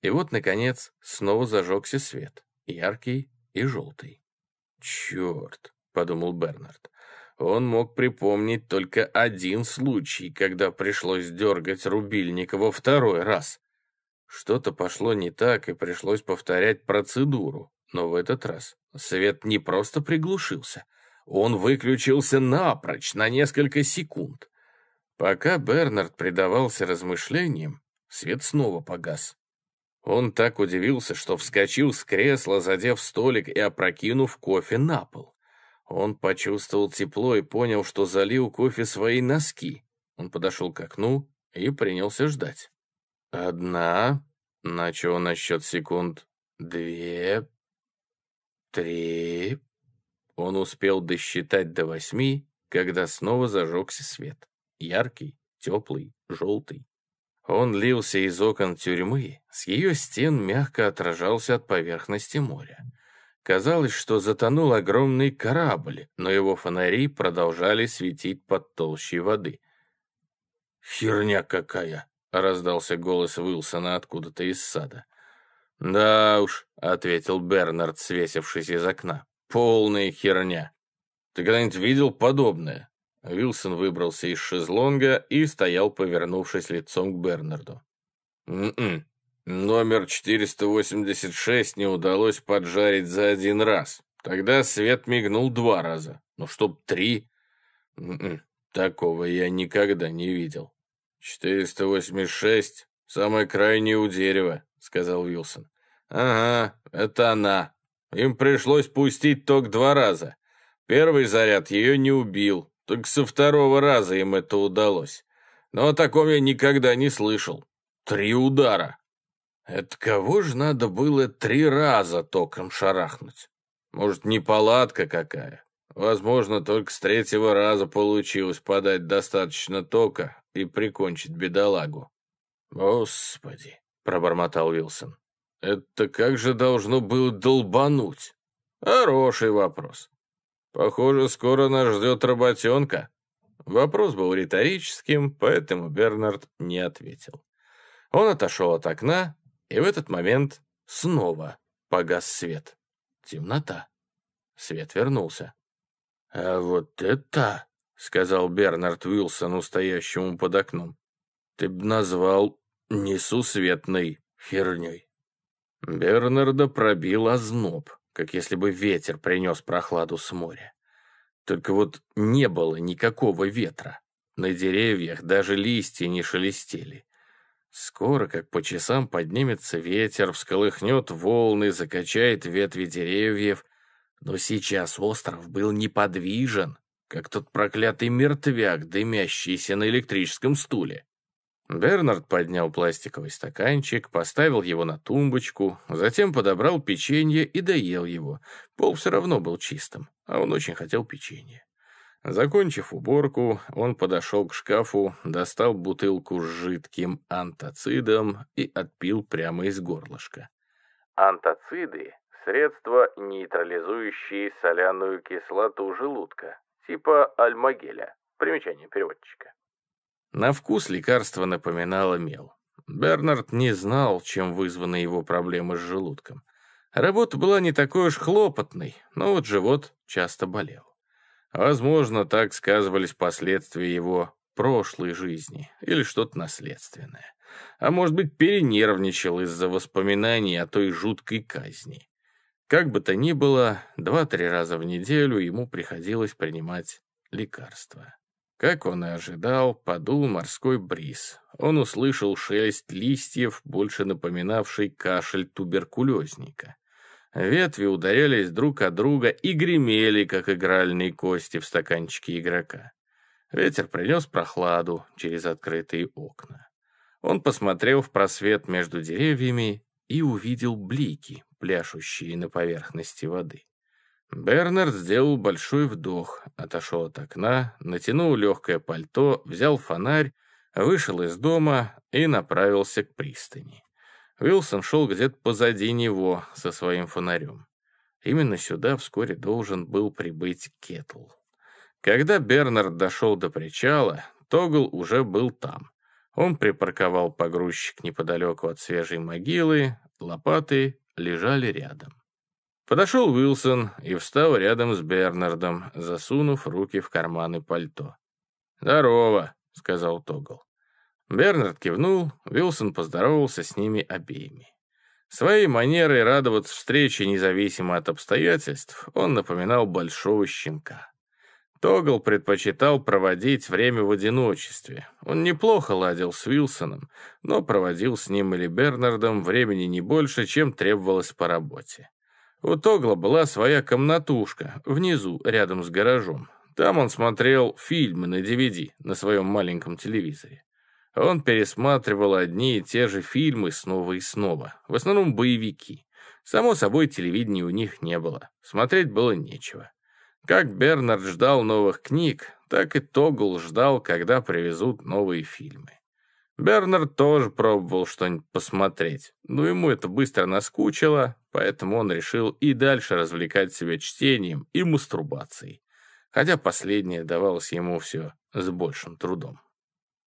И вот, наконец, снова зажегся свет, яркий и желтый. «Черт!» — подумал Бернард он мог припомнить только один случай, когда пришлось дергать рубильник во второй раз. Что-то пошло не так, и пришлось повторять процедуру. Но в этот раз свет не просто приглушился, он выключился напрочь на несколько секунд. Пока Бернард предавался размышлениям, свет снова погас. Он так удивился, что вскочил с кресла, задев столик и опрокинув кофе на пол. Он почувствовал тепло и понял, что залил кофе свои носки. Он подошел к окну и принялся ждать. «Одна», — начал на счет секунд, — «две», «три». Он успел досчитать до восьми, когда снова зажегся свет. Яркий, теплый, желтый. Он лился из окон тюрьмы, с ее стен мягко отражался от поверхности моря. Казалось, что затонул огромный корабль, но его фонари продолжали светить под толщей воды. «Херня какая!» — раздался голос Уилсона откуда-то из сада. «Да уж», — ответил Бернард, свесившись из окна, — «полная херня». «Ты когда-нибудь видел подобное?» Уилсон выбрался из шезлонга и стоял, повернувшись лицом к Бернарду. «М-м», Номер 486 не удалось поджарить за один раз. Тогда свет мигнул два раза. Ну, чтоб три... Н -н -н, такого я никогда не видел. 486, самое крайнее у дерева, сказал Уилсон. Ага, это она. Им пришлось пустить ток два раза. Первый заряд ее не убил, только со второго раза им это удалось. Но о таком я никогда не слышал. Три удара. Это кого же надо было три раза током шарахнуть? Может, не палатка какая? Возможно, только с третьего раза получилось подать достаточно тока и прикончить бедолагу. «Господи!» — пробормотал Вилсон. «Это как же должно было долбануть?» «Хороший вопрос. Похоже, скоро нас ждет работенка». Вопрос был риторическим, поэтому Бернард не ответил. Он отошел от окна, и в этот момент снова погас свет. Темнота. Свет вернулся. «А вот это...» — сказал Бернард Уилсону, стоящему под окном. «Ты б назвал несусветной херней». Бернарда пробил озноб, как если бы ветер принес прохладу с моря. Только вот не было никакого ветра. На деревьях даже листья не шелестели. Скоро, как по часам, поднимется ветер, всколыхнет волны, закачает ветви деревьев. Но сейчас остров был неподвижен, как тот проклятый мертвяк, дымящийся на электрическом стуле. Бернард поднял пластиковый стаканчик, поставил его на тумбочку, затем подобрал печенье и доел его. Пол все равно был чистым, а он очень хотел печенье. Закончив уборку, он подошел к шкафу, достал бутылку с жидким антоцидом и отпил прямо из горлышка. Антоциды – средства, нейтрализующие соляную кислоту желудка, типа альмагеля. Примечание переводчика. На вкус лекарство напоминало мел. Бернард не знал, чем вызваны его проблемы с желудком. Работа была не такой уж хлопотной, но вот живот часто болел. Возможно, так сказывались последствия его прошлой жизни или что-то наследственное. А может быть, перенервничал из-за воспоминаний о той жуткой казни. Как бы то ни было, два-три раза в неделю ему приходилось принимать лекарства. Как он и ожидал, подул морской бриз. Он услышал шелест листьев, больше напоминавший кашель туберкулезника. Ветви ударялись друг от друга и гремели, как игральные кости в стаканчике игрока. Ветер принес прохладу через открытые окна. Он посмотрел в просвет между деревьями и увидел блики, пляшущие на поверхности воды. Бернард сделал большой вдох, отошел от окна, натянул легкое пальто, взял фонарь, вышел из дома и направился к пристани. Вилсон шел где-то позади него со своим фонарем. Именно сюда вскоре должен был прибыть Кетл. Когда Бернард дошел до причала, Тогл уже был там. Он припарковал погрузчик неподалеку от свежей могилы, лопаты лежали рядом. Подошел Уилсон и встал рядом с Бернардом, засунув руки в карманы пальто. «Здорово», — сказал Тогл. Бернард кивнул, Вилсон поздоровался с ними обеими. Своей манерой радоваться встрече независимо от обстоятельств он напоминал большого щенка. Тогл предпочитал проводить время в одиночестве. Он неплохо ладил с Вилсоном, но проводил с ним или Бернардом времени не больше, чем требовалось по работе. У Тогла была своя комнатушка, внизу, рядом с гаражом. Там он смотрел фильмы на DVD на своем маленьком телевизоре. Он пересматривал одни и те же фильмы снова и снова, в основном боевики. Само собой, телевидения у них не было, смотреть было нечего. Как Бернард ждал новых книг, так и Тогл ждал, когда привезут новые фильмы. Бернард тоже пробовал что-нибудь посмотреть, но ему это быстро наскучило, поэтому он решил и дальше развлекать себя чтением и мастурбацией, хотя последнее давалось ему все с большим трудом.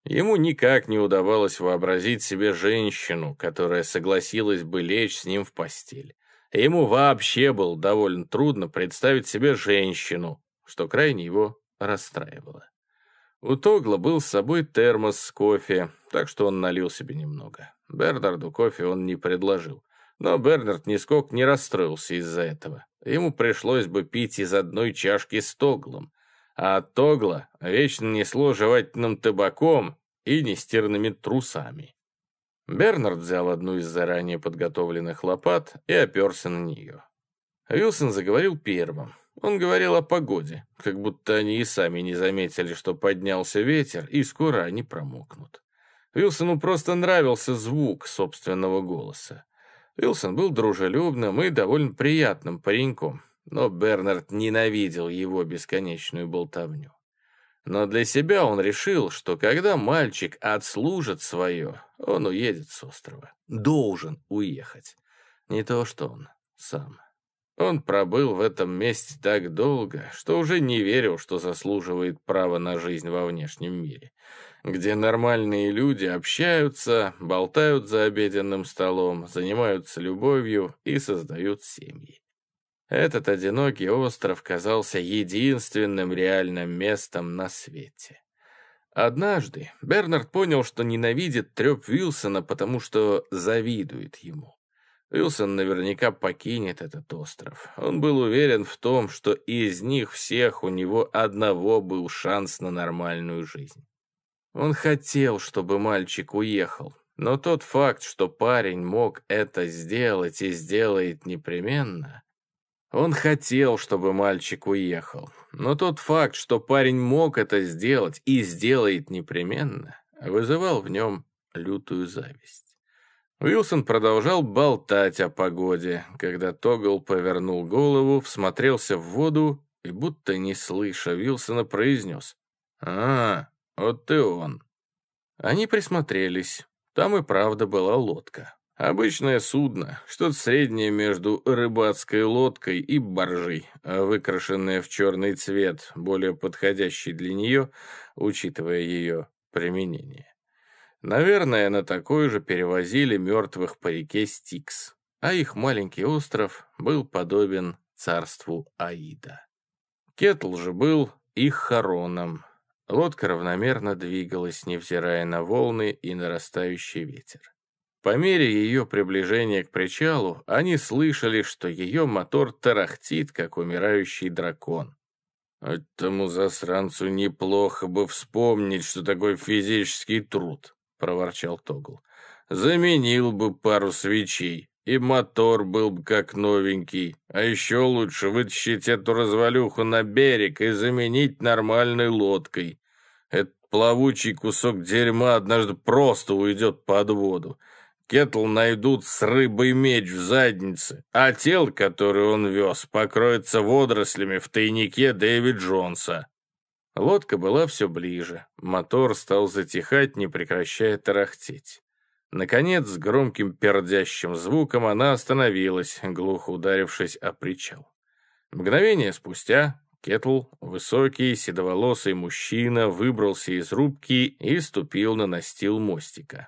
Ему никак не удавалось вообразить себе женщину, которая согласилась бы лечь с ним в постель. Ему вообще было довольно трудно представить себе женщину, что крайне его расстраивало. У Тогла был с собой термос с кофе, так что он налил себе немного. Бернарду кофе он не предложил. Но Бернард нисколько не расстроился из-за этого. Ему пришлось бы пить из одной чашки с Тоглом а Тогла вечно несло жевательным табаком и нестиранными трусами. Бернард взял одну из заранее подготовленных лопат и оперся на нее. Вилсон заговорил первым. Он говорил о погоде, как будто они и сами не заметили, что поднялся ветер, и скоро они промокнут. Вилсону просто нравился звук собственного голоса. Вилсон был дружелюбным и довольно приятным пареньком, но Бернард ненавидел его бесконечную болтовню. Но для себя он решил, что когда мальчик отслужит свое, он уедет с острова. Должен уехать. Не то, что он сам. Он пробыл в этом месте так долго, что уже не верил, что заслуживает права на жизнь во внешнем мире, где нормальные люди общаются, болтают за обеденным столом, занимаются любовью и создают семьи. Этот одинокий остров казался единственным реальным местом на свете. Однажды Бернард понял, что ненавидит трёп Вилсона, потому что завидует ему. Вилсон наверняка покинет этот остров. Он был уверен в том, что из них всех у него одного был шанс на нормальную жизнь. Он хотел, чтобы мальчик уехал, но тот факт, что парень мог это сделать и сделает непременно, он хотел, чтобы мальчик уехал, но тот факт, что парень мог это сделать и сделает непременно, вызывал в нем лютую зависть. Уилсон продолжал болтать о погоде, когда Тогл повернул голову, всмотрелся в воду и, будто не слыша, Уилсона произнес «А, вот ты он». Они присмотрелись. Там и правда была лодка. Обычное судно, что-то среднее между рыбацкой лодкой и баржей, а выкрашенное в черный цвет, более подходящий для нее, учитывая ее применение. Наверное, на такое же перевозили мертвых по реке Стикс, а их маленький остров был подобен царству Аида. Кетл же был их хороном. Лодка равномерно двигалась, невзирая на волны и нарастающий ветер. По мере ее приближения к причалу, они слышали, что ее мотор тарахтит, как умирающий дракон. «Этому засранцу неплохо бы вспомнить, что такой физический труд», — проворчал Тогл. «Заменил бы пару свечей, и мотор был бы как новенький. А еще лучше вытащить эту развалюху на берег и заменить нормальной лодкой. Этот плавучий кусок дерьма однажды просто уйдет под воду». Кетл найдут с рыбой меч в заднице, а тело, которое он вез, покроется водорослями в тайнике Дэвид Джонса. Лодка была все ближе, мотор стал затихать, не прекращая тарахтеть. Наконец, с громким пердящим звуком она остановилась, глухо ударившись о причал. Мгновение спустя Кетл, высокий, седоволосый мужчина, выбрался из рубки и ступил на настил мостика.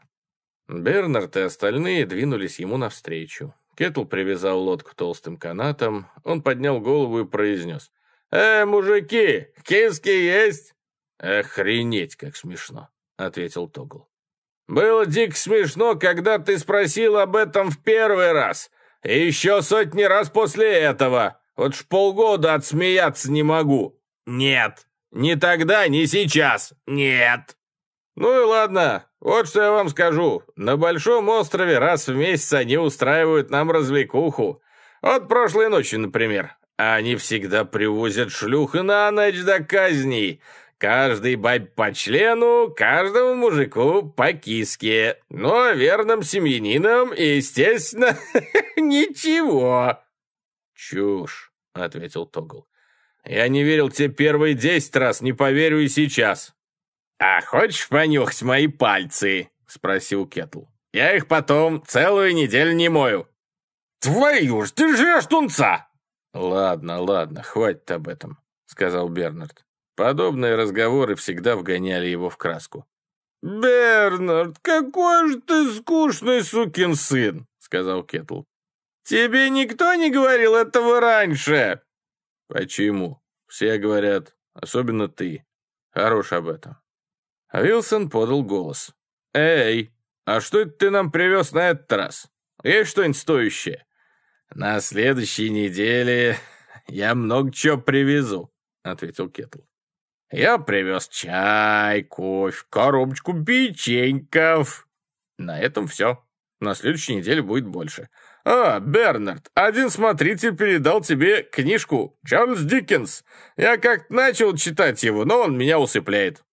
Бернард и остальные двинулись ему навстречу. Кетл привязал лодку толстым канатом, он поднял голову и произнес. «Э, мужики, киски есть?» «Охренеть, как смешно», — ответил Тогл. «Было дико смешно, когда ты спросил об этом в первый раз, и еще сотни раз после этого. Вот ж полгода отсмеяться не могу». «Нет, не тогда, не сейчас, нет». «Ну и ладно. Вот что я вам скажу. На Большом острове раз в месяц они устраивают нам развлекуху. От прошлой ночи, например. А они всегда привозят шлюх на ночь до казни. Каждый баб по члену, каждому мужику по киске. Но ну, а верным семьянинам, естественно, ничего». «Чушь», — ответил Тогл. «Я не верил тебе первые десять раз, не поверю и сейчас». «А хочешь понюхать мои пальцы?» — спросил Кетл. «Я их потом целую неделю не мою». «Твою ж, ты жрешь тунца!» «Ладно, ладно, хватит об этом», — сказал Бернард. Подобные разговоры всегда вгоняли его в краску. «Бернард, какой же ты скучный сукин сын!» — сказал Кетл. «Тебе никто не говорил этого раньше?» «Почему? Все говорят, особенно ты. Хорош об этом. А Вилсон подал голос. «Эй, а что это ты нам привез на этот раз? Есть что-нибудь стоящее?» «На следующей неделе я много чего привезу», — ответил Кетл. «Я привез чай, кофе, коробочку печеньков». На этом все. На следующей неделе будет больше. «А, Бернард, один смотритель передал тебе книжку «Чарльз Диккенс». Я как-то начал читать его, но он меня усыпляет».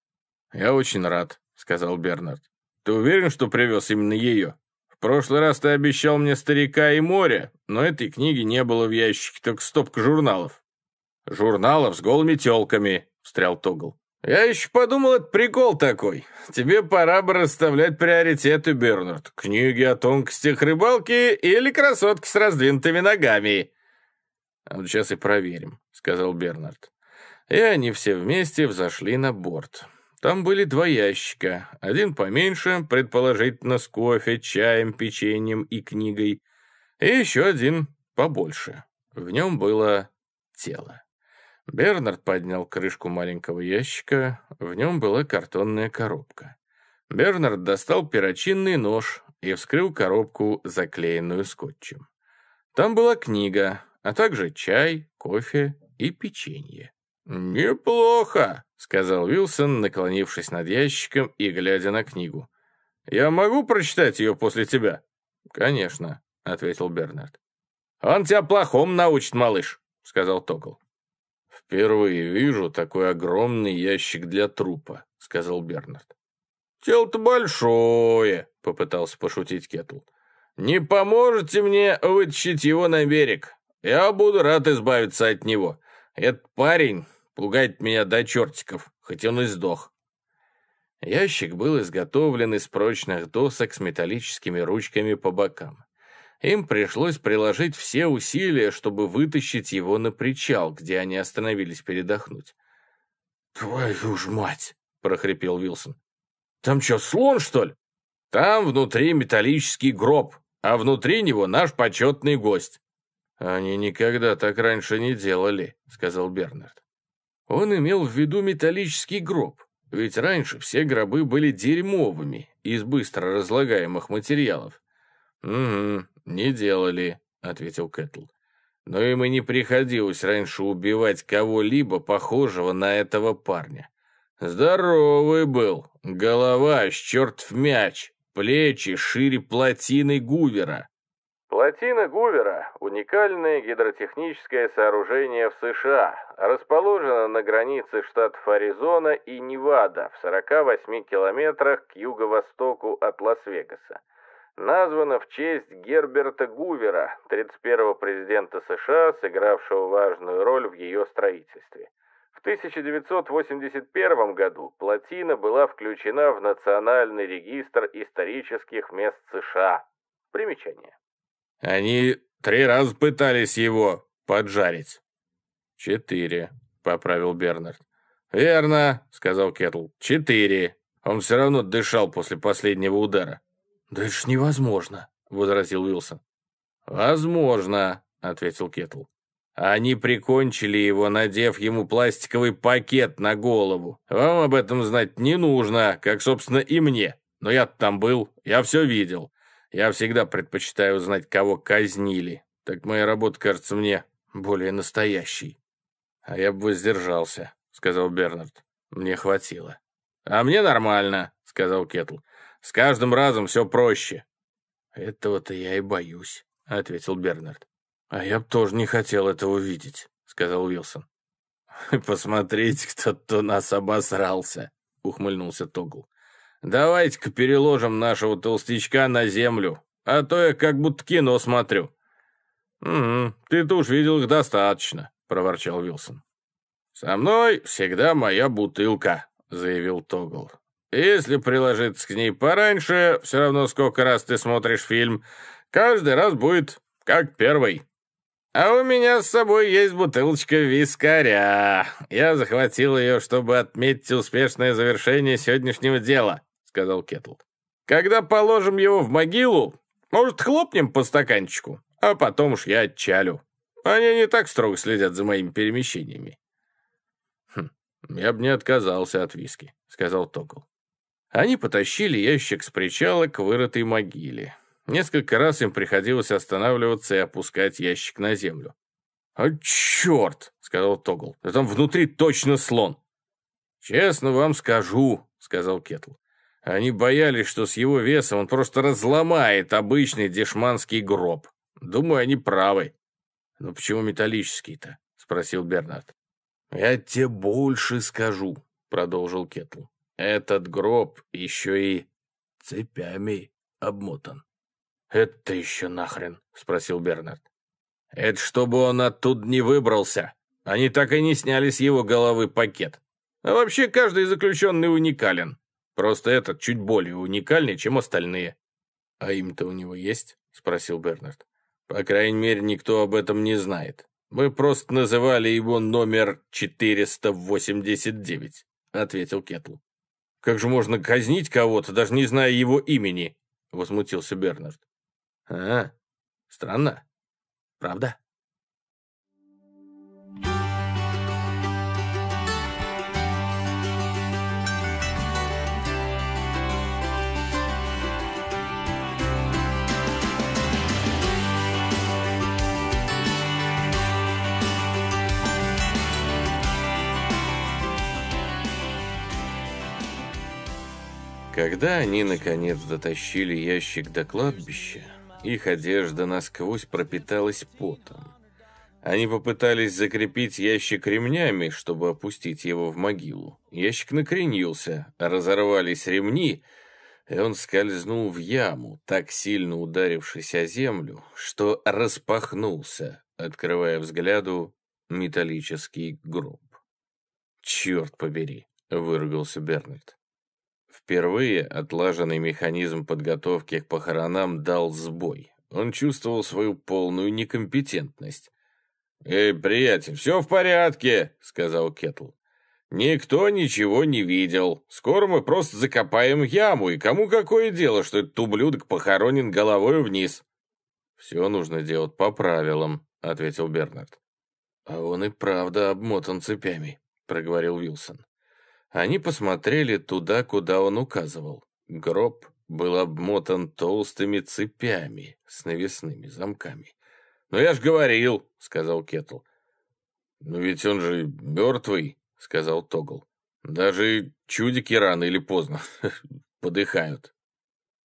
«Я очень рад», — сказал Бернард. «Ты уверен, что привез именно ее? В прошлый раз ты обещал мне старика и море, но этой книги не было в ящике, только стопка журналов». «Журналов с голыми телками», — встрял Тогл. «Я еще подумал, это прикол такой. Тебе пора бы расставлять приоритеты, Бернард. Книги о тонкостях рыбалки или красотки с раздвинутыми ногами». «А вот сейчас и проверим», — сказал Бернард. И они все вместе взошли на борт. Там были два ящика. Один поменьше, предположительно, с кофе, чаем, печеньем и книгой. И еще один побольше. В нем было тело. Бернард поднял крышку маленького ящика. В нем была картонная коробка. Бернард достал перочинный нож и вскрыл коробку, заклеенную скотчем. Там была книга, а также чай, кофе и печенье. «Неплохо», — сказал Вилсон, наклонившись над ящиком и глядя на книгу. «Я могу прочитать ее после тебя?» «Конечно», — ответил Бернард. «Он тебя плохом научит, малыш», — сказал Токол. «Впервые вижу такой огромный ящик для трупа», — сказал Бернард. «Тело-то большое», — попытался пошутить Кетл. «Не поможете мне вытащить его на берег? Я буду рад избавиться от него. Этот парень Пугает меня до чертиков, хоть он и сдох. Ящик был изготовлен из прочных досок с металлическими ручками по бокам. Им пришлось приложить все усилия, чтобы вытащить его на причал, где они остановились передохнуть. «Твою ж мать!» — прохрипел Вилсон. «Там что, слон, что ли?» «Там внутри металлический гроб, а внутри него наш почетный гость». «Они никогда так раньше не делали», — сказал Бернард. Он имел в виду металлический гроб, ведь раньше все гробы были дерьмовыми из быстро разлагаемых материалов. «Угу, не делали», — ответил Кэтл. «Но им и не приходилось раньше убивать кого-либо, похожего на этого парня. Здоровый был, голова с черт в мяч, плечи шире плотины Гувера. Плотина Гувера – уникальное гидротехническое сооружение в США, расположено на границе штатов Аризона и Невада в 48 километрах к юго-востоку от Лас-Вегаса. Названо в честь Герберта Гувера, 31-го президента США, сыгравшего важную роль в ее строительстве. В 1981 году плотина была включена в Национальный регистр исторических мест США. Примечание. Они три раза пытались его поджарить». «Четыре», — поправил Бернард. «Верно», — сказал Кетл. «Четыре. Он все равно дышал после последнего удара». «Да это ж невозможно», — возразил Уилсон. «Возможно», — ответил Кетл. «Они прикончили его, надев ему пластиковый пакет на голову. Вам об этом знать не нужно, как, собственно, и мне. Но я там был, я все видел. Я всегда предпочитаю узнать, кого казнили. Так моя работа кажется мне более настоящей». «А я бы воздержался», — сказал Бернард. «Мне хватило». «А мне нормально», — сказал Кетл. «С каждым разом все проще». «Этого-то я и боюсь», — ответил Бернард. «А я бы тоже не хотел этого видеть», — сказал Уилсон. Посмотреть, кто кто-то нас обосрался», — ухмыльнулся Тогл. Давайте-ка переложим нашего толстячка на землю, а то я как будто кино смотрю». «Угу, ты-то уж видел их достаточно», — проворчал Вилсон. «Со мной всегда моя бутылка», — заявил Тогл. «Если приложиться к ней пораньше, все равно сколько раз ты смотришь фильм, каждый раз будет как первый». «А у меня с собой есть бутылочка вискаря. Я захватил ее, чтобы отметить успешное завершение сегодняшнего дела» сказал Кетл. «Когда положим его в могилу, может, хлопнем по стаканчику, а потом уж я отчалю. Они не так строго следят за моими перемещениями». «Хм, я бы не отказался от виски», — сказал Токол. Они потащили ящик с причала к вырытой могиле. Несколько раз им приходилось останавливаться и опускать ящик на землю. «А черт!» — сказал Тогл. «Да там внутри точно слон!» «Честно вам скажу», — сказал Кетл. Они боялись, что с его весом он просто разломает обычный дешманский гроб. Думаю, они правы. Но почему металлический-то? Спросил Бернард. Я тебе больше скажу, продолжил Кетл. Этот гроб еще и цепями обмотан. Это еще нахрен? Спросил Бернард. Это чтобы он оттуда не выбрался. Они так и не сняли с его головы пакет. А вообще каждый заключенный уникален. Просто этот чуть более уникальный, чем остальные». «А им-то у него есть?» — спросил Бернард. «По крайней мере, никто об этом не знает. Мы просто называли его номер 489», — ответил Кетл. «Как же можно казнить кого-то, даже не зная его имени?» — возмутился Бернард. «А, странно. Правда?» Когда они, наконец, дотащили ящик до кладбища, их одежда насквозь пропиталась потом. Они попытались закрепить ящик ремнями, чтобы опустить его в могилу. Ящик накренился, разорвались ремни, и он скользнул в яму, так сильно ударившись о землю, что распахнулся, открывая взгляду металлический гроб. «Черт побери!» — выругался Бернард. Впервые отлаженный механизм подготовки к похоронам дал сбой. Он чувствовал свою полную некомпетентность. «Эй, приятель, все в порядке», — сказал Кетл. «Никто ничего не видел. Скоро мы просто закопаем яму, и кому какое дело, что этот ублюдок похоронен головой вниз?» «Все нужно делать по правилам», — ответил Бернард. «А он и правда обмотан цепями», — проговорил Вилсон. Они посмотрели туда, куда он указывал. Гроб был обмотан толстыми цепями с навесными замками. «Ну я ж говорил», — сказал Кетл. «Ну ведь он же мертвый», — сказал Тогл. «Даже чудики рано или поздно подыхают».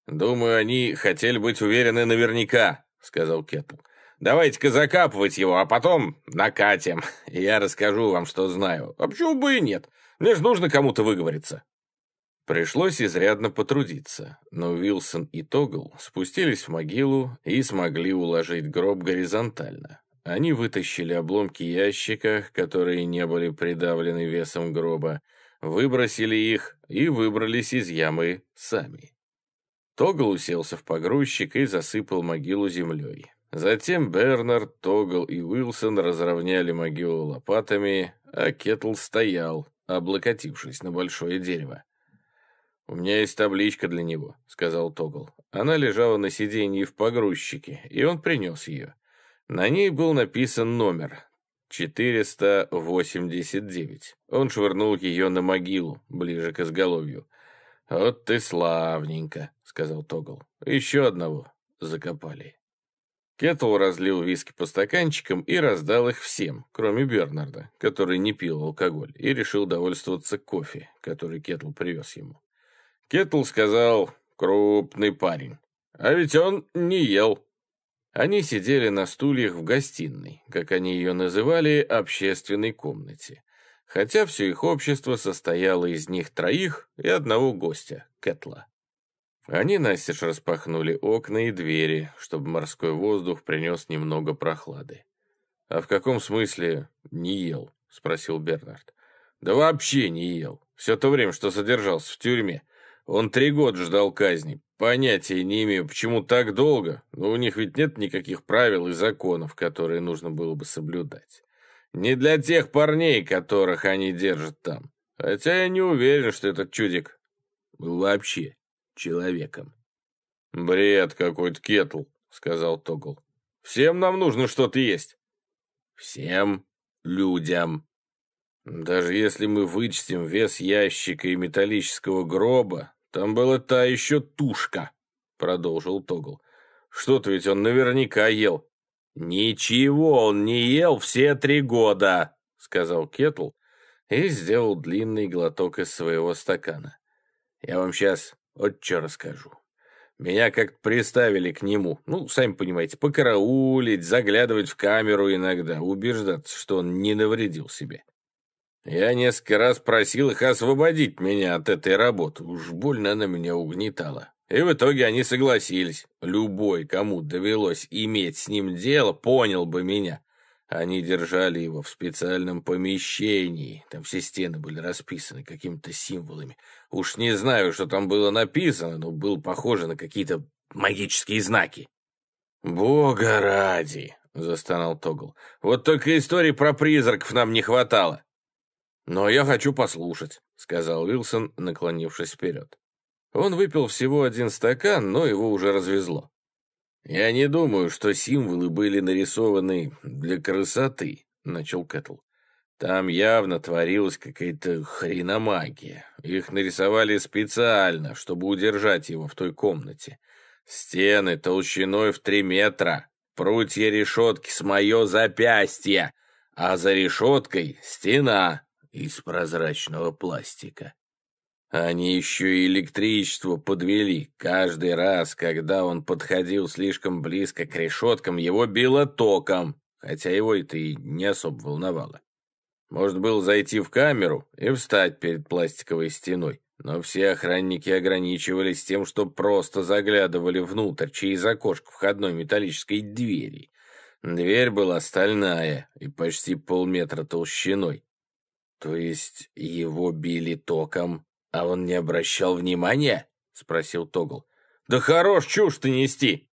«Думаю, они хотели быть уверены наверняка», — сказал Кетл. «Давайте-ка закапывать его, а потом накатим. Я расскажу вам, что знаю. А почему бы и нет? Мне же нужно кому-то выговориться». Пришлось изрядно потрудиться, но Уилсон и Тогл спустились в могилу и смогли уложить гроб горизонтально. Они вытащили обломки ящика, которые не были придавлены весом гроба, выбросили их и выбрались из ямы сами. Тогл уселся в погрузчик и засыпал могилу землей. Затем Бернард, Тогл и Уилсон разровняли могилу лопатами, а Кетл стоял, облокотившись на большое дерево. «У меня есть табличка для него», — сказал Тогл. Она лежала на сиденье в погрузчике, и он принес ее. На ней был написан номер 489. Он швырнул ее на могилу, ближе к изголовью. «Вот ты славненько», — сказал Тогл. «Еще одного закопали». Кетл разлил виски по стаканчикам и раздал их всем, кроме Бернарда, который не пил алкоголь и решил довольствоваться кофе, который Кетл привез ему. Кетл сказал «крупный парень». «А ведь он не ел». Они сидели на стульях в гостиной, как они ее называли, общественной комнате, хотя все их общество состояло из них троих и одного гостя, Кетла. Они настежь распахнули окна и двери, чтобы морской воздух принес немного прохлады. «А в каком смысле не ел?» — спросил Бернард. «Да вообще не ел. Все то время, что содержался в тюрьме. Он три года ждал казни. Понятия не имею, почему так долго, но у них ведь нет никаких правил и законов, которые нужно было бы соблюдать. Не для тех парней, которых они держат там. Хотя я не уверен, что этот чудик вообще человеком. «Бред какой-то, Кетл», — сказал Тогл. «Всем нам нужно что-то есть». «Всем людям». Даже если мы вычтем вес ящика и металлического гроба, там была та еще тушка, продолжил Тогл. Что-то ведь он наверняка ел. Ничего он не ел все три года, сказал Кетл и сделал длинный глоток из своего стакана. Я вам сейчас вот что расскажу. Меня как-то приставили к нему. Ну, сами понимаете, покараулить, заглядывать в камеру иногда, убеждаться, что он не навредил себе. Я несколько раз просил их освободить меня от этой работы. Они держали его в специальном помещении. Там все стены были расписаны какими-то символами. Уж не знаю, что там было написано, но было похоже на какие-то магические знаки. «Бога ради!» — застонал Тогл. «Вот только истории про призраков нам не хватало!» «Но я хочу послушать», — сказал Уилсон, наклонившись вперед. Он выпил всего один стакан, но его уже развезло. «Я не думаю, что символы были нарисованы для красоты», — начал Кэтл. «Там явно творилась какая-то хреномагия. Их нарисовали специально, чтобы удержать его в той комнате. Стены толщиной в три метра, прутья решетки с мое запястье, а за решеткой стена из прозрачного пластика. Они еще и электричество подвели. Каждый раз, когда он подходил слишком близко к решеткам, его било током, хотя его это и не особо волновало. Может был зайти в камеру и встать перед пластиковой стеной, но все охранники ограничивались тем, что просто заглядывали внутрь через окошко входной металлической двери. Дверь была стальная и почти полметра толщиной. То есть его били током «А он не обращал внимания?» — спросил Тогл. «Да хорош чушь ты нести!»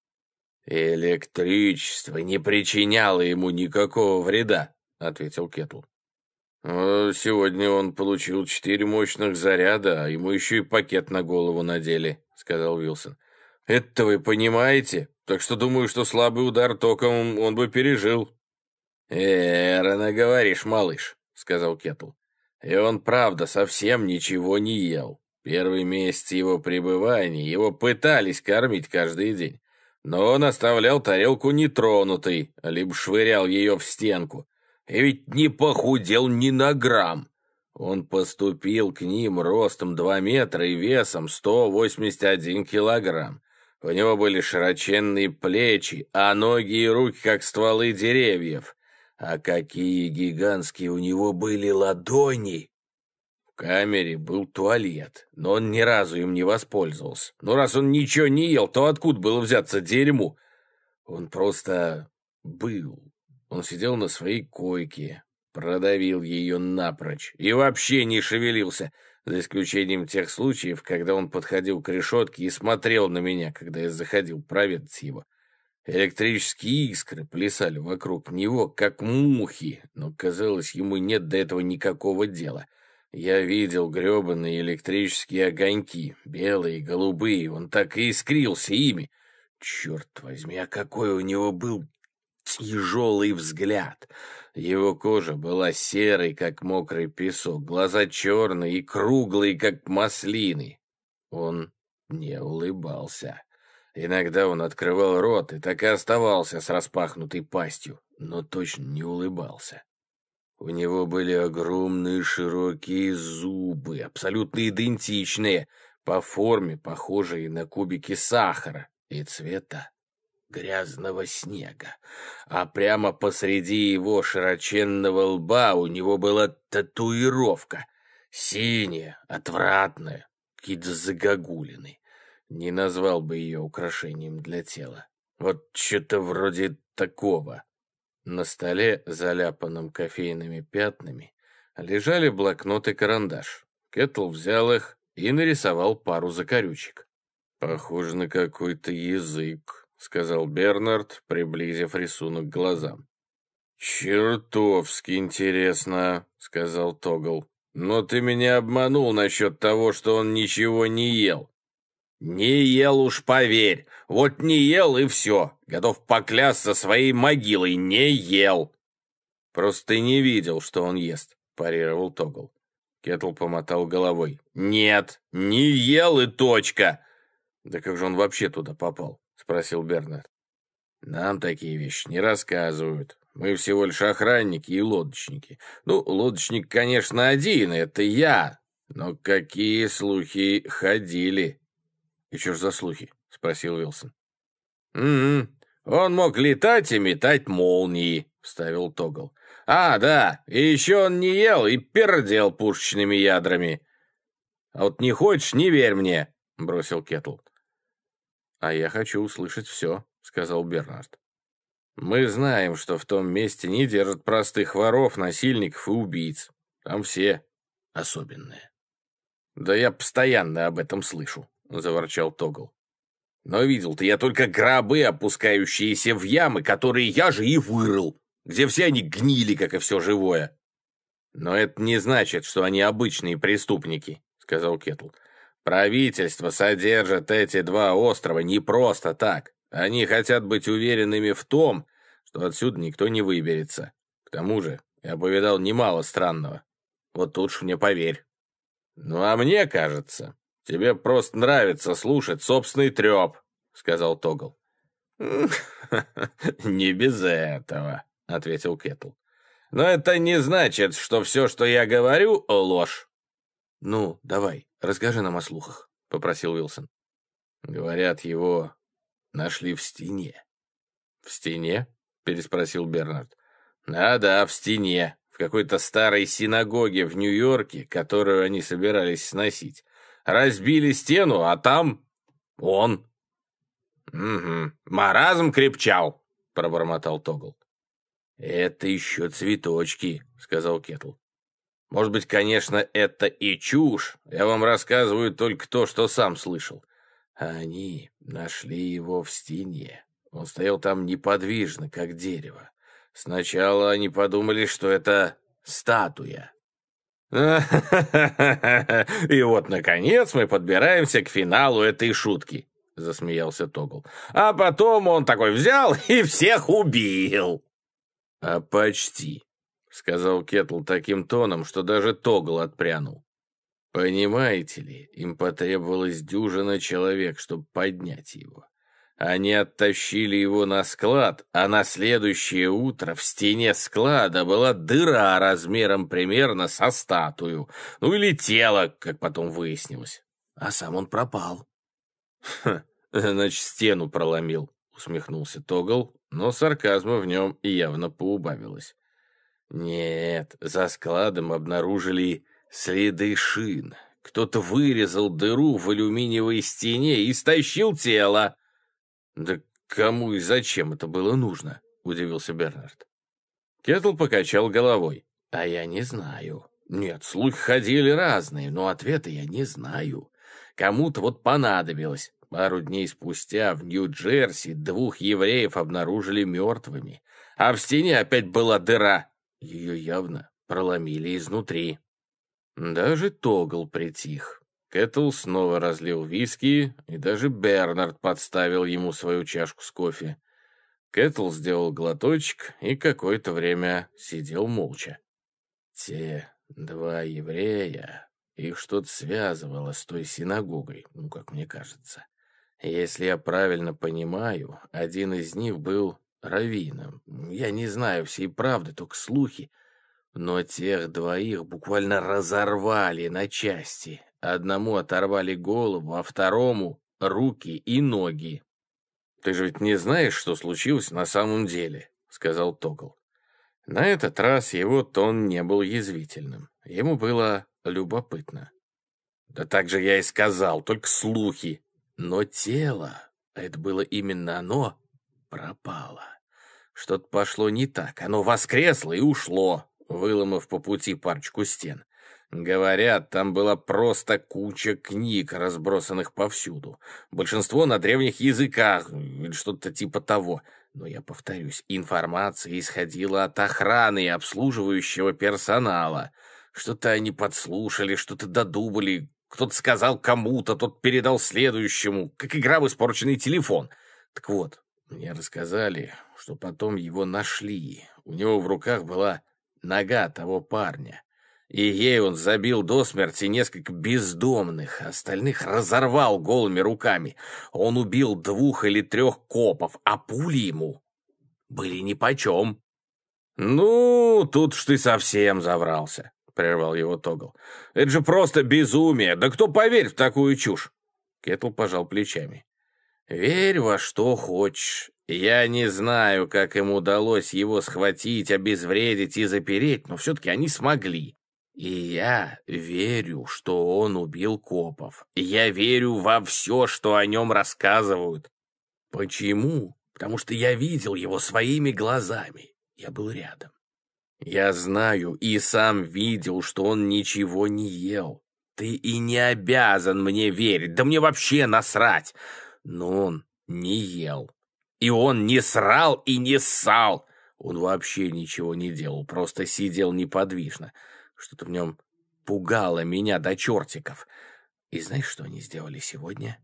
«Электричество не причиняло ему никакого вреда», — ответил Кетл. «Э, «Сегодня он получил четыре мощных заряда, а ему еще и пакет на голову надели», — сказал Вилсон. «Это вы понимаете? Так что думаю, что слабый удар током он бы пережил». «Эрно, говоришь, малыш», — сказал Кетл. И он, правда, совсем ничего не ел. Первый месяц его пребывания его пытались кормить каждый день. Но он оставлял тарелку нетронутой, либо швырял ее в стенку. И ведь не похудел ни на грамм. Он поступил к ним ростом 2 метра и весом 181 килограмм. У него были широченные плечи, а ноги и руки, как стволы деревьев. А какие гигантские у него были ладони! В камере был туалет, но он ни разу им не воспользовался. Но ну, раз он ничего не ел, то откуда было взяться дерьму? Он просто был. Он сидел на своей койке, продавил ее напрочь и вообще не шевелился, за исключением тех случаев, когда он подходил к решетке и смотрел на меня, когда я заходил проведать его. Электрические искры плясали вокруг него, как мухи, но, казалось, ему нет до этого никакого дела. Я видел гребаные электрические огоньки, белые и голубые, он так и искрился ими. Черт возьми, а какой у него был тяжелый взгляд. Его кожа была серой, как мокрый песок, глаза черные и круглые, как маслины. Он не улыбался. Иногда он открывал рот и так и оставался с распахнутой пастью, но точно не улыбался. У него были огромные широкие зубы, абсолютно идентичные, по форме похожие на кубики сахара и цвета грязного снега. А прямо посреди его широченного лба у него была татуировка, синяя, отвратная, какие-то загогулины. Не назвал бы ее украшением для тела. Вот что-то вроде такого. На столе, заляпанном кофейными пятнами, лежали блокнот и карандаш. Кэтл взял их и нарисовал пару закорючек. «Похоже на какой-то язык», — сказал Бернард, приблизив рисунок к глазам. «Чертовски интересно», — сказал Тогл. «Но ты меня обманул насчет того, что он ничего не ел. «Не ел уж, поверь. Вот не ел и все. Готов поклясться своей могилой. Не ел!» «Просто не видел, что он ест», — парировал Тогл. Кетл помотал головой. «Нет, не ел и точка!» «Да как же он вообще туда попал?» — спросил Бернард. «Нам такие вещи не рассказывают. Мы всего лишь охранники и лодочники. Ну, лодочник, конечно, один, это я. Но какие слухи ходили!» «И что ж за слухи?» — спросил Уилсон. «Угу. Он мог летать и метать молнии», — вставил Тогл. «А, да, и еще он не ел и пердел пушечными ядрами». «А вот не хочешь, не верь мне», — бросил Кетл. «А я хочу услышать все», — сказал Бернард. «Мы знаем, что в том месте не держат простых воров, насильников и убийц. Там все особенные». «Да я постоянно об этом слышу», — заворчал Тогл. «Но видел-то я только гробы, опускающиеся в ямы, которые я же и вырыл, где все они гнили, как и все живое». «Но это не значит, что они обычные преступники», — сказал Кетл. «Правительство содержит эти два острова не просто так. Они хотят быть уверенными в том, что отсюда никто не выберется. К тому же я повидал немало странного. Вот тут лучше мне поверь». «Ну а мне кажется, «Тебе просто нравится слушать собственный треп», — сказал Тогл. «Не без этого», — ответил Кетл. «Но это не значит, что всё, что я говорю, — ложь». «Ну, давай, расскажи нам о слухах», — попросил Уилсон. «Говорят, его нашли в стене». «В стене?» — переспросил Бернард. «Да-да, в стене, в какой-то старой синагоге в Нью-Йорке, которую они собирались сносить. Разбили стену, а там он. «Угу, маразм крепчал», — пробормотал Тогл. «Это еще цветочки», — сказал Кетл. «Может быть, конечно, это и чушь. Я вам рассказываю только то, что сам слышал. Они нашли его в стене. Он стоял там неподвижно, как дерево. Сначала они подумали, что это статуя, «И вот, наконец, мы подбираемся к финалу этой шутки», — засмеялся Тогл. «А потом он такой взял и всех убил». «А почти», — сказал Кетл таким тоном, что даже Тогл отпрянул. «Понимаете ли, им потребовалось дюжина человек, чтобы поднять его. Они оттащили его на склад, а на следующее утро в стене склада была дыра размером примерно со статую. Ну или тело, как потом выяснилось. А сам он пропал. «Хм, значит, стену проломил», — усмехнулся Тогл, но сарказма в нем явно поубавилось. «Нет, за складом обнаружили следы шин. Кто-то вырезал дыру в алюминиевой стене и стащил тело». «Да кому и зачем это было нужно?» — удивился Бернард. Кетл покачал головой. «А я не знаю. Нет, слухи ходили разные, но ответа я не знаю. Кому-то вот понадобилось. Пару дней спустя в Нью-Джерси двух евреев обнаружили мертвыми, а в стене опять была дыра. Ее явно проломили изнутри. Даже Тогл притих. Кэтл снова разлил виски, и даже Бернард подставил ему свою чашку с кофе. Кэтл сделал глоточек и какое-то время сидел молча. «Те два еврея, их что-то связывало с той синагогой, ну, как мне кажется. Если я правильно понимаю, один из них был раввином. Я не знаю всей правды, только слухи. Но тех двоих буквально разорвали на части. Одному оторвали голову, а второму — руки и ноги. «Ты же ведь не знаешь, что случилось на самом деле», — сказал Токол. На этот раз его тон не был язвительным. Ему было любопытно. «Да так же я и сказал, только слухи. Но тело, а это было именно оно, пропало. Что-то пошло не так, оно воскресло и ушло выломав по пути парочку стен. Говорят, там была просто куча книг, разбросанных повсюду. Большинство на древних языках или что-то типа того. Но я повторюсь, информация исходила от охраны и обслуживающего персонала. Что-то они подслушали, что-то додумали, кто-то сказал кому-то, тот передал следующему, как игра в испорченный телефон. Так вот, мне рассказали, что потом его нашли. У него в руках была нога того парня. И ей он забил до смерти несколько бездомных, остальных разорвал голыми руками. Он убил двух или трех копов, а пули ему были нипочем. «Ну, тут ж ты совсем заврался», — прервал его Тогл. «Это же просто безумие! Да кто поверит в такую чушь?» Кетл пожал плечами. Верь во что хочешь. Я не знаю, как им удалось его схватить, обезвредить и запереть, но все-таки они смогли. И я верю, что он убил копов. Я верю во все, что о нем рассказывают. Почему? Потому что я видел его своими глазами. Я был рядом. Я знаю и сам видел, что он ничего не ел. Ты и не обязан мне верить. Да мне вообще насрать но он не ел. И он не срал и не ссал. Он вообще ничего не делал, просто сидел неподвижно. Что-то в нем пугало меня до чертиков. И знаешь, что они сделали сегодня?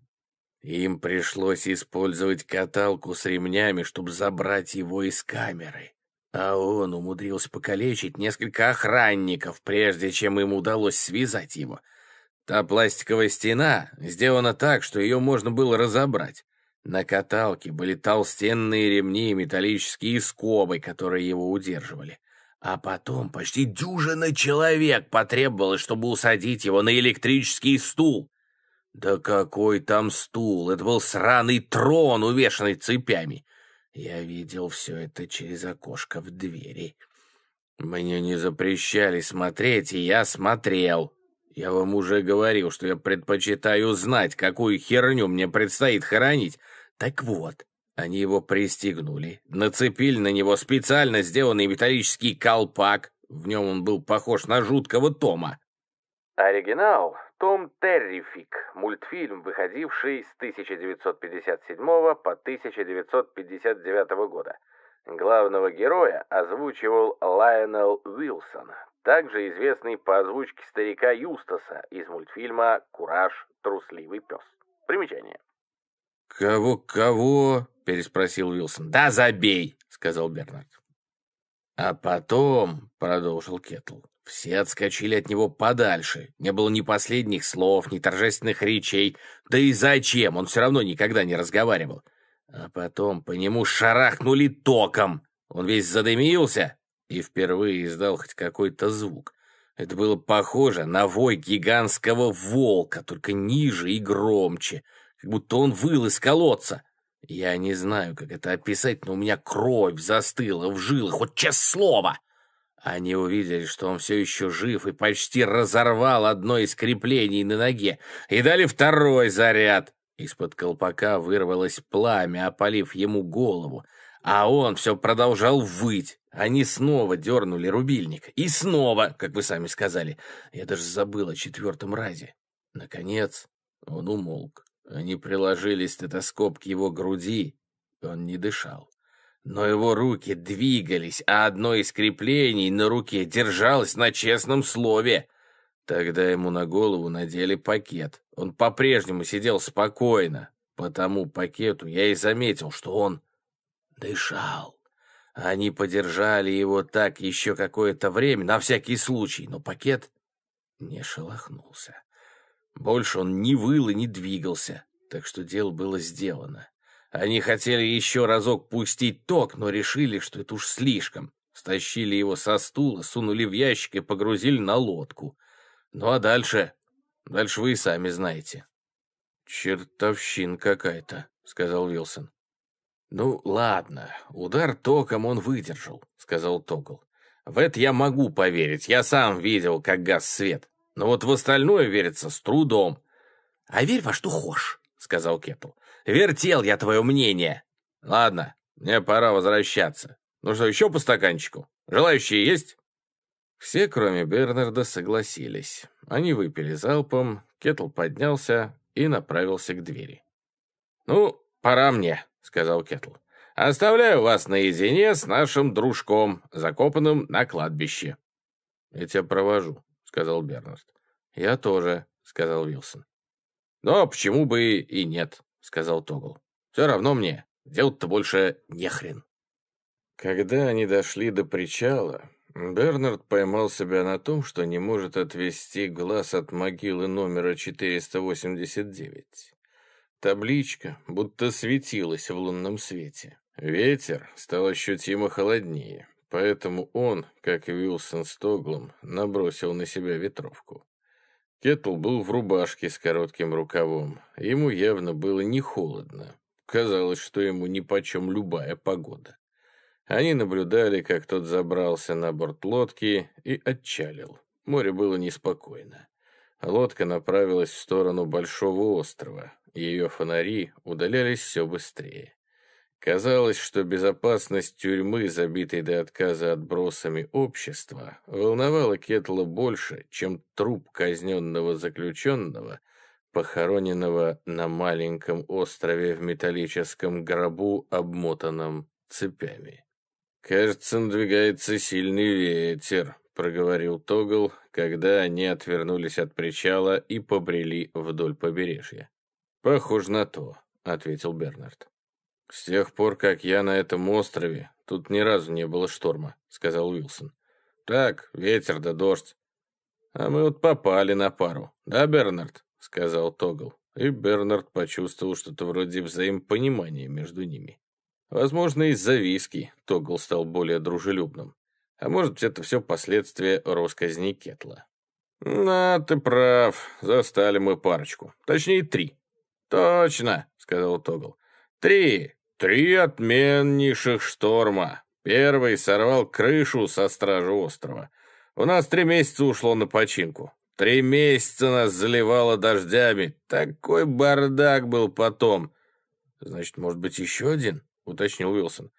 Им пришлось использовать каталку с ремнями, чтобы забрать его из камеры. А он умудрился покалечить несколько охранников, прежде чем им удалось связать его. — Та пластиковая стена сделана так, что ее можно было разобрать. На каталке были толстенные ремни и металлические скобы, которые его удерживали. А потом почти дюжина человек потребовалось, чтобы усадить его на электрический стул. Да какой там стул! Это был сраный трон, увешанный цепями. Я видел все это через окошко в двери. Мне не запрещали смотреть, и я смотрел. Я вам уже говорил, что я предпочитаю знать, какую херню мне предстоит хоронить. Так вот, они его пристегнули, нацепили на него специально сделанный металлический колпак. В нем он был похож на жуткого Тома. Оригинал «Том Террифик», мультфильм, выходивший с 1957 по 1959 года. Главного героя озвучивал Лайонел Уилсон, также известный по озвучке старика Юстаса из мультфильма «Кураж. Трусливый пес». Примечание. «Кого-кого?» — переспросил Уилсон. «Да забей!» — сказал Бернард. «А потом», — продолжил Кетл, — «все отскочили от него подальше. Не было ни последних слов, ни торжественных речей. Да и зачем? Он все равно никогда не разговаривал. А потом по нему шарахнули током. Он весь задымился, и впервые издал хоть какой-то звук. Это было похоже на вой гигантского волка, только ниже и громче, как будто он выл из колодца. Я не знаю, как это описать, но у меня кровь застыла в жилах, вот честное слово. Они увидели, что он все еще жив и почти разорвал одно из креплений на ноге, и дали второй заряд. Из-под колпака вырвалось пламя, опалив ему голову, а он все продолжал выть. Они снова дернули рубильник. И снова, как вы сами сказали. Я даже забыл о четвертом разе. Наконец он умолк. Они приложили стетоскоп к его груди. Он не дышал. Но его руки двигались, а одно из креплений на руке держалось на честном слове. Тогда ему на голову надели пакет. Он по-прежнему сидел спокойно. По тому пакету я и заметил, что он дышал. Они подержали его так еще какое-то время, на всякий случай, но пакет не шелохнулся. Больше он ни выл и не двигался, так что дело было сделано. Они хотели еще разок пустить ток, но решили, что это уж слишком. Стащили его со стула, сунули в ящик и погрузили на лодку. Ну а дальше? Дальше вы и сами знаете. «Чертовщин какая-то», — сказал Вилсон. «Ну, ладно, удар током он выдержал», — сказал Токол. «В это я могу поверить, я сам видел, как газ свет. Но вот в остальное верится с трудом». «А верь во что хочешь», — сказал Кетл. «Вертел я твое мнение». «Ладно, мне пора возвращаться. Ну что, еще по стаканчику? Желающие есть?» Все, кроме Бернарда, согласились. Они выпили залпом, Кетл поднялся и направился к двери. «Ну, пора мне», — сказал Кетл. «Оставляю вас наедине с нашим дружком, закопанным на кладбище». «Я тебя провожу», — сказал Бернард. «Я тоже», — сказал Вилсон. «Но почему бы и нет», — сказал Тогл. «Все равно мне. Делать-то больше нехрен. Когда они дошли до причала, Бернард поймал себя на том, что не может отвести глаз от могилы номера 489. Табличка будто светилась в лунном свете. Ветер стал ощутимо холоднее, поэтому он, как и Вилсон с Тоглом, набросил на себя ветровку. Кеттл был в рубашке с коротким рукавом. Ему явно было не холодно. Казалось, что ему нипочем любая погода. Они наблюдали, как тот забрался на борт лодки и отчалил. Море было неспокойно. Лодка направилась в сторону большого острова ее фонари удалялись все быстрее. Казалось, что безопасность тюрьмы, забитой до отказа отбросами общества, волновала Кетла больше, чем труп казненного заключенного, похороненного на маленьком острове в металлическом гробу, обмотанном цепями. «Кажется, надвигается сильный ветер», — проговорил Тогл, когда они отвернулись от причала и побрели вдоль побережья. «Похоже на то», — ответил Бернард. «С тех пор, как я на этом острове, тут ни разу не было шторма», — сказал Уилсон. «Так, ветер да дождь». «А мы вот попали на пару, да, Бернард?» — сказал Тогл. И Бернард почувствовал что-то вроде взаимопонимания между ними. Возможно, из-за виски Тогл стал более дружелюбным. А может быть, это все последствия росказни Кетла. «На, ты прав, застали мы парочку. Точнее, три», «Точно», — сказал Тогл. «Три! Три отменнейших шторма! Первый сорвал крышу со стражу острова. У нас три месяца ушло на починку. Три месяца нас заливало дождями. Такой бардак был потом». «Значит, может быть, еще один?» — уточнил Уилсон.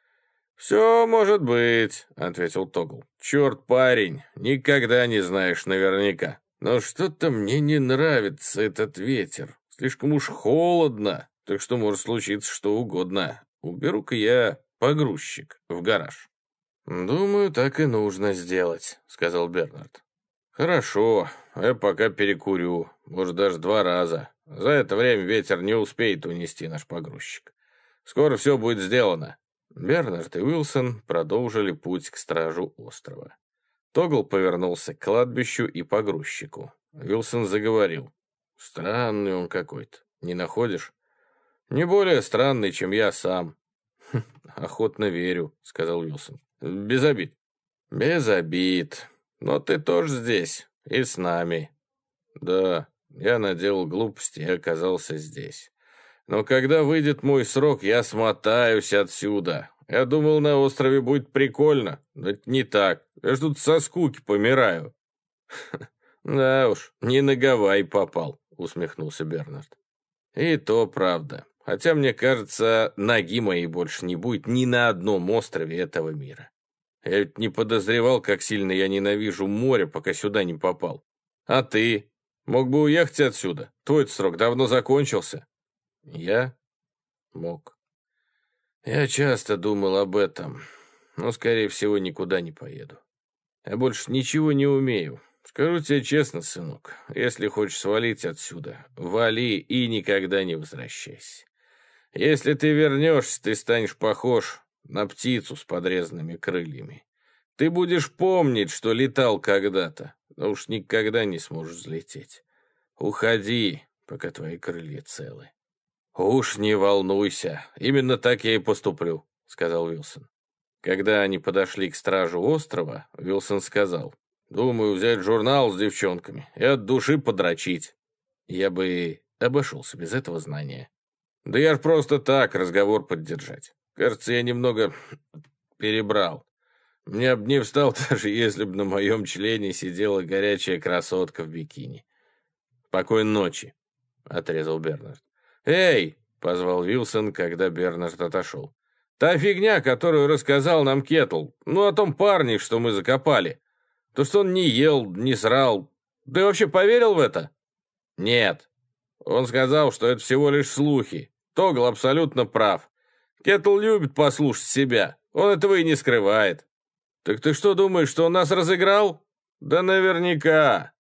«Все может быть», — ответил Тогл. «Черт, парень, никогда не знаешь наверняка. Но что-то мне не нравится этот ветер. Слишком уж холодно, так что может случиться что угодно. Уберу-ка я погрузчик в гараж». «Думаю, так и нужно сделать», — сказал Бернард. «Хорошо, я пока перекурю, может, даже два раза. За это время ветер не успеет унести наш погрузчик. Скоро все будет сделано». Бернард и Уилсон продолжили путь к стражу острова. Тогл повернулся к кладбищу и погрузчику. Уилсон заговорил. Странный он какой-то, не находишь? Не более странный, чем я сам. Хм, охотно верю, сказал Уилсон. Без обид. Без обид. Но ты тоже здесь и с нами. Да, я наделал глупости и оказался здесь. Но когда выйдет мой срок, я смотаюсь отсюда. Я думал, на острове будет прикольно, но это не так. Я ж тут со скуки помираю. Да уж, не на Гавайи попал. — усмехнулся Бернард. «И то правда. Хотя, мне кажется, ноги моей больше не будет ни на одном острове этого мира. Я ведь не подозревал, как сильно я ненавижу море, пока сюда не попал. А ты? Мог бы уехать отсюда. Твой срок давно закончился». «Я?» «Мог». «Я часто думал об этом, но, скорее всего, никуда не поеду. Я больше ничего не умею». Скажу тебе честно, сынок, если хочешь свалить отсюда, вали и никогда не возвращайся. Если ты вернешься, ты станешь похож на птицу с подрезанными крыльями. Ты будешь помнить, что летал когда-то, но уж никогда не сможешь взлететь. Уходи, пока твои крылья целы. «Уж не волнуйся, именно так я и поступлю», — сказал Вилсон. Когда они подошли к стражу острова, Вилсон сказал, Думаю, взять журнал с девчонками и от души подрочить. Я бы обошелся без этого знания. Да я ж просто так разговор поддержать. Кажется, я немного перебрал. Мне б не встал, даже если б на моем члене сидела горячая красотка в бикини. «Покойной ночи», — отрезал Бернард. «Эй!» — позвал Вилсон, когда Бернард отошел. «Та фигня, которую рассказал нам Кетл, ну о том парне, что мы закопали. То, что он не ел, не срал. ты вообще поверил в это? Нет. Он сказал, что это всего лишь слухи. Тогл абсолютно прав. Кеттл любит послушать себя. Он этого и не скрывает. Так ты что думаешь, что он нас разыграл? Да наверняка.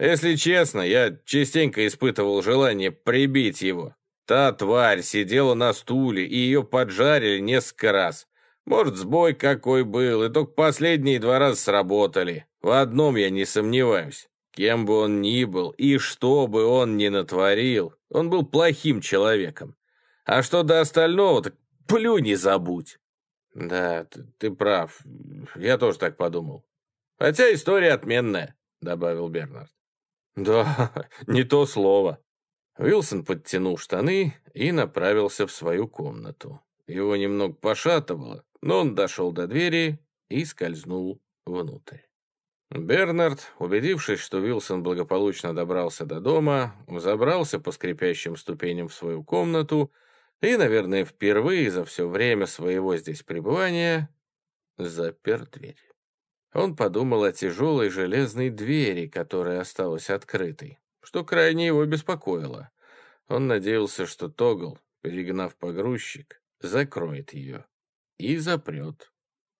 Если честно, я частенько испытывал желание прибить его. Та тварь сидела на стуле, и ее поджарили несколько раз. Может, сбой какой был, и только последние два раза сработали. В одном я не сомневаюсь. Кем бы он ни был и что бы он ни натворил, он был плохим человеком. А что до остального, так плю не забудь. Да, ты, ты прав. Я тоже так подумал. Хотя история отменная, добавил Бернард. Да, не то слово. Уилсон подтянул штаны и направился в свою комнату. Его немного пошатывало, но он дошел до двери и скользнул внутрь. Бернард, убедившись, что Вилсон благополучно добрался до дома, забрался по скрипящим ступеням в свою комнату и, наверное, впервые за все время своего здесь пребывания запер дверь. Он подумал о тяжелой железной двери, которая осталась открытой, что крайне его беспокоило. Он надеялся, что Тогл, перегнав погрузчик, закроет ее и запрет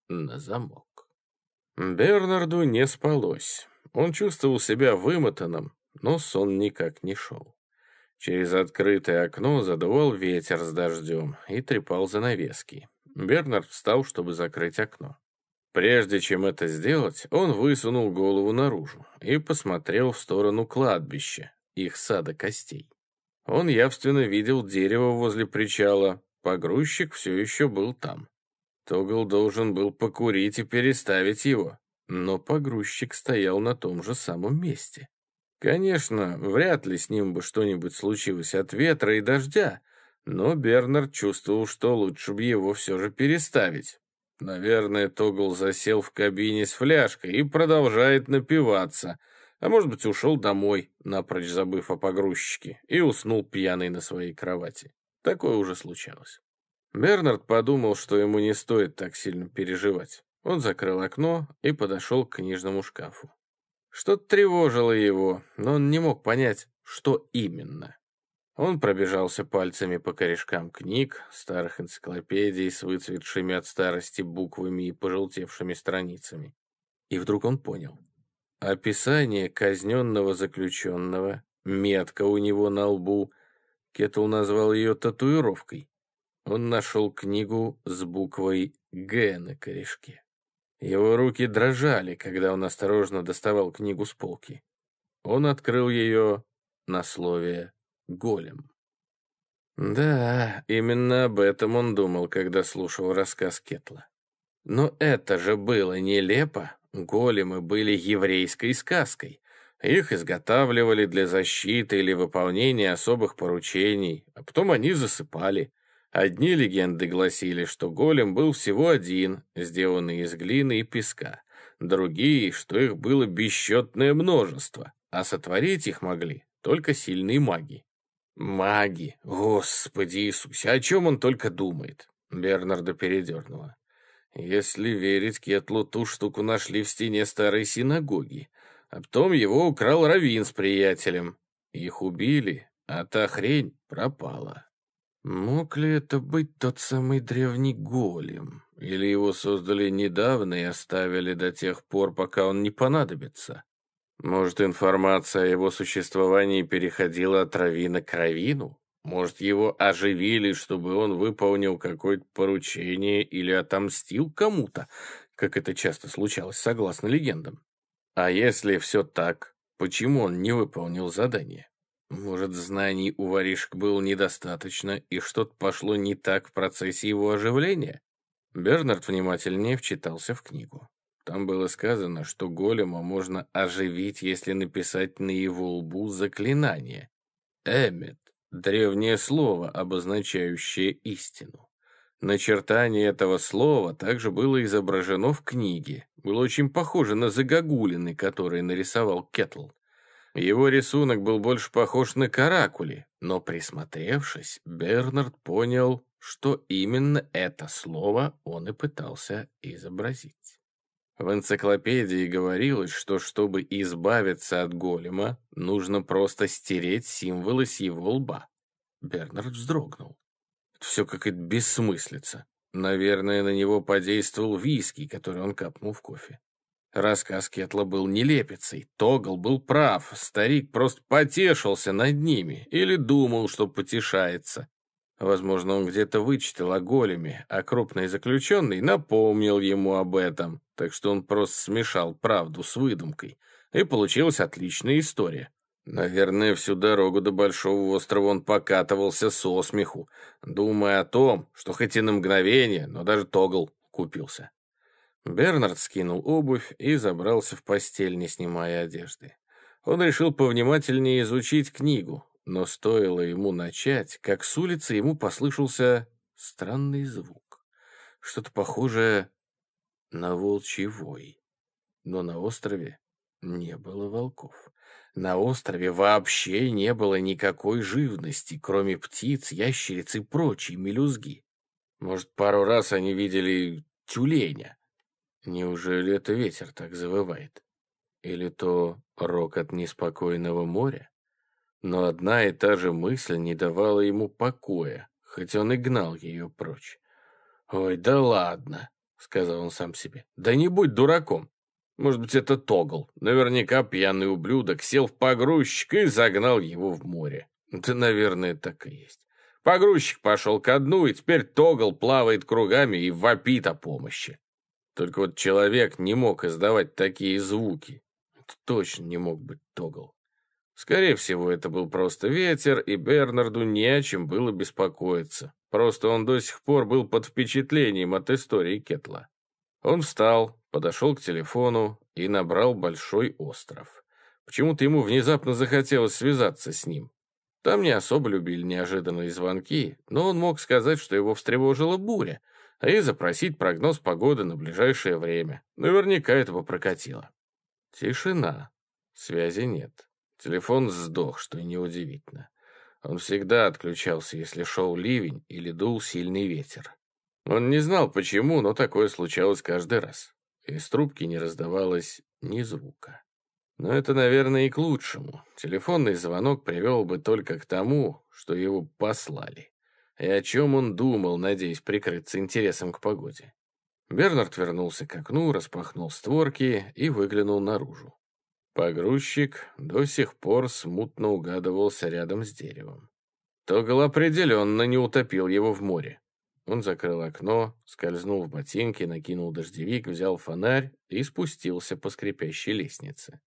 на замок. Бернарду не спалось. Он чувствовал себя вымотанным, но сон никак не шел. Через открытое окно задувал ветер с дождем и трепал занавески. Бернард встал, чтобы закрыть окно. Прежде чем это сделать, он высунул голову наружу и посмотрел в сторону кладбища, их сада костей. Он явственно видел дерево возле причала, погрузчик все еще был там. Тогл должен был покурить и переставить его, но погрузчик стоял на том же самом месте. Конечно, вряд ли с ним бы что-нибудь случилось от ветра и дождя, но Бернард чувствовал, что лучше бы его все же переставить. Наверное, Тогл засел в кабине с фляжкой и продолжает напиваться, а может быть ушел домой, напрочь забыв о погрузчике, и уснул пьяный на своей кровати. Такое уже случалось. Бернард подумал, что ему не стоит так сильно переживать. Он закрыл окно и подошел к книжному шкафу. Что-то тревожило его, но он не мог понять, что именно. Он пробежался пальцами по корешкам книг, старых энциклопедий с выцветшими от старости буквами и пожелтевшими страницами. И вдруг он понял. Описание казненного заключенного, метка у него на лбу, Кеттл назвал ее татуировкой. Он нашел книгу с буквой «Г» на корешке. Его руки дрожали, когда он осторожно доставал книгу с полки. Он открыл ее на слове «голем». Да, именно об этом он думал, когда слушал рассказ Кетла. Но это же было нелепо. Големы были еврейской сказкой. Их изготавливали для защиты или выполнения особых поручений, а потом они засыпали. Одни легенды гласили, что голем был всего один, сделанный из глины и песка. Другие, что их было бесчетное множество, а сотворить их могли только сильные маги. «Маги! Господи Иисусе! О чем он только думает?» Бернарда передернула. «Если верить Кетлу, ту штуку нашли в стене старой синагоги, а потом его украл Равин с приятелем. Их убили, а та хрень пропала». Мог ли это быть тот самый древний голем? Или его создали недавно и оставили до тех пор, пока он не понадобится? Может, информация о его существовании переходила от равина к равину? Может, его оживили, чтобы он выполнил какое-то поручение или отомстил кому-то, как это часто случалось, согласно легендам? А если все так, почему он не выполнил задание? Может, знаний у воришек было недостаточно, и что-то пошло не так в процессе его оживления? Бернард внимательнее вчитался в книгу. Там было сказано, что голема можно оживить, если написать на его лбу заклинание. «Эммет» — древнее слово, обозначающее истину. Начертание этого слова также было изображено в книге. Было очень похоже на загогулины, которые нарисовал Кетл. Его рисунок был больше похож на каракули, но присмотревшись, Бернард понял, что именно это слово он и пытался изобразить. В энциклопедии говорилось, что чтобы избавиться от голема, нужно просто стереть символы с его лба. Бернард вздрогнул. Это все какая-то бессмыслица. Наверное, на него подействовал виски, который он капнул в кофе. Рассказ Кетла был нелепицей. Тогл был прав. Старик просто потешился над ними или думал, что потешается. Возможно, он где-то вычитал о големе, а крупный заключенный напомнил ему об этом. Так что он просто смешал правду с выдумкой. И получилась отличная история. Наверное, всю дорогу до Большого острова он покатывался со смеху, думая о том, что хоть и на мгновение, но даже Тогл купился. Бернард скинул обувь и забрался в постель, не снимая одежды. Он решил повнимательнее изучить книгу, но стоило ему начать, как с улицы ему послышался странный звук. Что-то похожее на волчий вой. Но на острове не было волков. На острове вообще не было никакой живности, кроме птиц, ящериц и прочей мелюзги. Может, пару раз они видели тюленя. Неужели это ветер так завывает? Или то рокот неспокойного моря? Но одна и та же мысль не давала ему покоя, хоть он и гнал ее прочь. «Ой, да ладно!» — сказал он сам себе. «Да не будь дураком! Может быть, это Тогл. Наверняка пьяный ублюдок сел в погрузчик и загнал его в море. Да, наверное, так и есть. Погрузчик пошел ко дну, и теперь Тогл плавает кругами и вопит о помощи. Только вот человек не мог издавать такие звуки. Это точно не мог быть Тогл. Скорее всего, это был просто ветер, и Бернарду не о чем было беспокоиться. Просто он до сих пор был под впечатлением от истории Кетла. Он встал, подошел к телефону и набрал большой остров. Почему-то ему внезапно захотелось связаться с ним. Там не особо любили неожиданные звонки, но он мог сказать, что его встревожила буря — и запросить прогноз погоды на ближайшее время. Наверняка это бы прокатило. Тишина. Связи нет. Телефон сдох, что и неудивительно. Он всегда отключался, если шел ливень или дул сильный ветер. Он не знал почему, но такое случалось каждый раз. Из трубки не раздавалось ни звука. Но это, наверное, и к лучшему. Телефонный звонок привел бы только к тому, что его послали. И о чем он думал, надеясь прикрыться интересом к погоде? Бернард вернулся к окну, распахнул створки и выглянул наружу. Погрузчик до сих пор смутно угадывался рядом с деревом. Тогл определенно не утопил его в море. Он закрыл окно, скользнул в ботинки, накинул дождевик, взял фонарь и спустился по скрипящей лестнице.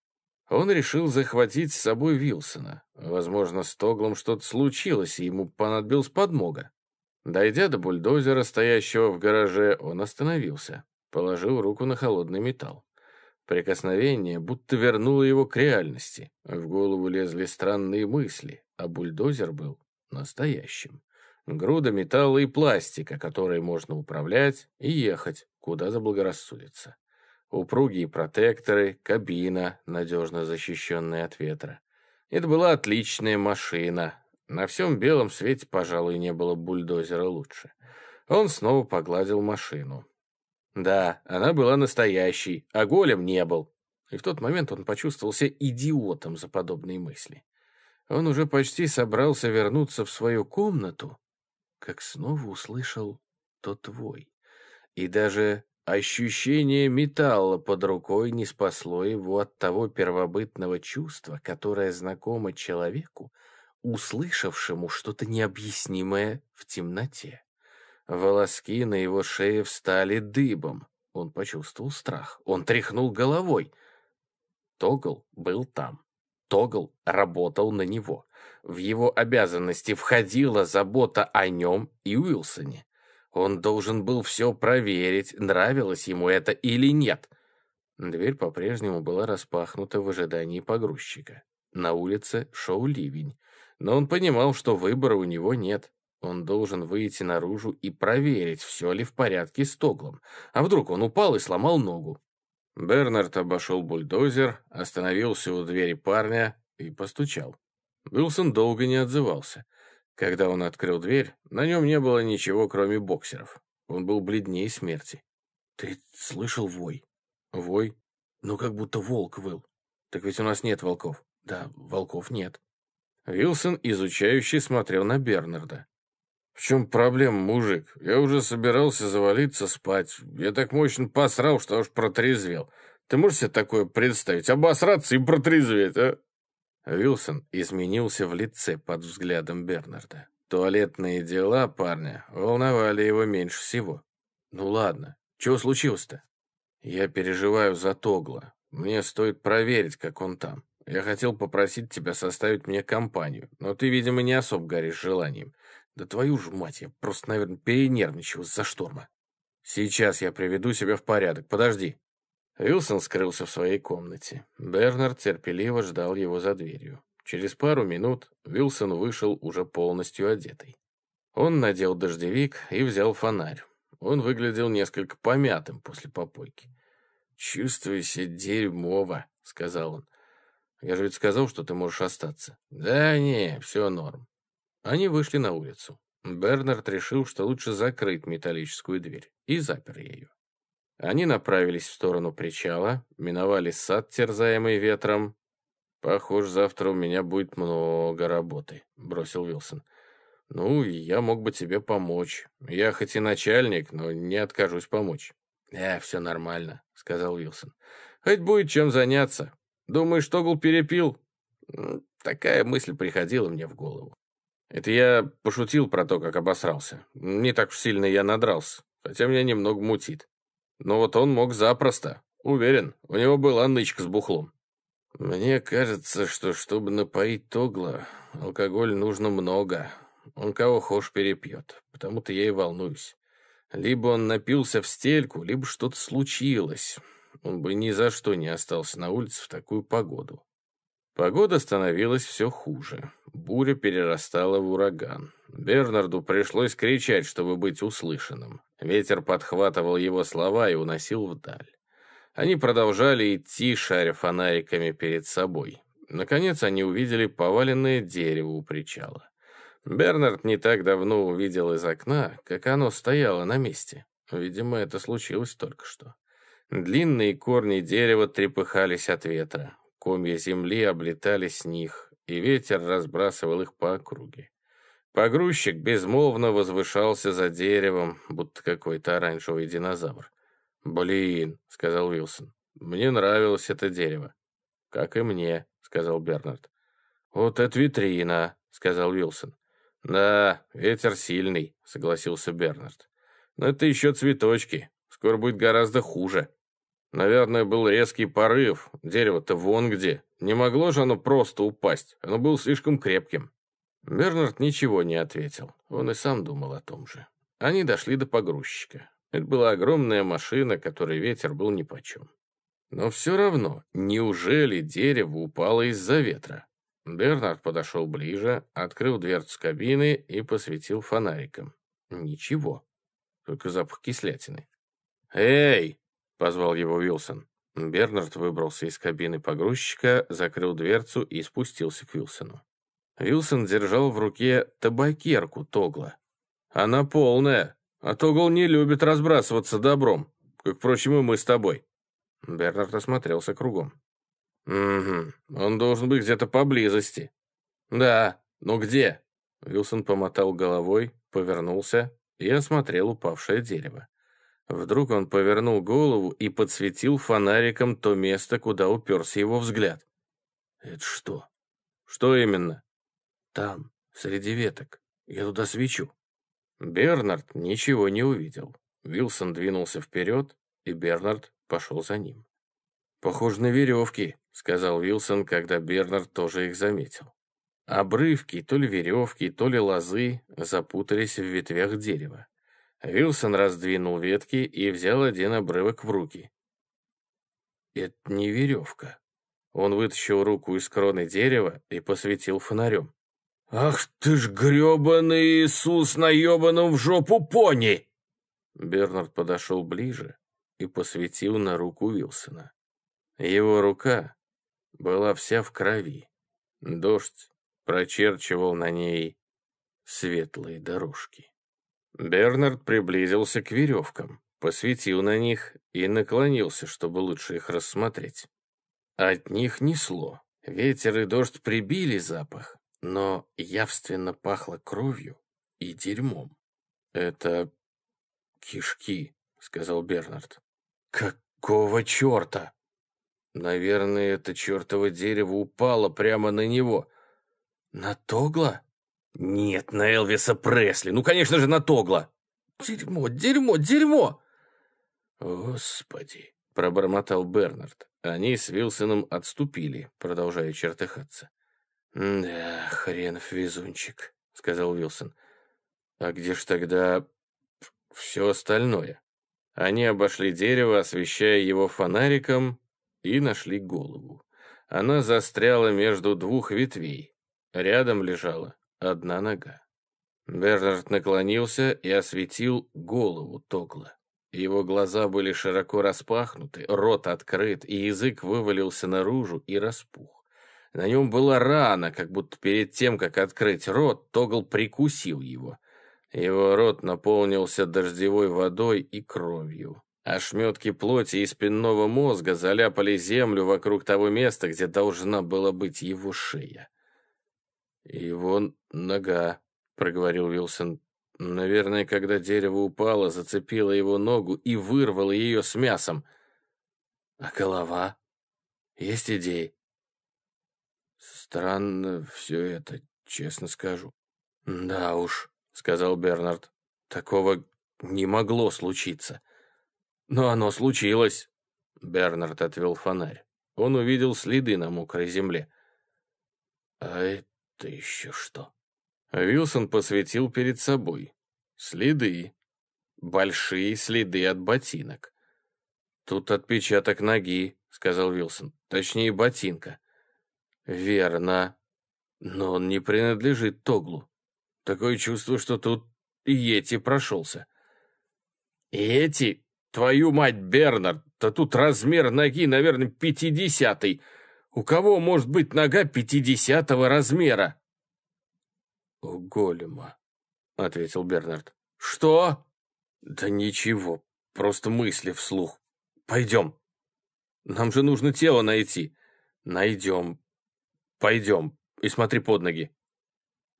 Он решил захватить с собой Вилсона. Возможно, с Тоглом что-то случилось, и ему понадобилась подмога. Дойдя до бульдозера, стоящего в гараже, он остановился, положил руку на холодный металл. Прикосновение будто вернуло его к реальности. В голову лезли странные мысли, а бульдозер был настоящим. Груда металла и пластика, которые можно управлять и ехать, куда заблагорассудится упругие протекторы, кабина, надежно защищенная от ветра. Это была отличная машина. На всем белом свете, пожалуй, не было бульдозера лучше. Он снова погладил машину. Да, она была настоящей, а голем не был. И в тот момент он почувствовался идиотом за подобные мысли. Он уже почти собрался вернуться в свою комнату, как снова услышал «то твой». И даже Ощущение металла под рукой не спасло его от того первобытного чувства, которое знакомо человеку, услышавшему что-то необъяснимое в темноте. Волоски на его шее встали дыбом. Он почувствовал страх. Он тряхнул головой. Тогл был там. Тогл работал на него. В его обязанности входила забота о нем и Уилсоне. Он должен был все проверить, нравилось ему это или нет. Дверь по-прежнему была распахнута в ожидании погрузчика. На улице шел ливень, но он понимал, что выбора у него нет. Он должен выйти наружу и проверить, все ли в порядке с Тоглом. А вдруг он упал и сломал ногу? Бернард обошел бульдозер, остановился у двери парня и постучал. Уилсон долго не отзывался — когда он открыл дверь, на нем не было ничего, кроме боксеров. Он был бледнее смерти. «Ты слышал вой?» «Вой? Ну, как будто волк выл. Так ведь у нас нет волков». «Да, волков нет». Вилсон, изучающий, смотрел на Бернарда. «В чем проблема, мужик? Я уже собирался завалиться спать. Я так мощно посрал, что аж протрезвел. Ты можешь себе такое представить? Обосраться и протрезветь, а?» Вилсон изменился в лице под взглядом Бернарда. Туалетные дела парня волновали его меньше всего. «Ну ладно, чего случилось-то?» «Я переживаю за Тогла. Мне стоит проверить, как он там. Я хотел попросить тебя составить мне компанию, но ты, видимо, не особо горишь желанием. Да твою ж мать, я просто, наверное, перенервничал из-за шторма. Сейчас я приведу себя в порядок, подожди». Вилсон скрылся в своей комнате. Бернард терпеливо ждал его за дверью. Через пару минут Вилсон вышел уже полностью одетый. Он надел дождевик и взял фонарь. Он выглядел несколько помятым после попойки. «Чувствую себя дерьмово», — сказал он. «Я же ведь сказал, что ты можешь остаться». «Да не, все норм». Они вышли на улицу. Бернард решил, что лучше закрыть металлическую дверь, и запер ее. Они направились в сторону причала, миновали сад, терзаемый ветром. «Похоже, завтра у меня будет много работы», — бросил Вилсон. «Ну, я мог бы тебе помочь. Я хоть и начальник, но не откажусь помочь». «Э, все нормально», — сказал Вилсон. «Хоть будет чем заняться. Думаешь, что Тогл перепил?» Такая мысль приходила мне в голову. Это я пошутил про то, как обосрался. Не так уж сильно я надрался, хотя меня немного мутит. Но вот он мог запросто. Уверен, у него была нычка с бухлом. Мне кажется, что чтобы напоить Тогла, алкоголь нужно много. Он кого хошь перепьет, потому-то я и волнуюсь. Либо он напился в стельку, либо что-то случилось. Он бы ни за что не остался на улице в такую погоду. Погода становилась все хуже. Буря перерастала в ураган. Бернарду пришлось кричать, чтобы быть услышанным. Ветер подхватывал его слова и уносил вдаль. Они продолжали идти, шаря фонариками перед собой. Наконец они увидели поваленное дерево у причала. Бернард не так давно увидел из окна, как оно стояло на месте. Видимо, это случилось только что. Длинные корни дерева трепыхались от ветра. Комья земли облетали с них, и ветер разбрасывал их по округе. Погрузчик безмолвно возвышался за деревом, будто какой-то оранжевый динозавр. «Блин», — сказал Уилсон, — «мне нравилось это дерево». «Как и мне», — сказал Бернард. «Вот это витрина», — сказал Уилсон. «Да, ветер сильный», — согласился Бернард. «Но это еще цветочки. Скоро будет гораздо хуже». Наверное, был резкий порыв. Дерево-то вон где. Не могло же оно просто упасть. Оно было слишком крепким. Бернард ничего не ответил. Он и сам думал о том же. Они дошли до погрузчика. Это была огромная машина, которой ветер был нипочем. Но все равно, неужели дерево упало из-за ветра? Бернард подошел ближе, открыл дверцу кабины и посветил фонариком. Ничего, только запах кислятины. «Эй!» — позвал его Вилсон. Бернард выбрался из кабины погрузчика, закрыл дверцу и спустился к Вилсону. Вилсон держал в руке табакерку Тогла. «Она полная, а Тогл не любит разбрасываться добром, как, впрочем, и мы с тобой». Бернард осмотрелся кругом. «Угу, он должен быть где-то поблизости». «Да, но где?» Вилсон помотал головой, повернулся и осмотрел упавшее дерево. Вдруг он повернул голову и подсветил фонариком то место, куда уперся его взгляд. «Это что?» «Что именно?» Там, среди веток. Я туда свечу». Бернард ничего не увидел. Вилсон двинулся вперед, и Бернард пошел за ним. «Похоже на веревки», — сказал Вилсон, когда Бернард тоже их заметил. Обрывки, то ли веревки, то ли лозы, запутались в ветвях дерева. Вилсон раздвинул ветки и взял один обрывок в руки. «Это не веревка». Он вытащил руку из кроны дерева и посветил фонарем. «Ах ты ж гребаный Иисус на ебаном в жопу пони!» Бернард подошел ближе и посветил на руку Уилсона. Его рука была вся в крови. Дождь прочерчивал на ней светлые дорожки. Бернард приблизился к веревкам, посветил на них и наклонился, чтобы лучше их рассмотреть. От них несло. но явственно пахло кровью и дерьмом. «Это кишки», — сказал Бернард. «Какого черта?» «Наверное, это чертово дерево упало прямо на него». «На Тогла?» «Нет, на Элвиса Пресли. Ну, конечно же, на Тогла». «Дерьмо, дерьмо, дерьмо!» «Господи!» — пробормотал Бернард. Они с Вилсоном отступили, продолжая чертыхаться. «Да, хренов везунчик», — сказал Вилсон. «А где ж тогда все остальное?» Они обошли дерево, освещая его фонариком, и нашли голову. Она застряла между двух ветвей. Рядом лежала одна нога. Бернард наклонился и осветил голову Тогла. Его глаза были широко распахнуты, рот открыт, и язык вывалился наружу и распух. На нем была рана, как будто перед тем, как открыть рот, Тогл прикусил его. Его рот наполнился дождевой водой и кровью. Ошметки плоти и спинного мозга заляпали землю вокруг того места, где должна была быть его шея. «Его нога», — проговорил Вилсон. «Наверное, когда дерево упало, зацепило его ногу и вырвало ее с мясом». «А голова? Есть идеи?» «Странно все это, честно скажу». «Да уж», — сказал Бернард, — «такого не могло случиться». «Но оно случилось», — Бернард отвел фонарь. Он увидел следы на мокрой земле. «А это еще что?» Вилсон посветил перед собой. «Следы. Большие следы от ботинок». «Тут отпечаток ноги», — сказал Вилсон. «Точнее, ботинка». Верно. Но он не принадлежит Тоглу. Такое чувство, что тут Йети прошелся. Йети? Твою мать, Бернард, да тут размер ноги, наверное, пятидесятый. У кого может быть нога пятидесятого размера? У голема, ответил Бернард. Что? Да ничего, просто мысли вслух. Пойдем. Нам же нужно тело найти. Найдем, Пойдем, и смотри под ноги».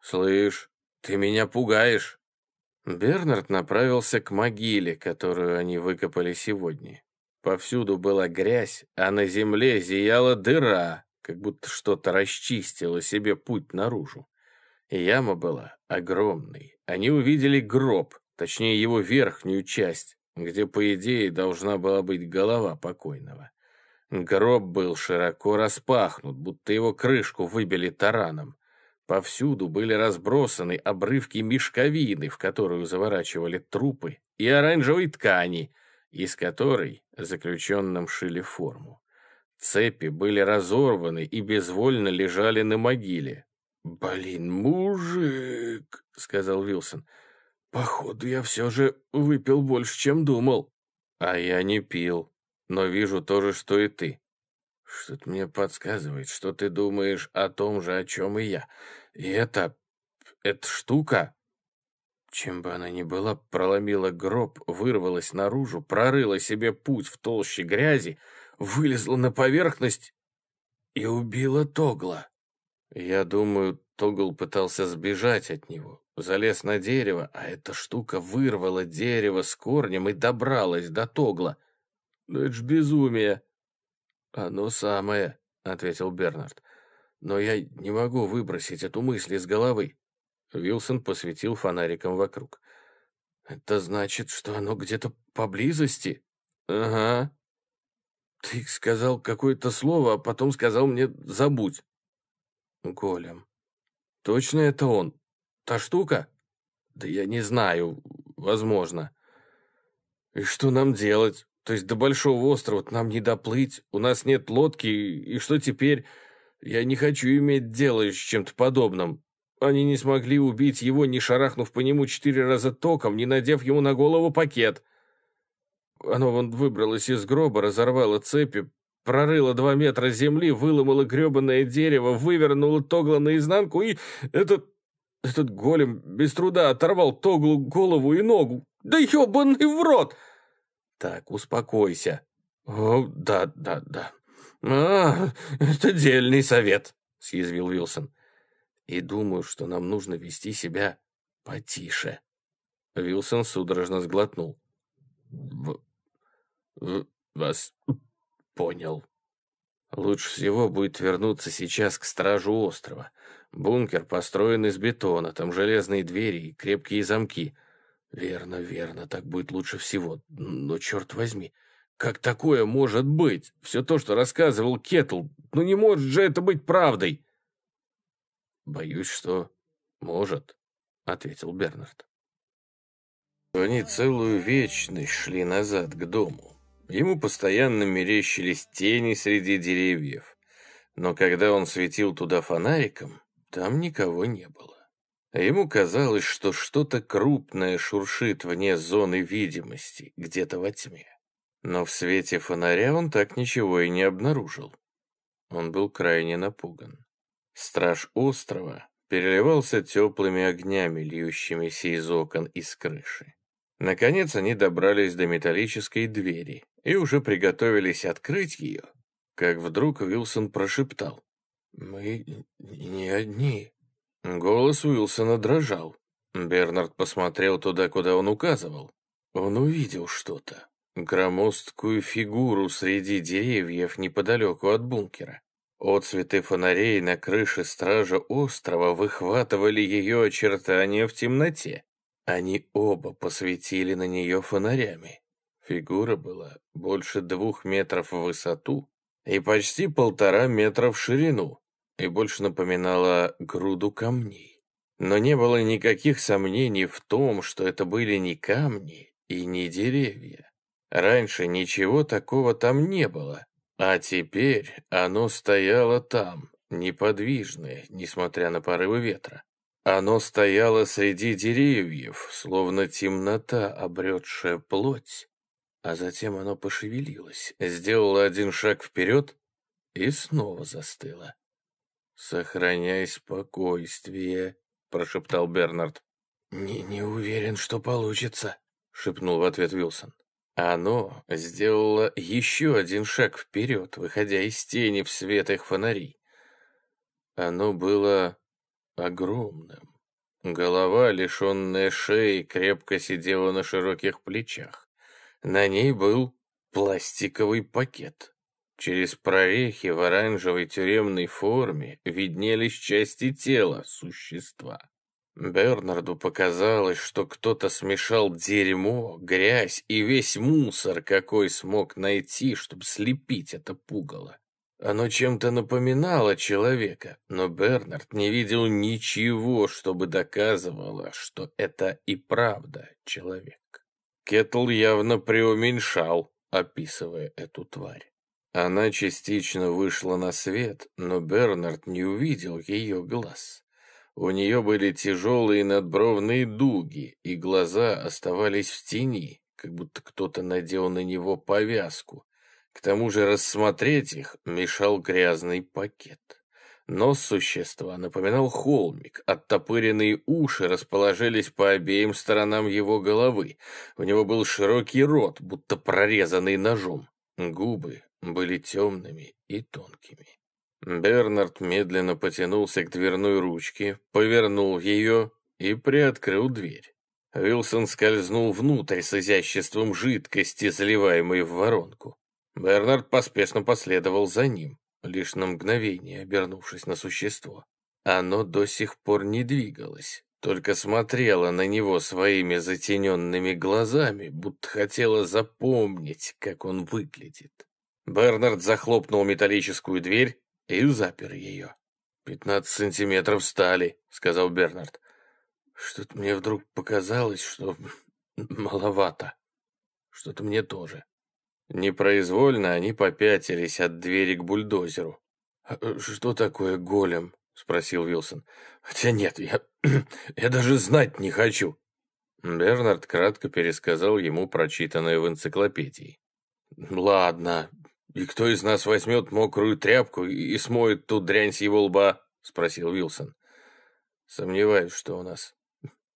«Слышь, ты меня пугаешь». Бернард направился к могиле, которую они выкопали сегодня. Повсюду была грязь, а на земле зияла дыра, как будто что-то расчистило себе путь наружу. Яма была огромной. Они увидели гроб, точнее его верхнюю часть, где, по идее, должна была быть голова покойного. Гроб был широко распахнут, будто его крышку выбили тараном. Повсюду были разбросаны обрывки мешковины, в которую заворачивали трупы, и оранжевой ткани, из которой заключенным шили форму. Цепи были разорваны и безвольно лежали на могиле. «Блин, мужик!» — сказал Вилсон. «Походу, я все же выпил больше, чем думал». «А я не пил», но вижу то же, что и ты. Что-то мне подсказывает, что ты думаешь о том же, о чем и я. И эта... эта штука, чем бы она ни была, проломила гроб, вырвалась наружу, прорыла себе путь в толще грязи, вылезла на поверхность и убила Тогла. Я думаю, Тогл пытался сбежать от него, залез на дерево, а эта штука вырвала дерево с корнем и добралась до Тогла. Но это ж безумие!» «Оно самое», — ответил Бернард. «Но я не могу выбросить эту мысль из головы». Вилсон посветил фонариком вокруг. «Это значит, что оно где-то поблизости?» «Ага». «Ты сказал какое-то слово, а потом сказал мне «забудь». «Голем». «Точно это он? Та штука?» «Да я не знаю. Возможно». «И что нам делать?» То есть до Большого острова нам не доплыть, у нас нет лодки, и что теперь? Я не хочу иметь дело с чем-то подобным. Они не смогли убить его, не шарахнув по нему четыре раза током, не надев ему на голову пакет. Оно вон выбралось из гроба, разорвало цепи, прорыло два метра земли, выломало гребанное дерево, вывернуло тогла наизнанку, и этот... этот голем без труда оторвал тоглу голову и ногу. «Да ебаный в рот!» Так, успокойся. О, да, да, да. А, это дельный совет, съязвил Вилсон. И думаю, что нам нужно вести себя потише. Вилсон судорожно сглотнул. В... В... Вас понял. Лучше всего будет вернуться сейчас к стражу острова. Бункер построен из бетона, там железные двери и крепкие замки — «Верно, верно, так будет лучше всего. Но, черт возьми, как такое может быть? Все то, что рассказывал Кетл, ну не может же это быть правдой!» «Боюсь, что может», — ответил Бернард. Они целую вечность шли назад к дому. Ему постоянно мерещились тени среди деревьев. Но когда он светил туда фонариком, там никого не было. А ему казалось, что что-то крупное шуршит вне зоны видимости, где-то во тьме. Но в свете фонаря он так ничего и не обнаружил. Он был крайне напуган. Страж острова переливался теплыми огнями, льющимися из окон и с крыши. Наконец они добрались до металлической двери и уже приготовились открыть ее, как вдруг Вилсон прошептал. «Мы не одни». Голос Уилсона дрожал. Бернард посмотрел туда, куда он указывал. Он увидел что-то. Громоздкую фигуру среди деревьев неподалеку от бункера. Отцветы фонарей на крыше стража острова выхватывали ее очертания в темноте. Они оба посветили на нее фонарями. Фигура была больше двух метров в высоту и почти полтора метра в ширину и больше напоминала груду камней. Но не было никаких сомнений в том, что это были не камни и не деревья. Раньше ничего такого там не было, а теперь оно стояло там, неподвижное, несмотря на порывы ветра. Оно стояло среди деревьев, словно темнота, обретшая плоть. А затем оно пошевелилось, сделало один шаг вперед и снова застыло. «Сохраняй спокойствие», — прошептал Бернард. «Не, не уверен, что получится», — шепнул в ответ Вилсон. Оно сделало еще один шаг вперед, выходя из тени в свет их фонарей. Оно было огромным. Голова, лишенная шеи, крепко сидела на широких плечах. На ней был пластиковый пакет. Через прорехи в оранжевой тюремной форме виднелись части тела существа. Бернарду показалось, что кто-то смешал дерьмо, грязь и весь мусор, какой смог найти, чтобы слепить это пугало. Оно чем-то напоминало человека, но Бернард не видел ничего, чтобы доказывало, что это и правда человек. Кеттл явно преуменьшал, описывая эту тварь. Она частично вышла на свет, но Бернард не увидел ее глаз. У нее были тяжелые надбровные дуги, и глаза оставались в тени, как будто кто-то надел на него повязку. К тому же рассмотреть их мешал грязный пакет. Нос существа напоминал холмик, оттопыренные уши расположились по обеим сторонам его головы, у него был широкий рот, будто прорезанный ножом. Губы были темными и тонкими. Бернард медленно потянулся к дверной ручке, повернул ее и приоткрыл дверь. Вилсон скользнул внутрь с изяществом жидкости, заливаемой в воронку. Бернард поспешно последовал за ним, лишь на мгновение обернувшись на существо. Оно до сих пор не двигалось, только смотрело на него своими затененными глазами, будто хотело запомнить, как он выглядит. Бернард захлопнул металлическую дверь и запер ее. «Пятнадцать сантиметров стали», — сказал Бернард. «Что-то мне вдруг показалось, что маловато. Что-то мне тоже». Непроизвольно они попятились от двери к бульдозеру. «А, э, «Что такое голем?» — спросил Вилсон. «Хотя нет, я, я даже знать не хочу». Бернард кратко пересказал ему прочитанное в энциклопедии. «Ладно, «И кто из нас возьмет мокрую тряпку и смоет ту дрянь с его лба?» — спросил Вилсон. «Сомневаюсь, что у нас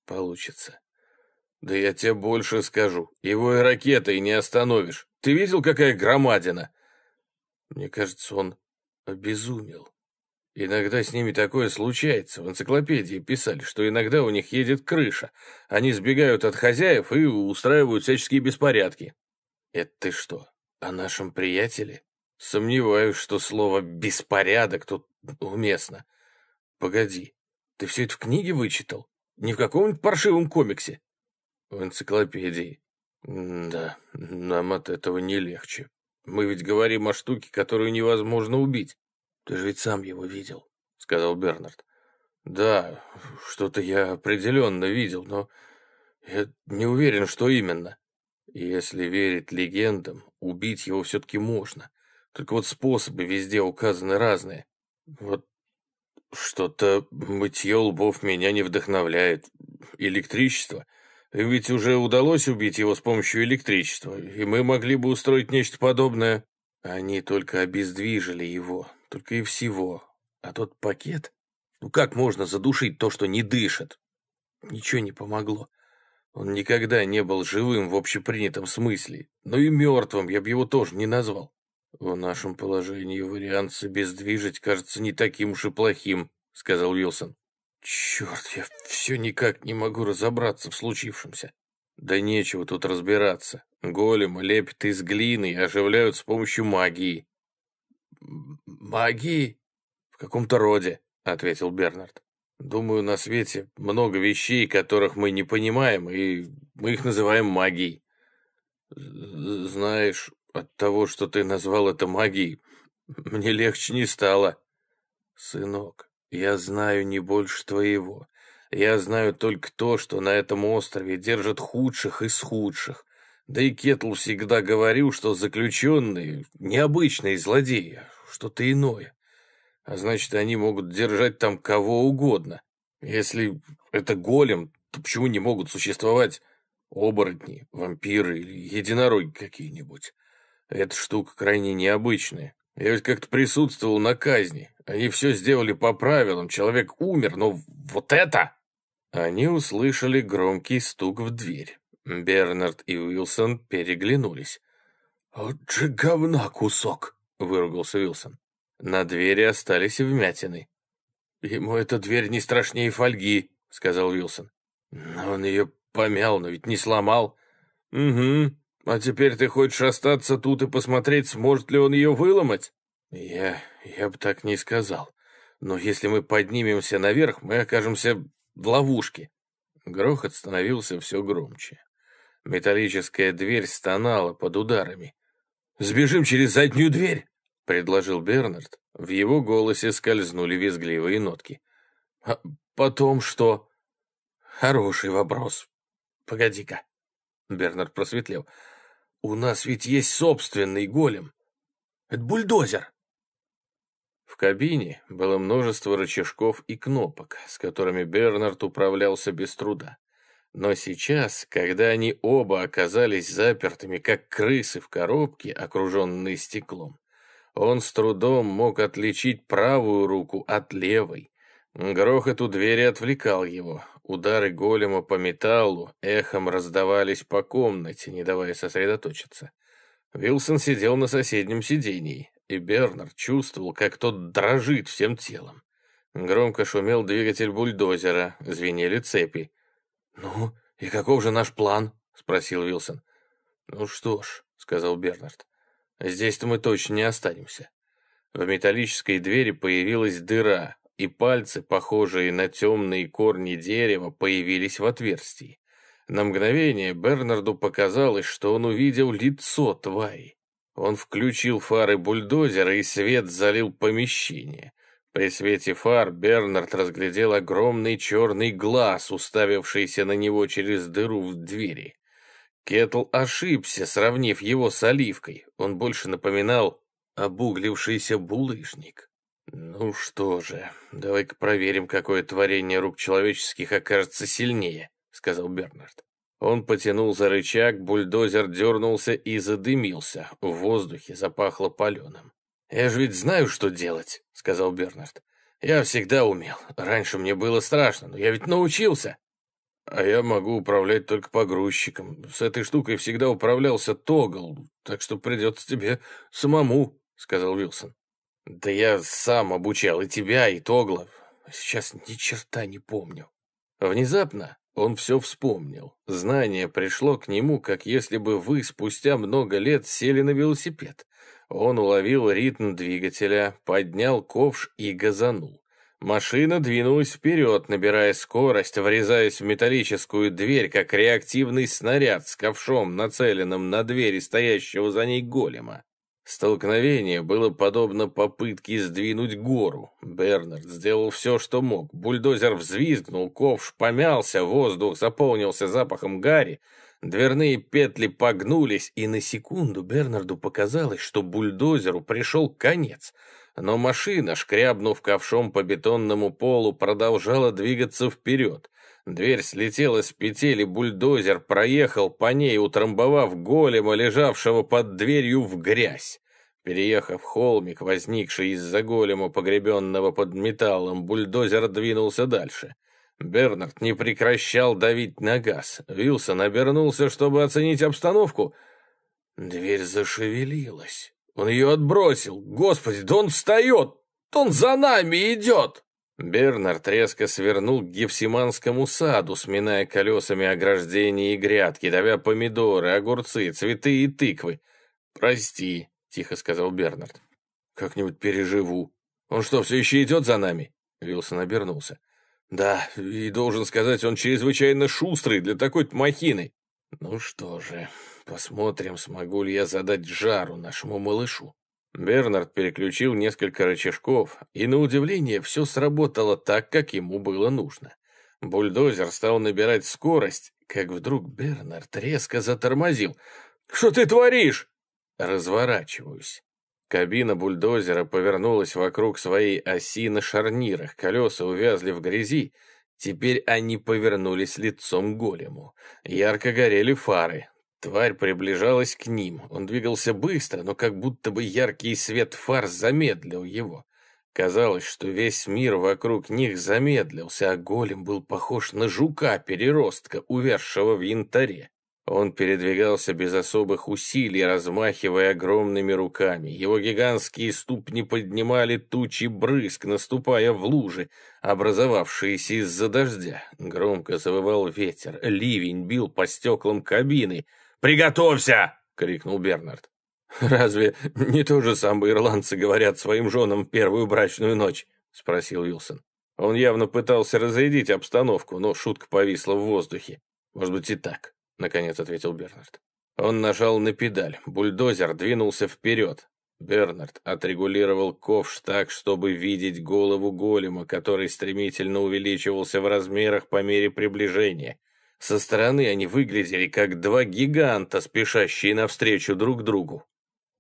получится». «Да я тебе больше скажу. Его и ракетой не остановишь. Ты видел, какая громадина?» Мне кажется, он обезумел. Иногда с ними такое случается. В энциклопедии писали, что иногда у них едет крыша. Они сбегают от хозяев и устраивают всяческие беспорядки. «Это ты что, о нашем приятеле? Сомневаюсь, что слово «беспорядок» тут уместно. Погоди, ты все это в книге вычитал? Не в каком-нибудь паршивом комиксе? В энциклопедии. Да, нам от этого не легче. Мы ведь говорим о штуке, которую невозможно убить. Ты же ведь сам его видел, сказал Бернард. Да, что-то я определенно видел, но я не уверен, что именно. Если верить легендам, Убить его все-таки можно. Только вот способы везде указаны разные. Вот что-то мытье лбов меня не вдохновляет. Электричество. Ведь уже удалось убить его с помощью электричества, и мы могли бы устроить нечто подобное. Они только обездвижили его, только и всего. А тот пакет... Ну как можно задушить то, что не дышит? Ничего не помогло. Он никогда не был живым в общепринятом смысле, но и мертвым я бы его тоже не назвал. В нашем положении вариант собездвижить кажется не таким уж и плохим, сказал Уилсон. Черт, я все никак не могу разобраться в случившемся. Да нечего тут разбираться. Големы лепят из глины и оживляют с помощью магии. Магии? В каком-то роде, ответил Бернард. Думаю, на свете много вещей, которых мы не понимаем, и мы их называем магией. Знаешь, от того, что ты назвал это магией, мне легче не стало. Сынок, я знаю не больше твоего. Я знаю только то, что на этом острове держат худших из худших. Да и Кетл всегда говорил, что заключенные — необычные злодеи, а что-то иное а значит, они могут держать там кого угодно. Если это голем, то почему не могут существовать оборотни, вампиры или единороги какие-нибудь? Эта штука крайне необычная. Я ведь как-то присутствовал на казни. Они все сделали по правилам, человек умер, но вот это...» Они услышали громкий стук в дверь. Бернард и Уилсон переглянулись. «От же говна кусок!» — выругался Уилсон. На двери остались вмятины. «Ему эта дверь не страшнее фольги», — сказал Уилсон. «Но он ее помял, но ведь не сломал». «Угу. А теперь ты хочешь остаться тут и посмотреть, сможет ли он ее выломать?» «Я... я бы так не сказал. Но если мы поднимемся наверх, мы окажемся в ловушке». Грохот становился все громче. Металлическая дверь стонала под ударами. «Сбежим через заднюю дверь!» — предложил Бернард. В его голосе скользнули визгливые нотки. «А потом что?» «Хороший вопрос. Погоди-ка». Бернард просветлел. «У нас ведь есть собственный голем. Это бульдозер». В кабине было множество рычажков и кнопок, с которыми Бернард управлялся без труда. Но сейчас, когда они оба оказались запертыми, как крысы в коробке, окруженные стеклом, он с трудом мог отличить правую руку от левой. Грохот у двери отвлекал его. Удары голема по металлу эхом раздавались по комнате, не давая сосредоточиться. Вилсон сидел на соседнем сидении, и Бернард чувствовал, как тот дрожит всем телом. Громко шумел двигатель бульдозера, звенели цепи. «Ну, и каков же наш план?» — спросил Вилсон. «Ну что ж», — сказал Бернард, Здесь-то мы точно не останемся. В металлической двери появилась дыра, и пальцы, похожие на темные корни дерева, появились в отверстии. На мгновение Бернарду показалось, что он увидел лицо твари. Он включил фары бульдозера, и свет залил помещение. При свете фар Бернард разглядел огромный черный глаз, уставившийся на него через дыру в двери. Кетл ошибся, сравнив его с оливкой. Он больше напоминал обуглившийся булыжник. Ну что же, давай-ка проверим, какое творение рук человеческих окажется сильнее, сказал Бернард. Он потянул за рычаг, бульдозер дернулся и задымился. В воздухе запахло паленым. «Я же ведь знаю, что делать», — сказал Бернард. «Я всегда умел. Раньше мне было страшно, но я ведь научился». А я могу управлять только погрузчиком. С этой штукой всегда управлялся Тогл, так что придется тебе самому», — сказал Вилсон. «Да я сам обучал и тебя, и Тогла. Сейчас ни черта не помню». Внезапно он все вспомнил. Знание пришло к нему, как если бы вы спустя много лет сели на велосипед. Он уловил ритм двигателя, поднял ковш и газанул. Машина двинулась вперед, набирая скорость, врезаясь в металлическую дверь, как реактивный снаряд с ковшом, нацеленным на двери стоящего за ней голема. Столкновение было подобно попытке сдвинуть гору. Бернард сделал все, что мог. Бульдозер взвизгнул, ковш помялся, воздух заполнился запахом гари, дверные петли погнулись, и на секунду Бернарду показалось, что бульдозеру пришел конец — но машина, шкрябнув ковшом по бетонному полу, продолжала двигаться вперед. Дверь слетела с петель, бульдозер проехал по ней, утрамбовав голема, лежавшего под дверью, в грязь. Переехав холмик, возникший из-за голема, погребенного под металлом, бульдозер двинулся дальше. Бернард не прекращал давить на газ. Вилсон обернулся, чтобы оценить обстановку. Дверь зашевелилась. Он ее отбросил. Господи, да он встает! Он за нами идет!» Бернард резко свернул к Гефсиманскому саду, сминая колесами ограждения и грядки, давя помидоры, огурцы, цветы и тыквы. «Прости», — тихо сказал Бернард. «Как-нибудь переживу. Он что, все еще идет за нами?» Вилсон обернулся. «Да, и должен сказать, он чрезвычайно шустрый для такой-то махины». «Ну что же», Посмотрим, смогу ли я задать жару нашему малышу. Бернард переключил несколько рычажков, и, на удивление, все сработало так, как ему было нужно. Бульдозер стал набирать скорость, как вдруг Бернард резко затормозил. «Что ты творишь?» Разворачиваюсь. Кабина бульдозера повернулась вокруг своей оси на шарнирах, колеса увязли в грязи, Теперь они повернулись лицом голему. Ярко горели фары, Тварь приближалась к ним. Он двигался быстро, но как будто бы яркий свет фар замедлил его. Казалось, что весь мир вокруг них замедлился, а голем был похож на жука-переростка, увязшего в янтаре. Он передвигался без особых усилий, размахивая огромными руками. Его гигантские ступни поднимали тучи брызг, наступая в лужи, образовавшиеся из-за дождя. Громко завывал ветер, ливень бил по стеклам кабины — «Приготовься!» — крикнул Бернард. «Разве не то же самое ирландцы говорят своим женам в первую брачную ночь?» — спросил Уилсон. Он явно пытался разрядить обстановку, но шутка повисла в воздухе. «Может быть и так», — наконец ответил Бернард. Он нажал на педаль, бульдозер двинулся вперед. Бернард отрегулировал ковш так, чтобы видеть голову голема, который стремительно увеличивался в размерах по мере приближения — со стороны они выглядели как два гиганта, спешащие навстречу друг другу.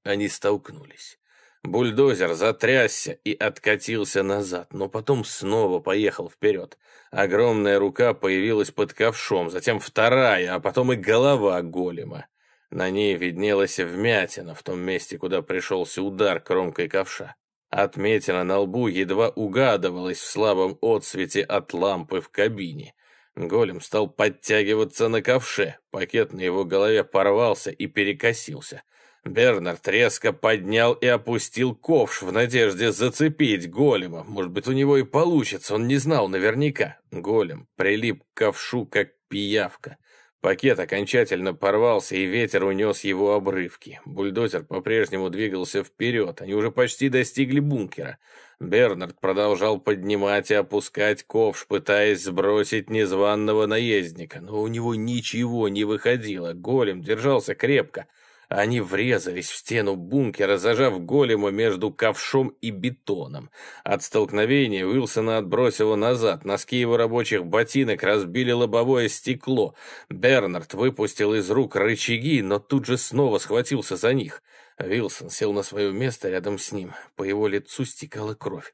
Они столкнулись. Бульдозер затрясся и откатился назад, но потом снова поехал вперед. Огромная рука появилась под ковшом, затем вторая, а потом и голова голема. На ней виднелась вмятина в том месте, куда пришелся удар кромкой ковша. Отметина на лбу едва угадывалась в слабом отсвете от лампы в кабине. Голем стал подтягиваться на ковше, пакет на его голове порвался и перекосился. Бернард резко поднял и опустил ковш в надежде зацепить голема. Может быть, у него и получится, он не знал наверняка. Голем прилип к ковшу, как пиявка. Пакет окончательно порвался, и ветер унес его обрывки. Бульдозер по-прежнему двигался вперед, они уже почти достигли бункера. Бернард продолжал поднимать и опускать ковш, пытаясь сбросить незваного наездника, но у него ничего не выходило, голем держался крепко — они врезались в стену бункера, зажав голема между ковшом и бетоном. От столкновения Уилсона отбросило назад, носки его рабочих ботинок разбили лобовое стекло. Бернард выпустил из рук рычаги, но тут же снова схватился за них. Уилсон сел на свое место рядом с ним. По его лицу стекала кровь.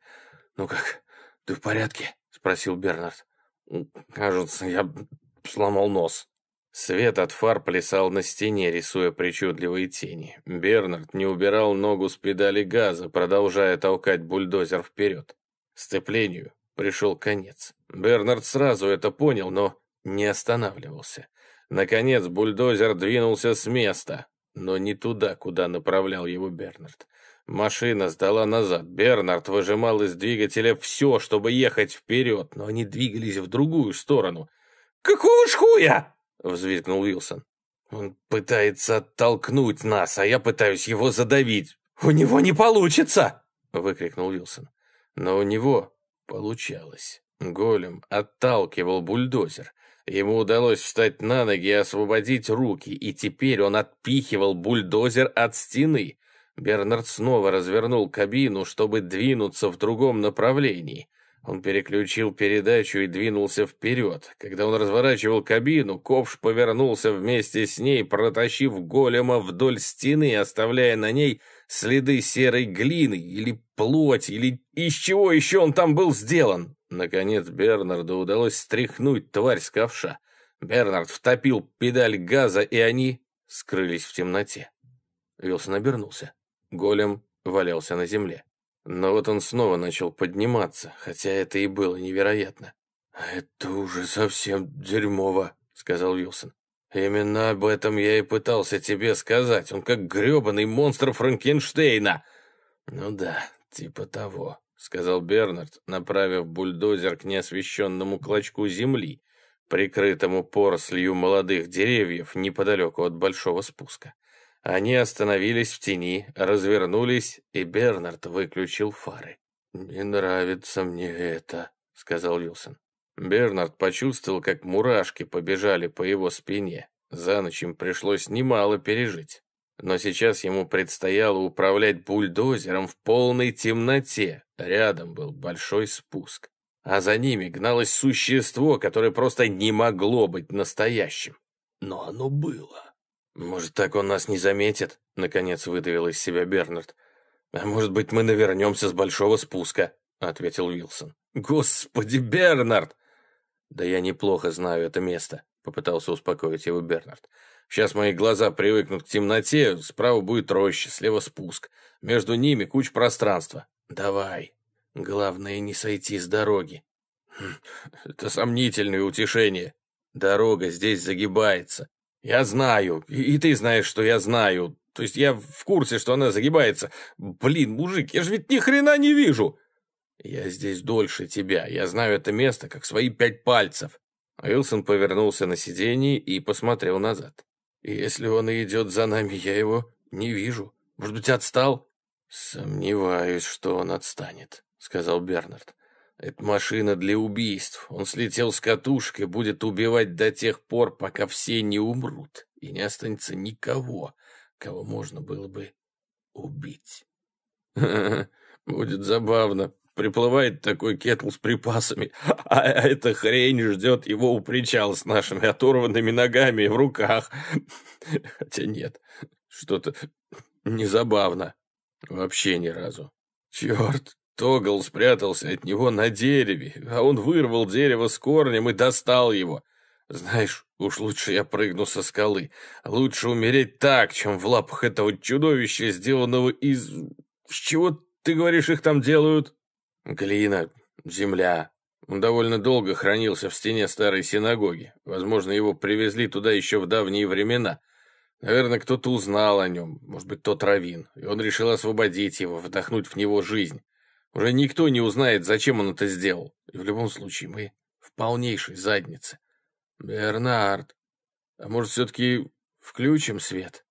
«Ну как, ты в порядке?» — спросил Бернард. «Кажется, я сломал нос», Свет от фар плясал на стене, рисуя причудливые тени. Бернард не убирал ногу с педали газа, продолжая толкать бульдозер вперед. Сцеплению пришел конец. Бернард сразу это понял, но не останавливался. Наконец бульдозер двинулся с места, но не туда, куда направлял его Бернард. Машина сдала назад. Бернард выжимал из двигателя все, чтобы ехать вперед, но они двигались в другую сторону. «Какого ж хуя?» — взвизгнул Уилсон. «Он пытается оттолкнуть нас, а я пытаюсь его задавить». «У него не получится!» — выкрикнул Уилсон. Но у него получалось. Голем отталкивал бульдозер. Ему удалось встать на ноги и освободить руки, и теперь он отпихивал бульдозер от стены. Бернард снова развернул кабину, чтобы двинуться в другом направлении. Он переключил передачу и двинулся вперед. Когда он разворачивал кабину, ковш повернулся вместе с ней, протащив голема вдоль стены, оставляя на ней следы серой глины или плоть, или из чего еще он там был сделан. Наконец Бернарду удалось стряхнуть тварь с ковша. Бернард втопил педаль газа, и они скрылись в темноте. Вилсон обернулся. Голем валялся на земле. Но вот он снова начал подниматься, хотя это и было невероятно. «Это уже совсем дерьмово», — сказал Уилсон. «Именно об этом я и пытался тебе сказать. Он как гребаный монстр Франкенштейна!» «Ну да, типа того», — сказал Бернард, направив бульдозер к неосвещенному клочку земли, прикрытому порослью молодых деревьев неподалеку от большого спуска. Они остановились в тени, развернулись, и Бернард выключил фары. «Не нравится мне это», — сказал Вилсон. Бернард почувствовал, как мурашки побежали по его спине. За ночь им пришлось немало пережить. Но сейчас ему предстояло управлять бульдозером в полной темноте. Рядом был большой спуск. А за ними гналось существо, которое просто не могло быть настоящим. Но оно было. «Может, так он нас не заметит?» — наконец выдавил из себя Бернард. «А может быть, мы навернемся с большого спуска?» — ответил Уилсон. «Господи, Бернард!» «Да я неплохо знаю это место», — попытался успокоить его Бернард. «Сейчас мои глаза привыкнут к темноте, справа будет роща, слева спуск. Между ними куча пространства. Давай. Главное, не сойти с дороги». «Хм, «Это сомнительное утешение. Дорога здесь загибается. Я знаю, и, и ты знаешь, что я знаю. То есть я в курсе, что она загибается. Блин, мужик, я же ведь ни хрена не вижу. Я здесь дольше тебя. Я знаю это место, как свои пять пальцев. Уилсон повернулся на сиденье и посмотрел назад. «Если он и идет за нами, я его не вижу. Может быть, отстал?» «Сомневаюсь, что он отстанет», — сказал Бернард. Это машина для убийств. Он слетел с катушки, будет убивать до тех пор, пока все не умрут, и не останется никого, кого можно было бы убить. Будет забавно. Приплывает такой кетл с припасами, а эта хрень ждет его у причала с нашими оторванными ногами в руках. Хотя нет, что-то незабавно. Вообще ни разу. Черт, Тогл спрятался от него на дереве, а он вырвал дерево с корнем и достал его. Знаешь, уж лучше я прыгну со скалы. Лучше умереть так, чем в лапах этого чудовища, сделанного из... С чего, ты говоришь, их там делают? Глина, земля. Он довольно долго хранился в стене старой синагоги. Возможно, его привезли туда еще в давние времена. Наверное, кто-то узнал о нем, может быть, тот Равин, и он решил освободить его, вдохнуть в него жизнь. Уже никто не узнает, зачем он это сделал. И в любом случае мы в полнейшей заднице. Бернард, а может, все-таки включим свет?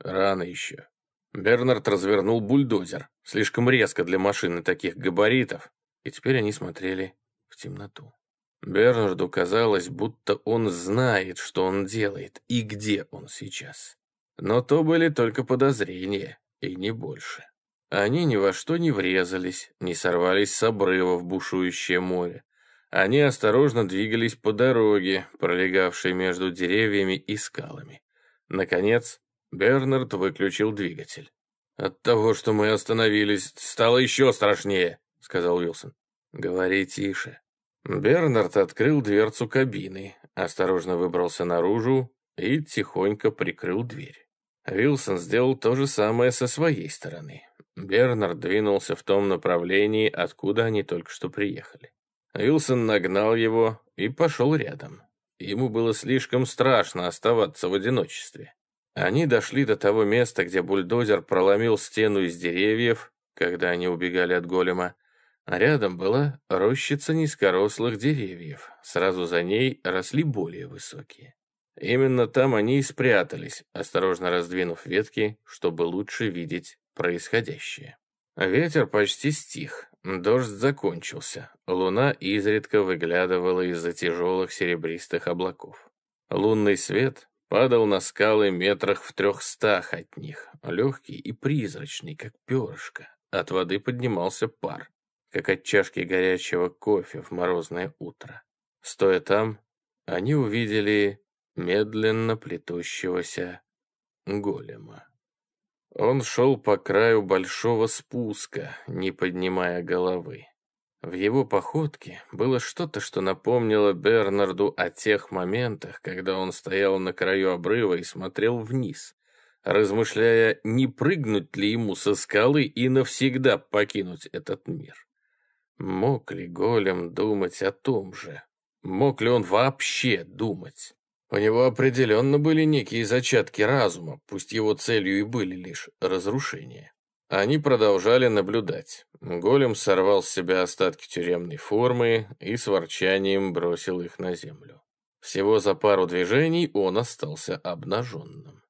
Рано еще. Бернард развернул бульдозер. Слишком резко для машины таких габаритов. И теперь они смотрели в темноту. Бернарду казалось, будто он знает, что он делает и где он сейчас. Но то были только подозрения, и не больше. Они ни во что не врезались, не сорвались с обрыва в бушующее море. Они осторожно двигались по дороге, пролегавшей между деревьями и скалами. Наконец, Бернард выключил двигатель. «От того, что мы остановились, стало еще страшнее», — сказал Уилсон. «Говори тише». Бернард открыл дверцу кабины, осторожно выбрался наружу и тихонько прикрыл дверь. Вилсон сделал то же самое со своей стороны. Бернард двинулся в том направлении, откуда они только что приехали. Вилсон нагнал его и пошел рядом. Ему было слишком страшно оставаться в одиночестве. Они дошли до того места, где бульдозер проломил стену из деревьев, когда они убегали от голема. Рядом была рощица низкорослых деревьев, сразу за ней росли более высокие. Именно там они и спрятались, осторожно раздвинув ветки, чтобы лучше видеть происходящее. Ветер почти стих, дождь закончился, луна изредка выглядывала из-за тяжелых серебристых облаков. Лунный свет падал на скалы метрах в трехстах от них, легкий и призрачный, как перышко. От воды поднимался пар, как от чашки горячего кофе в морозное утро. Стоя там, они увидели медленно плетущегося голема. Он шел по краю большого спуска, не поднимая головы. В его походке было что-то, что напомнило Бернарду о тех моментах, когда он стоял на краю обрыва и смотрел вниз, размышляя, не прыгнуть ли ему со скалы и навсегда покинуть этот мир. Мог ли голем думать о том же? Мог ли он вообще думать? У него определенно были некие зачатки разума, пусть его целью и были лишь разрушения. Они продолжали наблюдать. Голем сорвал с себя остатки тюремной формы и с ворчанием бросил их на землю. Всего за пару движений он остался обнаженным.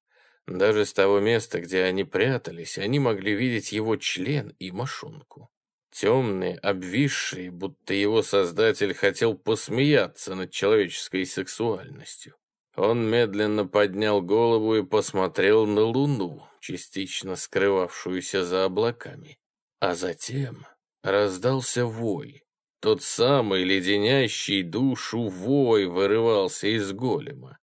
Даже с того места, где они прятались, они могли видеть его член и мошонку. Темные, обвисшие, будто его создатель хотел посмеяться над человеческой сексуальностью. Он медленно поднял голову и посмотрел на луну, частично скрывавшуюся за облаками. А затем раздался вой. Тот самый леденящий душу вой вырывался из голема.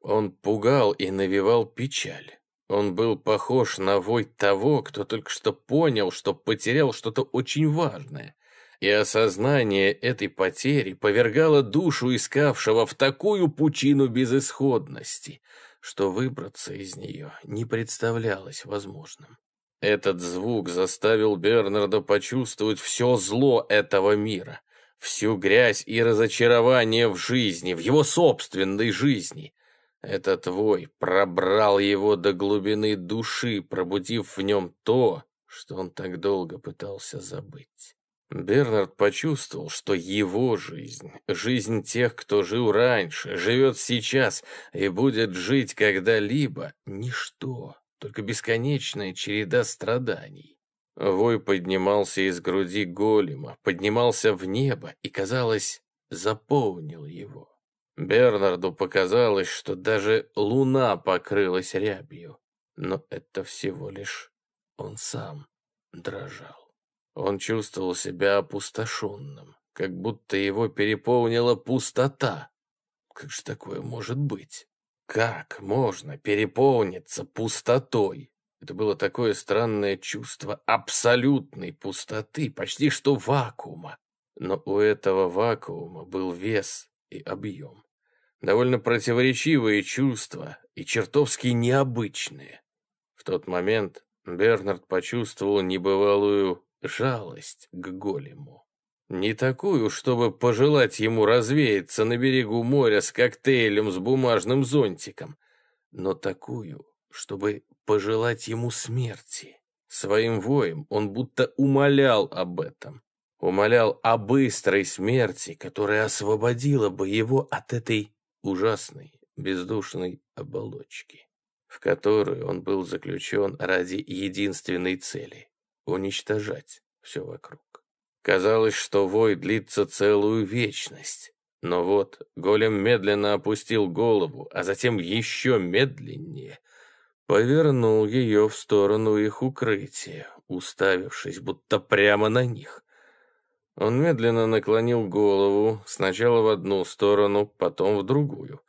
Он пугал и навевал печаль. Он был похож на вой того, кто только что понял, что потерял что-то очень важное и осознание этой потери повергало душу искавшего в такую пучину безысходности, что выбраться из нее не представлялось возможным. Этот звук заставил Бернарда почувствовать все зло этого мира, всю грязь и разочарование в жизни, в его собственной жизни. Этот вой пробрал его до глубины души, пробудив в нем то, что он так долго пытался забыть. Бернард почувствовал, что его жизнь, жизнь тех, кто жил раньше, живет сейчас и будет жить когда-либо, ничто, только бесконечная череда страданий. Вой поднимался из груди голема, поднимался в небо и, казалось, заполнил его. Бернарду показалось, что даже луна покрылась рябью, но это всего лишь он сам дрожал. Он чувствовал себя опустошенным, как будто его переполнила пустота. Как же такое может быть? Как можно переполниться пустотой? Это было такое странное чувство абсолютной пустоты, почти что вакуума. Но у этого вакуума был вес и объем. Довольно противоречивые чувства и чертовски необычные. В тот момент Бернард почувствовал небывалую Жалость к голему. Не такую, чтобы пожелать ему развеяться на берегу моря с коктейлем с бумажным зонтиком, но такую, чтобы пожелать ему смерти. Своим воем он будто умолял об этом. Умолял о быстрой смерти, которая освободила бы его от этой ужасной, бездушной оболочки, в которую он был заключен ради единственной цели уничтожать все вокруг. Казалось, что вой длится целую вечность. Но вот голем медленно опустил голову, а затем еще медленнее повернул ее в сторону их укрытия, уставившись будто прямо на них. Он медленно наклонил голову, сначала в одну сторону, потом в другую.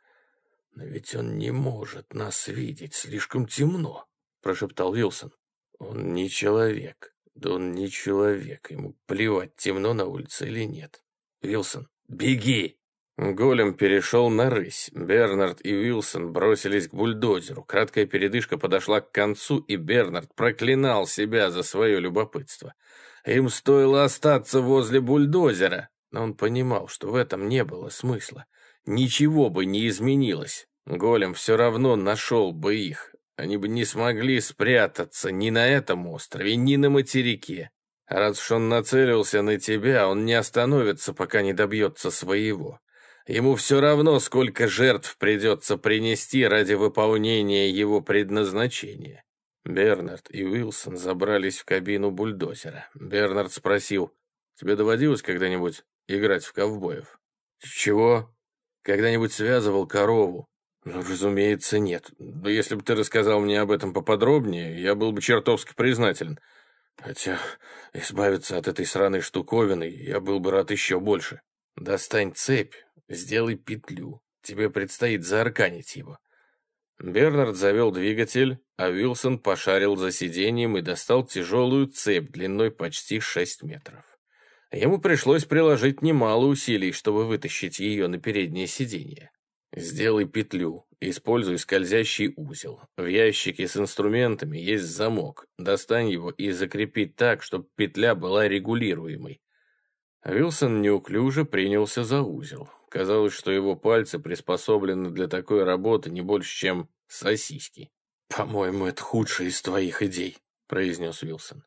«Но ведь он не может нас видеть, слишком темно», — прошептал Вилсон. Он не человек. Да он не человек. Ему плевать, темно на улице или нет. Вилсон, беги! Голем перешел на рысь. Бернард и Уилсон бросились к бульдозеру. Краткая передышка подошла к концу, и Бернард проклинал себя за свое любопытство. Им стоило остаться возле бульдозера, но он понимал, что в этом не было смысла. Ничего бы не изменилось. Голем все равно нашел бы их. Они бы не смогли спрятаться ни на этом острове, ни на материке. раз уж он нацелился на тебя, он не остановится, пока не добьется своего. Ему все равно, сколько жертв придется принести ради выполнения его предназначения. Бернард и Уилсон забрались в кабину бульдозера. Бернард спросил, «Тебе доводилось когда-нибудь играть в ковбоев?» «Чего?» «Когда-нибудь связывал корову?» «Ну, разумеется, нет. Да если бы ты рассказал мне об этом поподробнее, я был бы чертовски признателен. Хотя избавиться от этой сраной штуковины я был бы рад еще больше. Достань цепь, сделай петлю. Тебе предстоит заарканить его». Бернард завел двигатель, а Уилсон пошарил за сиденьем и достал тяжелую цепь длиной почти 6 метров. Ему пришлось приложить немало усилий, чтобы вытащить ее на переднее сиденье. Сделай петлю. Используй скользящий узел. В ящике с инструментами есть замок. Достань его и закрепи так, чтобы петля была регулируемой. Вилсон неуклюже принялся за узел. Казалось, что его пальцы приспособлены для такой работы не больше, чем сосиски. «По-моему, это худшее из твоих идей», — произнес Вилсон.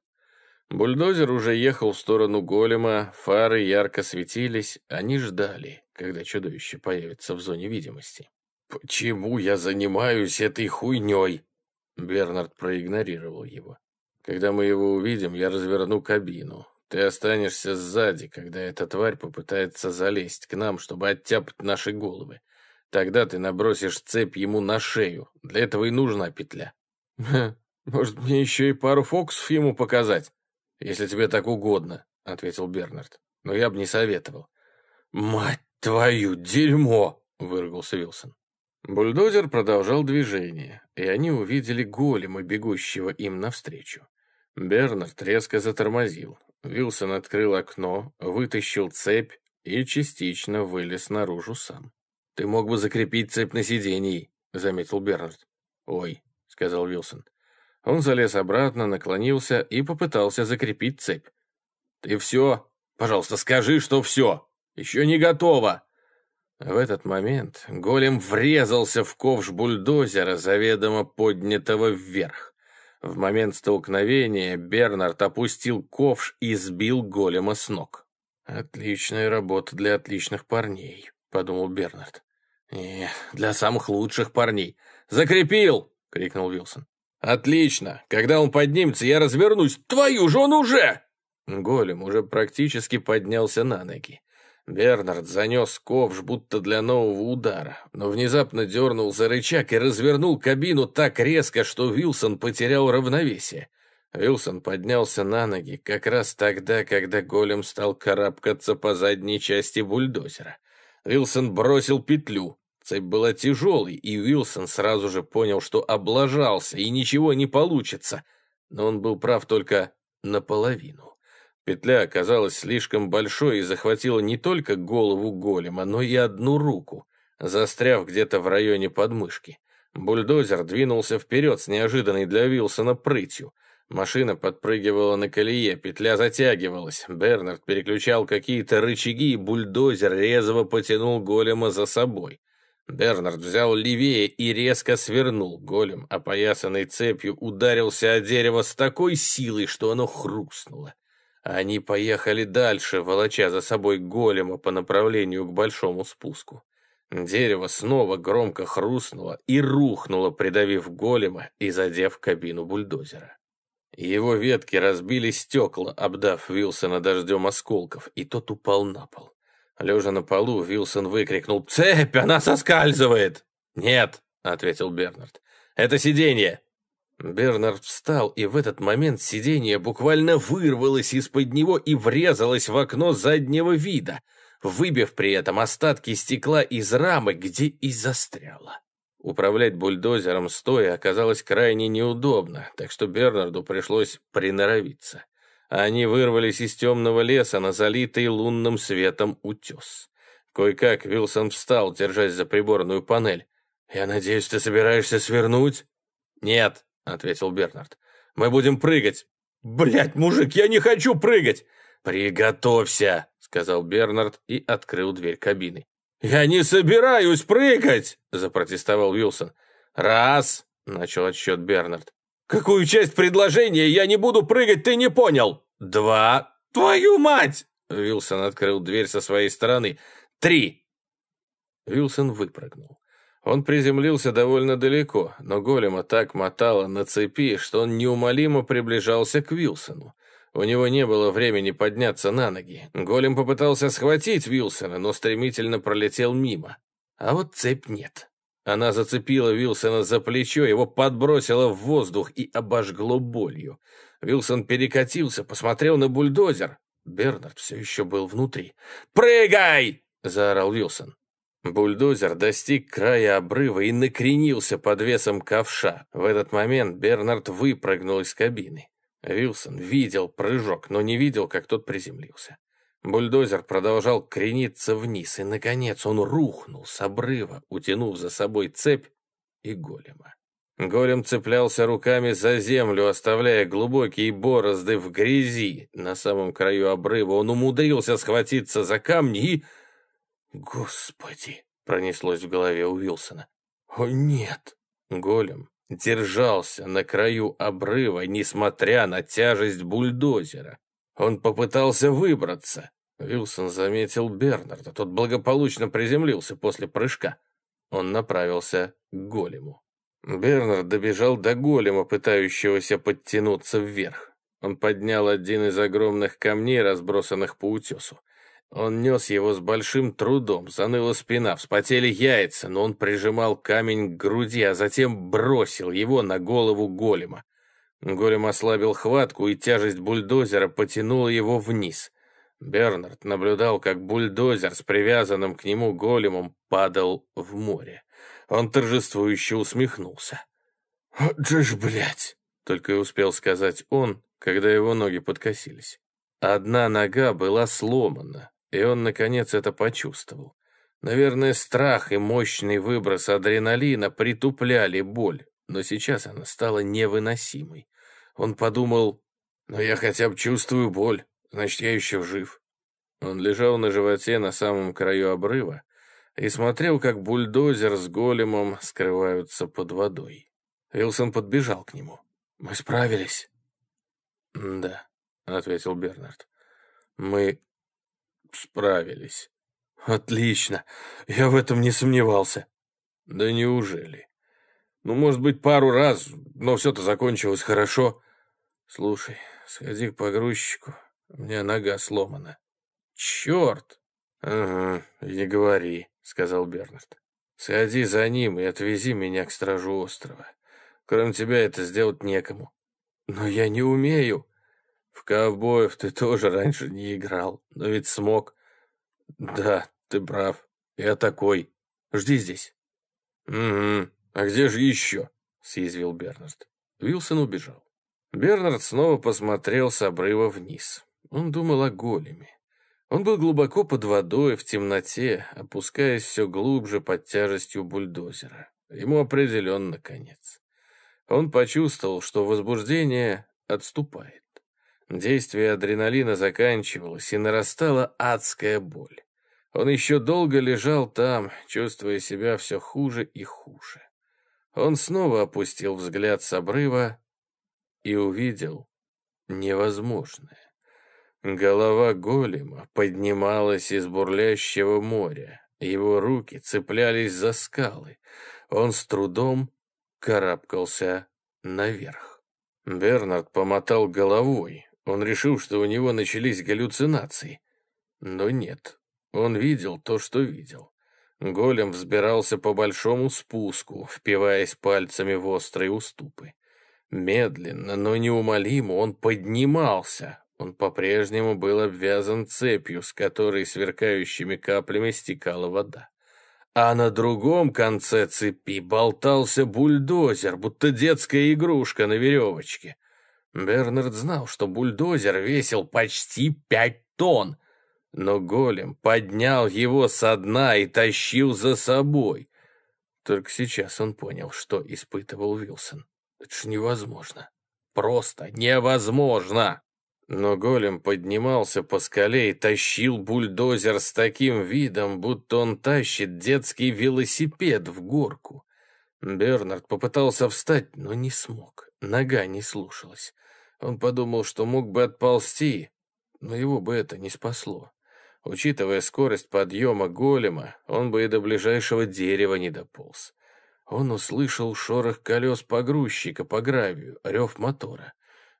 Бульдозер уже ехал в сторону голема, фары ярко светились, они ждали когда чудовище появится в зоне видимости. «Почему я занимаюсь этой хуйней?» Бернард проигнорировал его. «Когда мы его увидим, я разверну кабину. Ты останешься сзади, когда эта тварь попытается залезть к нам, чтобы оттяпать наши головы. Тогда ты набросишь цепь ему на шею. Для этого и нужна петля». «Может, мне еще и пару фокусов ему показать?» «Если тебе так угодно», — ответил Бернард. «Но я бы не советовал». «Мать «Твою дерьмо!» — выругался Вилсон. Бульдозер продолжал движение, и они увидели голема, бегущего им навстречу. Бернард резко затормозил. Вилсон открыл окно, вытащил цепь и частично вылез наружу сам. «Ты мог бы закрепить цепь на сидении», — заметил Бернард. «Ой», — сказал Вилсон. Он залез обратно, наклонился и попытался закрепить цепь. «Ты все? Пожалуйста, скажи, что все!» Еще не готово!» В этот момент голем врезался в ковш бульдозера, заведомо поднятого вверх. В момент столкновения Бернард опустил ковш и сбил голема с ног. «Отличная работа для отличных парней», — подумал Бернард. «Нет, для самых лучших парней. Закрепил!» — крикнул Вилсон. «Отлично! Когда он поднимется, я развернусь! Твою же он уже!» Голем уже практически поднялся на ноги. Бернард занес ковш будто для нового удара, но внезапно дернул за рычаг и развернул кабину так резко, что Вилсон потерял равновесие. Вилсон поднялся на ноги как раз тогда, когда голем стал карабкаться по задней части бульдозера. Вилсон бросил петлю. Цепь была тяжелой, и Вилсон сразу же понял, что облажался и ничего не получится. Но он был прав только наполовину. Петля оказалась слишком большой и захватила не только голову голема, но и одну руку, застряв где-то в районе подмышки. Бульдозер двинулся вперед с неожиданной для Вилсона прытью. Машина подпрыгивала на колее, петля затягивалась. Бернард переключал какие-то рычаги, и бульдозер резво потянул голема за собой. Бернард взял левее и резко свернул. Голем, опоясанный цепью, ударился о дерево с такой силой, что оно хрустнуло. Они поехали дальше, волоча за собой голема по направлению к большому спуску. Дерево снова громко хрустнуло и рухнуло, придавив голема и задев кабину бульдозера. Его ветки разбили стекла, обдав Вилсона дождем осколков, и тот упал на пол. Лежа на полу, Вилсон выкрикнул «Цепь! Она соскальзывает!» «Нет!» — ответил Бернард. «Это сиденье!» Бернард встал, и в этот момент сиденье буквально вырвалось из-под него и врезалось в окно заднего вида, выбив при этом остатки стекла из рамы, где и застряло. Управлять бульдозером стоя оказалось крайне неудобно, так что Бернарду пришлось приноровиться. Они вырвались из темного леса на залитый лунным светом утес. Кое-как Вилсон встал, держась за приборную панель. «Я надеюсь, ты собираешься свернуть?» «Нет», ответил Бернард. «Мы будем прыгать!» «Блядь, мужик, я не хочу прыгать!» «Приготовься!» — сказал Бернард и открыл дверь кабины. «Я не собираюсь прыгать!» — запротестовал Уилсон. «Раз!» — начал отсчет Бернард. «Какую часть предложения я не буду прыгать, ты не понял?» «Два!» «Твою мать!» — Уилсон открыл дверь со своей стороны. «Три!» Уилсон выпрыгнул. Он приземлился довольно далеко, но голема так мотало на цепи, что он неумолимо приближался к Вилсону. У него не было времени подняться на ноги. Голем попытался схватить Вилсона, но стремительно пролетел мимо. А вот цепь нет. Она зацепила Вилсона за плечо, его подбросило в воздух и обожгло болью. Вилсон перекатился, посмотрел на бульдозер. Бернард все еще был внутри. «Прыгай!» — заорал Вилсон. Бульдозер достиг края обрыва и накренился под весом ковша. В этот момент Бернард выпрыгнул из кабины. Вилсон видел прыжок, но не видел, как тот приземлился. Бульдозер продолжал крениться вниз, и, наконец, он рухнул с обрыва, утянув за собой цепь и голема. Голем цеплялся руками за землю, оставляя глубокие борозды в грязи. На самом краю обрыва он умудрился схватиться за камни и «Господи!» — пронеслось в голове у Уилсона. «О, нет!» Голем держался на краю обрыва, несмотря на тяжесть бульдозера. Он попытался выбраться. Уилсон заметил Бернарда. Тот благополучно приземлился после прыжка. Он направился к голему. Бернард добежал до голема, пытающегося подтянуться вверх. Он поднял один из огромных камней, разбросанных по утесу. Он нес его с большим трудом, заныла спина, вспотели яйца, но он прижимал камень к груди, а затем бросил его на голову голема. Голем ослабил хватку, и тяжесть бульдозера потянула его вниз. Бернард наблюдал, как бульдозер с привязанным к нему големом падал в море. Он торжествующе усмехнулся. «Вот же блядь!» — только и успел сказать он, когда его ноги подкосились. Одна нога была сломана, и он, наконец, это почувствовал. Наверное, страх и мощный выброс адреналина притупляли боль, но сейчас она стала невыносимой. Он подумал, «Ну я хотя бы чувствую боль, значит, я еще жив». Он лежал на животе на самом краю обрыва и смотрел, как бульдозер с големом скрываются под водой. Вилсон подбежал к нему. «Мы справились?» «Да», — ответил Бернард. «Мы справились. Отлично. Я в этом не сомневался. Да неужели? Ну, может быть, пару раз, но все-то закончилось хорошо. Слушай, сходи к погрузчику. У меня нога сломана. Черт! Ага, не говори, сказал Бернард. Сходи за ним и отвези меня к стражу острова. Кроме тебя это сделать некому. Но я не умею. В ковбоев ты тоже раньше не играл, но ведь смог. Да, ты прав. Я такой. Жди здесь. Угу. А где же еще? Съязвил Бернард. Вилсон убежал. Бернард снова посмотрел с обрыва вниз. Он думал о големе. Он был глубоко под водой, в темноте, опускаясь все глубже под тяжестью бульдозера. Ему определенно конец. Он почувствовал, что возбуждение отступает. Действие адреналина заканчивалось, и нарастала адская боль. Он еще долго лежал там, чувствуя себя все хуже и хуже. Он снова опустил взгляд с обрыва и увидел невозможное. Голова голема поднималась из бурлящего моря. Его руки цеплялись за скалы. Он с трудом карабкался наверх. Бернард помотал головой, он решил, что у него начались галлюцинации. Но нет, он видел то, что видел. Голем взбирался по большому спуску, впиваясь пальцами в острые уступы. Медленно, но неумолимо он поднимался. Он по-прежнему был обвязан цепью, с которой сверкающими каплями стекала вода. А на другом конце цепи болтался бульдозер, будто детская игрушка на веревочке. Бернард знал, что бульдозер весил почти пять тонн, но голем поднял его со дна и тащил за собой. Только сейчас он понял, что испытывал Вилсон. Это же невозможно. Просто невозможно! Но голем поднимался по скале и тащил бульдозер с таким видом, будто он тащит детский велосипед в горку. Бернард попытался встать, но не смог. Нога не слушалась. Он подумал, что мог бы отползти, но его бы это не спасло. Учитывая скорость подъема голема, он бы и до ближайшего дерева не дополз. Он услышал шорох колес погрузчика по гравию, рев мотора.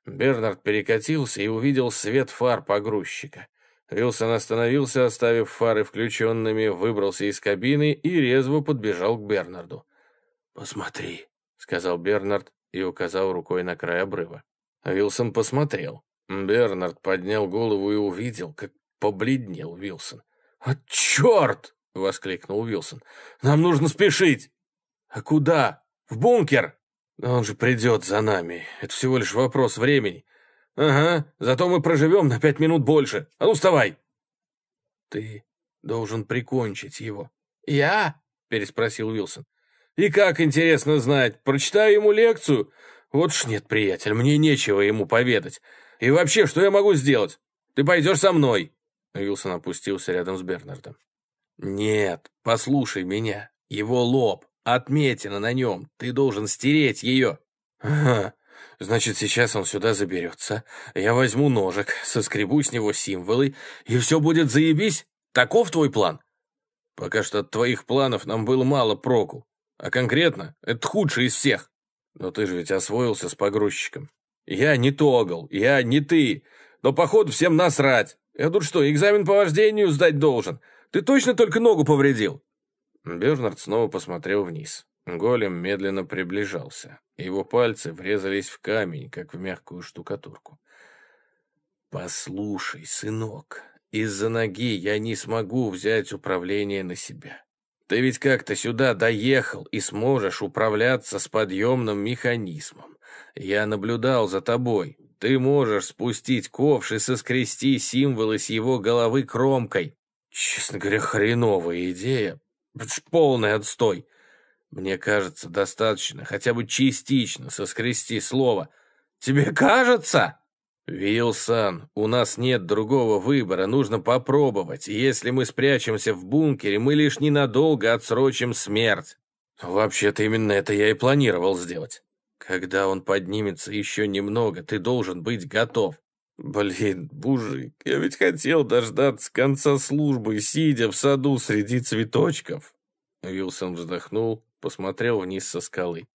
Бернард перекатился и увидел свет фар погрузчика. Рилсон остановился, оставив фары включенными, выбрался из кабины и резво подбежал к Бернарду. «Посмотри», — сказал Бернард и указал рукой на край обрыва. Вилсон посмотрел. Бернард поднял голову и увидел, как побледнел Вилсон. «А черт!» — воскликнул Вилсон. «Нам нужно спешить!» «А куда? В бункер!» «Он же придет за нами. Это всего лишь вопрос времени». «Ага, зато мы проживем на пять минут больше. А ну, вставай!» «Ты должен прикончить его». «Я?» — переспросил Вилсон. «И как, интересно знать, прочитаю ему лекцию? «Вот ж нет, приятель, мне нечего ему поведать. И вообще, что я могу сделать? Ты пойдешь со мной!» Вилсон опустился рядом с Бернардом. «Нет, послушай меня. Его лоб, отметина на нем. Ты должен стереть ее». «Ага, значит, сейчас он сюда заберется. Я возьму ножик, соскребу с него символы, и все будет заебись? Таков твой план?» «Пока что от твоих планов нам было мало проку. А конкретно, это худший из всех». Но ты же ведь освоился с погрузчиком. Я не Тогл, я не ты. Но, походу, всем насрать. Я тут что, экзамен по вождению сдать должен? Ты точно только ногу повредил?» Бернард снова посмотрел вниз. Голем медленно приближался. Его пальцы врезались в камень, как в мягкую штукатурку. «Послушай, сынок, из-за ноги я не смогу взять управление на себя. Ты ведь как-то сюда доехал и сможешь управляться с подъемным механизмом. Я наблюдал за тобой. Ты можешь спустить ковш и соскрести символы с его головы кромкой. Честно говоря, хреновая идея. Полный отстой. Мне кажется, достаточно хотя бы частично соскрести слово. Тебе кажется? «Вилсон, у нас нет другого выбора, нужно попробовать. Если мы спрячемся в бункере, мы лишь ненадолго отсрочим смерть». «Вообще-то именно это я и планировал сделать. Когда он поднимется еще немного, ты должен быть готов». «Блин, Бужик, я ведь хотел дождаться конца службы, сидя в саду среди цветочков». Вилсон вздохнул, посмотрел вниз со скалы.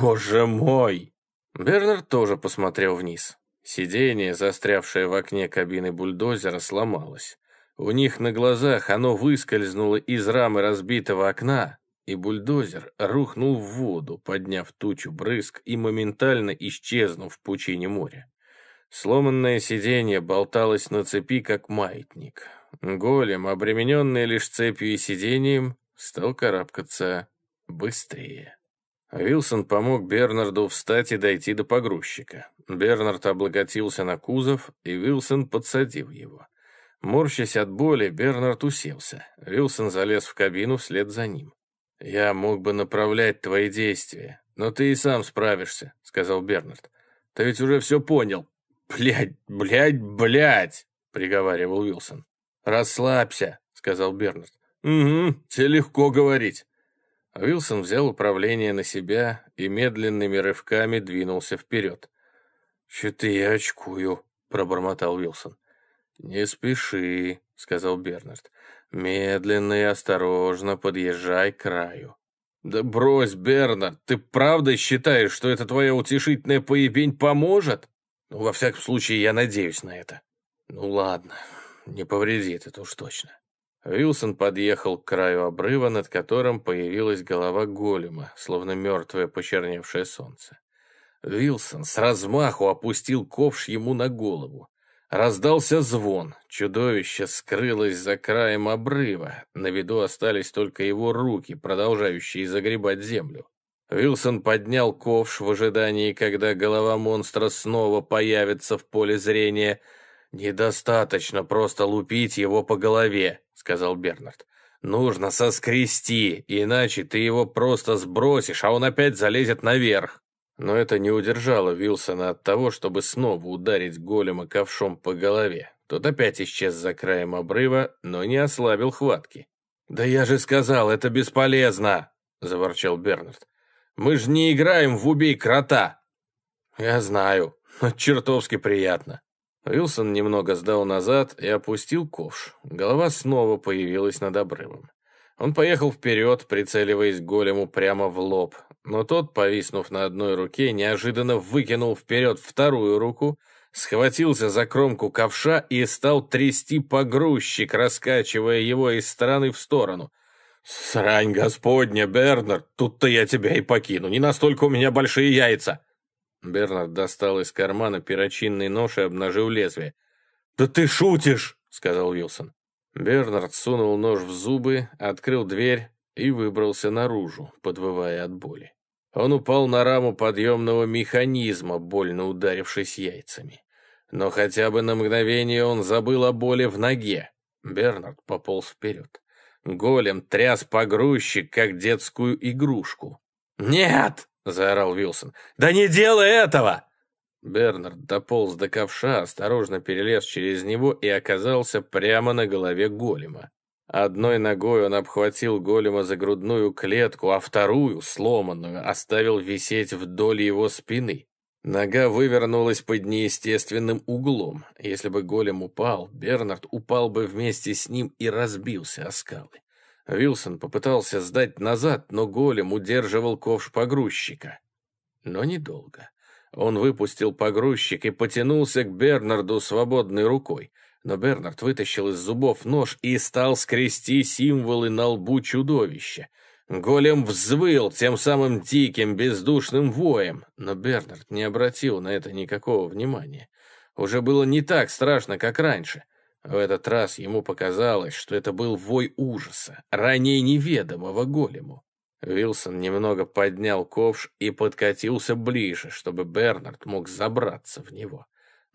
«Боже мой!» Бернард тоже посмотрел вниз. Сиденье, застрявшее в окне кабины бульдозера, сломалось. У них на глазах оно выскользнуло из рамы разбитого окна, и бульдозер рухнул в воду, подняв тучу брызг и моментально исчезнув в пучине моря. Сломанное сиденье болталось на цепи, как маятник. Голем, обремененный лишь цепью и сиденьем, стал карабкаться быстрее. Вилсон помог Бернарду встать и дойти до погрузчика. Бернард облокотился на кузов, и Вилсон подсадил его. Морщась от боли, Бернард уселся. Вилсон залез в кабину вслед за ним. «Я мог бы направлять твои действия, но ты и сам справишься», — сказал Бернард. «Ты ведь уже все понял». «Блядь, блядь, блядь!» — приговаривал Вилсон. «Расслабься», — сказал Бернард. «Угу, тебе легко говорить». Уилсон взял управление на себя и медленными рывками двинулся вперед. «Че-то я очкую», — пробормотал Уилсон. «Не спеши», — сказал Бернард. «Медленно и осторожно подъезжай к краю». «Да брось, Бернард, ты правда считаешь, что эта твоя утешительная поебень поможет?» «Ну, во всяком случае, я надеюсь на это». «Ну ладно, не повредит это уж точно». Вилсон подъехал к краю обрыва, над которым появилась голова голема, словно мертвое почерневшее солнце. Вилсон с размаху опустил ковш ему на голову. Раздался звон, чудовище скрылось за краем обрыва, на виду остались только его руки, продолжающие загребать землю. Вилсон поднял ковш в ожидании, когда голова монстра снова появится в поле зрения — «Недостаточно просто лупить его по голове», — сказал Бернард. «Нужно соскрести, иначе ты его просто сбросишь, а он опять залезет наверх». Но это не удержало Вилсона от того, чтобы снова ударить голема ковшом по голове. Тот опять исчез за краем обрыва, но не ослабил хватки. «Да я же сказал, это бесполезно!» — заворчал Бернард. «Мы же не играем в «Убей крота!»» «Я знаю, но чертовски приятно!» Вилсон немного сдал назад и опустил ковш. Голова снова появилась над обрывом. Он поехал вперед, прицеливаясь голему прямо в лоб, но тот, повиснув на одной руке, неожиданно выкинул вперед вторую руку, схватился за кромку ковша и стал трясти погрузчик, раскачивая его из стороны в сторону. «Срань господня, Бернард, тут-то я тебя и покину, не настолько у меня большие яйца!» Бернард достал из кармана перочинный нож и обнажил лезвие. «Да ты шутишь!» — сказал Уилсон. Бернард сунул нож в зубы, открыл дверь и выбрался наружу, подвывая от боли. Он упал на раму подъемного механизма, больно ударившись яйцами. Но хотя бы на мгновение он забыл о боли в ноге. Бернард пополз вперед. Голем тряс погрузчик, как детскую игрушку. «Нет!» заорал Вилсон. «Да не делай этого!» Бернард дополз до ковша, осторожно перелез через него и оказался прямо на голове голема. Одной ногой он обхватил голема за грудную клетку, а вторую, сломанную, оставил висеть вдоль его спины. Нога вывернулась под неестественным углом. Если бы голем упал, Бернард упал бы вместе с ним и разбился о скалы. Вилсон попытался сдать назад, но голем удерживал ковш погрузчика. Но недолго. Он выпустил погрузчик и потянулся к Бернарду свободной рукой, но Бернард вытащил из зубов нож и стал скрести символы на лбу чудовища. Голем взвыл тем самым диким, бездушным воем, но Бернард не обратил на это никакого внимания. Уже было не так страшно, как раньше — в этот раз ему показалось, что это был вой ужаса, ранее неведомого голему. Вилсон немного поднял ковш и подкатился ближе, чтобы Бернард мог забраться в него.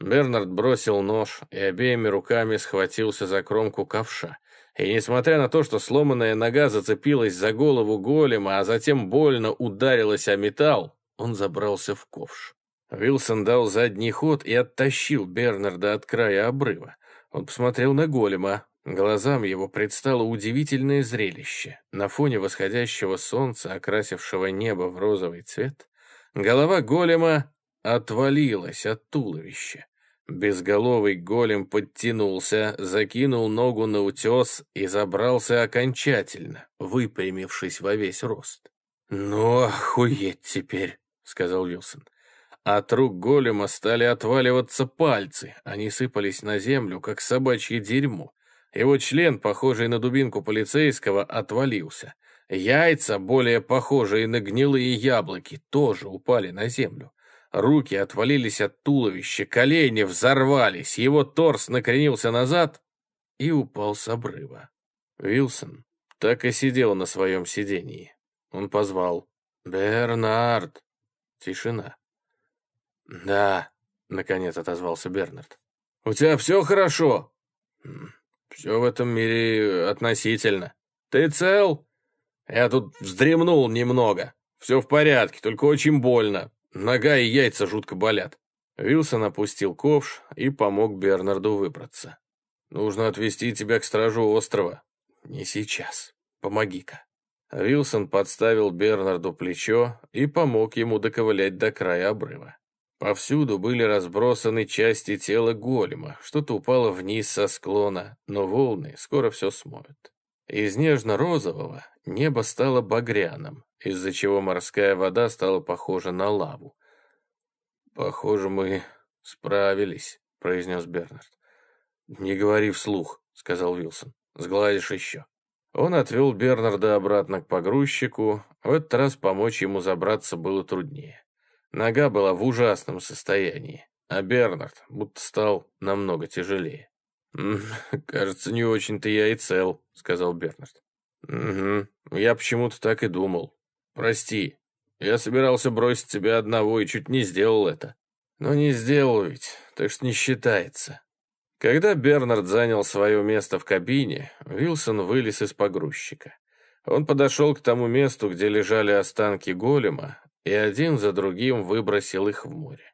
Бернард бросил нож и обеими руками схватился за кромку ковша. И несмотря на то, что сломанная нога зацепилась за голову голема, а затем больно ударилась о металл, он забрался в ковш. Вилсон дал задний ход и оттащил Бернарда от края обрыва. Он посмотрел на голема. Глазам его предстало удивительное зрелище. На фоне восходящего солнца, окрасившего небо в розовый цвет, голова голема отвалилась от туловища. Безголовый голем подтянулся, закинул ногу на утес и забрался окончательно, выпрямившись во весь рост. «Ну, охуеть теперь», — сказал Вилсон. А от рук голема стали отваливаться пальцы, они сыпались на землю, как собачье дерьмо. Его член, похожий на дубинку полицейского, отвалился. Яйца, более похожие на гнилые яблоки, тоже упали на землю. Руки отвалились от туловища, колени взорвались, его торс накренился назад и упал с обрыва. Вилсон так и сидел на своем сидении. Он позвал «Бернард!» Тишина. «Да», — наконец отозвался Бернард. «У тебя все хорошо?» «Все в этом мире относительно. Ты цел?» «Я тут вздремнул немного. Все в порядке, только очень больно. Нога и яйца жутко болят». Вилсон опустил ковш и помог Бернарду выбраться. «Нужно отвезти тебя к стражу острова». «Не сейчас. Помоги-ка». Вилсон подставил Бернарду плечо и помог ему доковылять до края обрыва. Повсюду были разбросаны части тела голема, что-то упало вниз со склона, но волны скоро все смоют. Из нежно-розового небо стало багряным, из-за чего морская вода стала похожа на лаву. «Похоже, мы справились», — произнес Бернард. «Не говори вслух», — сказал Вилсон. «Сгладишь еще». Он отвел Бернарда обратно к погрузчику. В этот раз помочь ему забраться было труднее. Нога была в ужасном состоянии, а Бернард будто стал намного тяжелее. «Кажется, не очень-то я и цел», — сказал Бернард. «Угу, я почему-то так и думал. Прости, я собирался бросить тебя одного и чуть не сделал это. Но не сделал ведь, так что не считается». Когда Бернард занял свое место в кабине, Вилсон вылез из погрузчика. Он подошел к тому месту, где лежали останки голема, и один за другим выбросил их в море.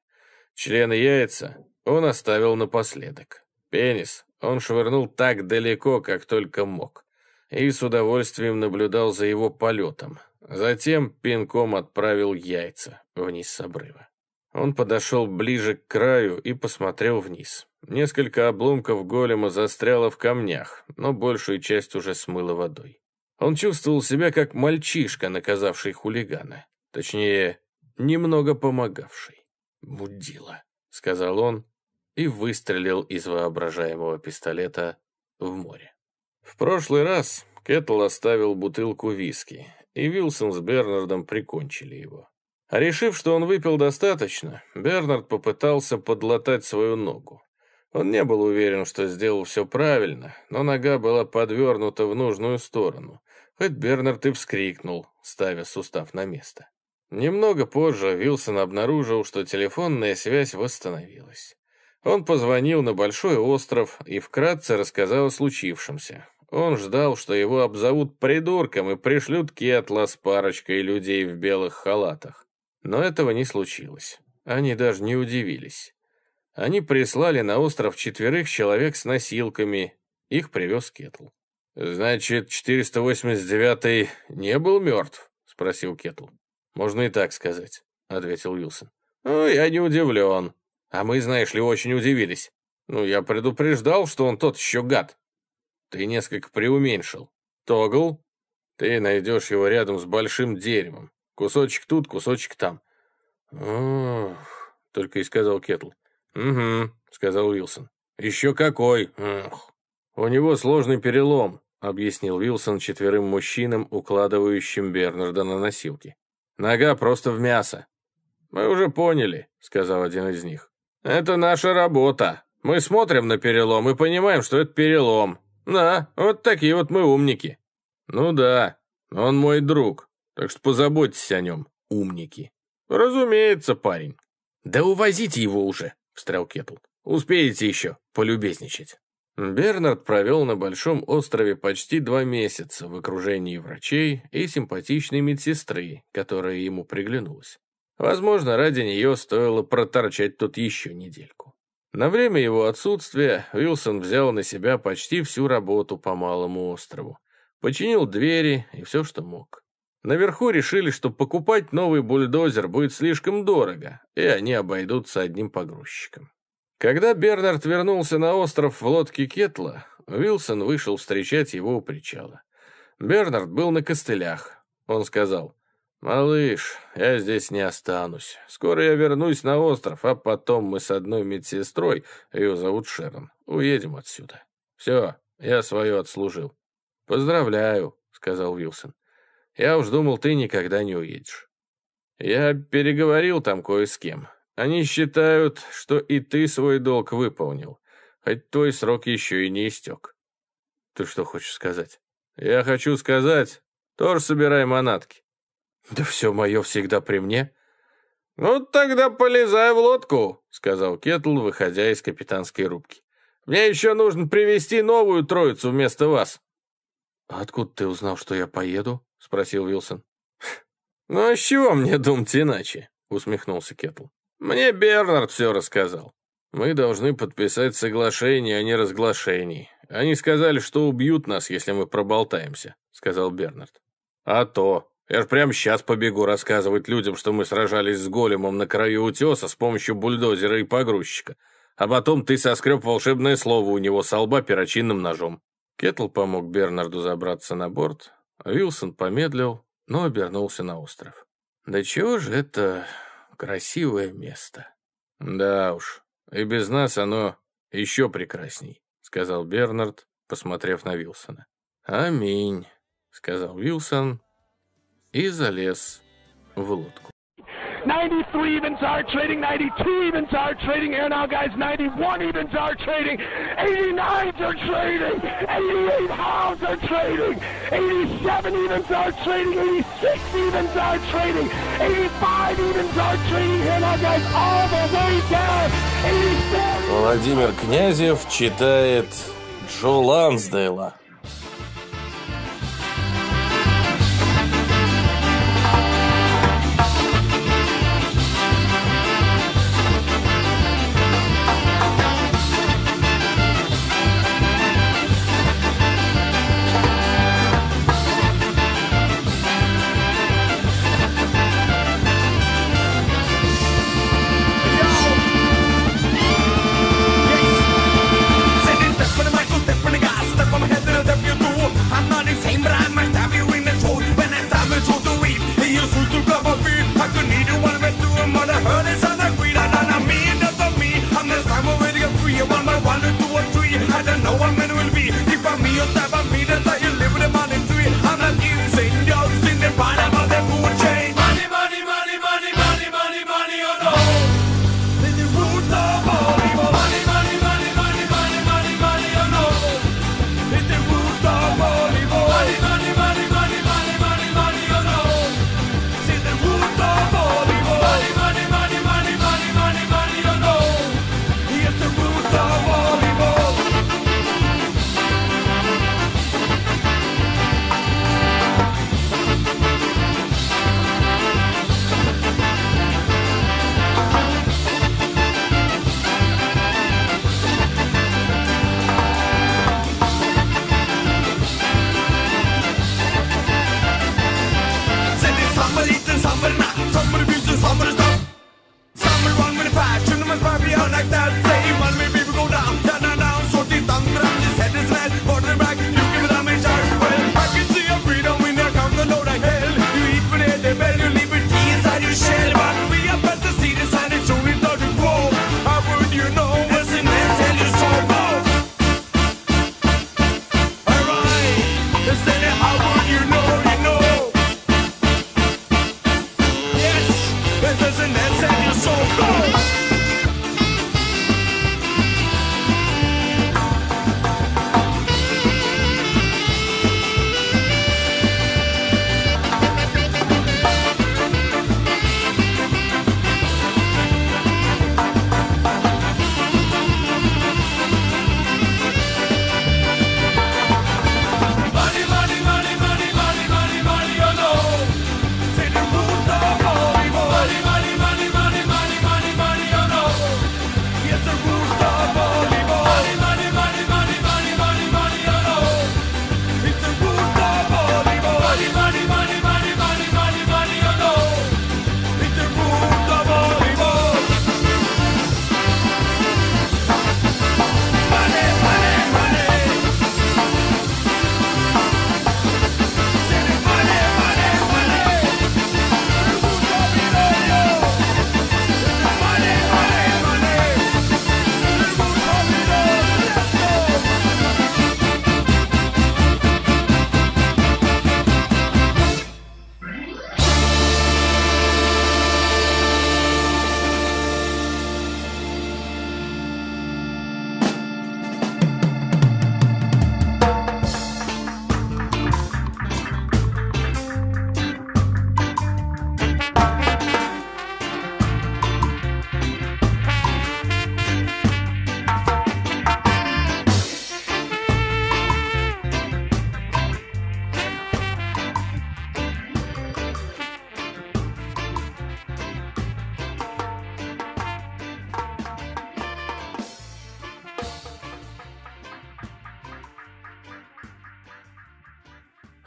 Члены яйца он оставил напоследок. Пенис он швырнул так далеко, как только мог, и с удовольствием наблюдал за его полетом. Затем пинком отправил яйца вниз с обрыва. Он подошел ближе к краю и посмотрел вниз. Несколько обломков голема застряло в камнях, но большую часть уже смыло водой. Он чувствовал себя как мальчишка, наказавший хулигана. Точнее, немного помогавший. «Мудила», — сказал он и выстрелил из воображаемого пистолета в море. В прошлый раз Кэтл оставил бутылку виски, и Вилсон с Бернардом прикончили его. А решив, что он выпил достаточно, Бернард попытался подлатать свою ногу. Он не был уверен, что сделал все правильно, но нога была подвернута в нужную сторону, хоть Бернард и вскрикнул, ставя сустав на место. Немного позже Вилсон обнаружил, что телефонная связь восстановилась. Он позвонил на Большой остров и вкратце рассказал о случившемся. Он ждал, что его обзовут придурком и пришлют к Кетла с парочкой людей в белых халатах. Но этого не случилось. Они даже не удивились. Они прислали на остров четверых человек с носилками. Их привез Кетл. «Значит, 489-й не был мертв?» — спросил Кетл. «Можно и так сказать», — ответил Уилсон. «Ну, я не удивлен. А мы, знаешь ли, очень удивились. Ну, я предупреждал, что он тот еще гад. Ты несколько преуменьшил. Тогл, ты найдешь его рядом с большим деревом. Кусочек тут, кусочек там». «Ох», — только и сказал Кетл. «Угу», — сказал Уилсон. «Еще какой! Ох. У него сложный перелом», — объяснил Уилсон четверым мужчинам, укладывающим Бернарда на носилки. Нога просто в мясо». «Мы уже поняли», — сказал один из них. «Это наша работа. Мы смотрим на перелом и понимаем, что это перелом. Да, вот такие вот мы умники». «Ну да, он мой друг, так что позаботьтесь о нем, умники». «Разумеется, парень». «Да увозите его уже», — встрял Кетл. «Успеете еще полюбезничать». Бернард провел на Большом острове почти два месяца в окружении врачей и симпатичной медсестры, которая ему приглянулась. Возможно, ради нее стоило проторчать тут еще недельку. На время его отсутствия Уилсон взял на себя почти всю работу по Малому острову. Починил двери и все, что мог. Наверху решили, что покупать новый бульдозер будет слишком дорого, и они обойдутся одним погрузчиком. Когда Бернард вернулся на остров в лодке Кетла, Уилсон вышел встречать его у причала. Бернард был на костылях. Он сказал, «Малыш, я здесь не останусь. Скоро я вернусь на остров, а потом мы с одной медсестрой, ее зовут Шерон, уедем отсюда. Все, я свое отслужил». «Поздравляю», — сказал Уилсон. «Я уж думал, ты никогда не уедешь». «Я переговорил там кое с кем. Они считают, что и ты свой долг выполнил, хоть твой срок еще и не истек. Ты что хочешь сказать? Я хочу сказать, Тор, собирай манатки. Да все мое всегда при мне. Ну тогда полезай в лодку, сказал Кетл, выходя из капитанской рубки. Мне еще нужно привести новую троицу вместо вас. откуда ты узнал, что я поеду?» — спросил Вилсон. «Ну, а с чего мне думать иначе?» — усмехнулся Кетл. Мне Бернард все рассказал. Мы должны подписать соглашение а не неразглашении. Они сказали, что убьют нас, если мы проболтаемся», — сказал Бернард. «А то. Я ж прямо сейчас побегу рассказывать людям, что мы сражались с големом на краю утеса с помощью бульдозера и погрузчика. А потом ты соскреб волшебное слово у него со лба перочинным ножом». Кетл помог Бернарду забраться на борт. Вилсон помедлил, но обернулся на остров. «Да чего же это красивое место». «Да уж, и без нас оно еще прекрасней», — сказал Бернард, посмотрев на Вилсона. «Аминь», — сказал Вилсон и залез в лодку. 93 evens are trading, 92 evens are trading here now, guys. 91 evens are trading, 89s are trading, 88 halves are trading, 87 evens are trading, 86 evens are trading, 85 evens are trading here now, guys, all the way down. 87. Владимир Князев читает Джо Лансдейла. Find out.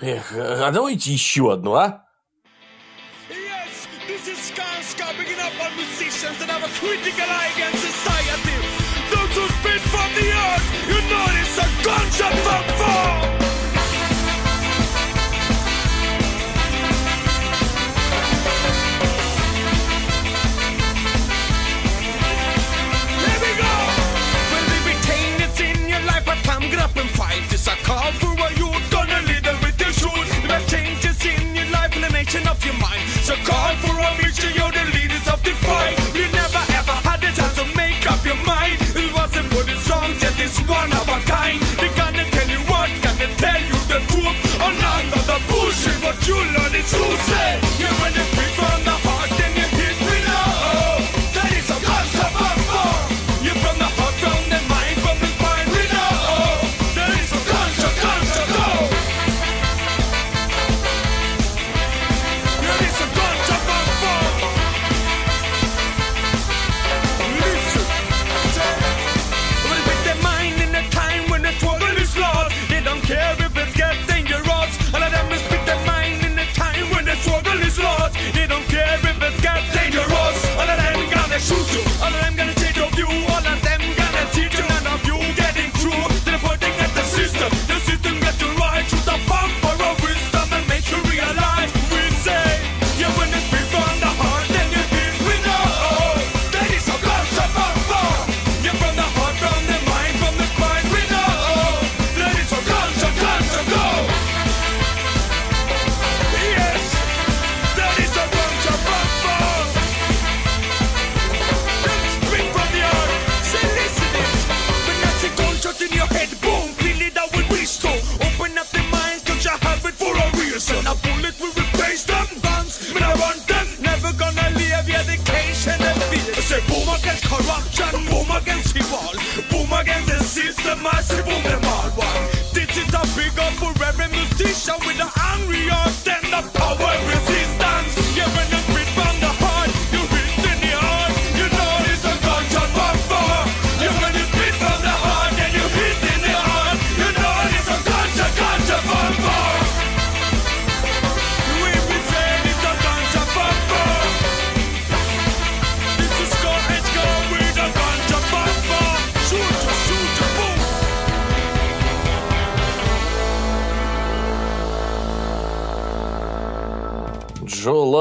Эх, а давайте еще одну, а?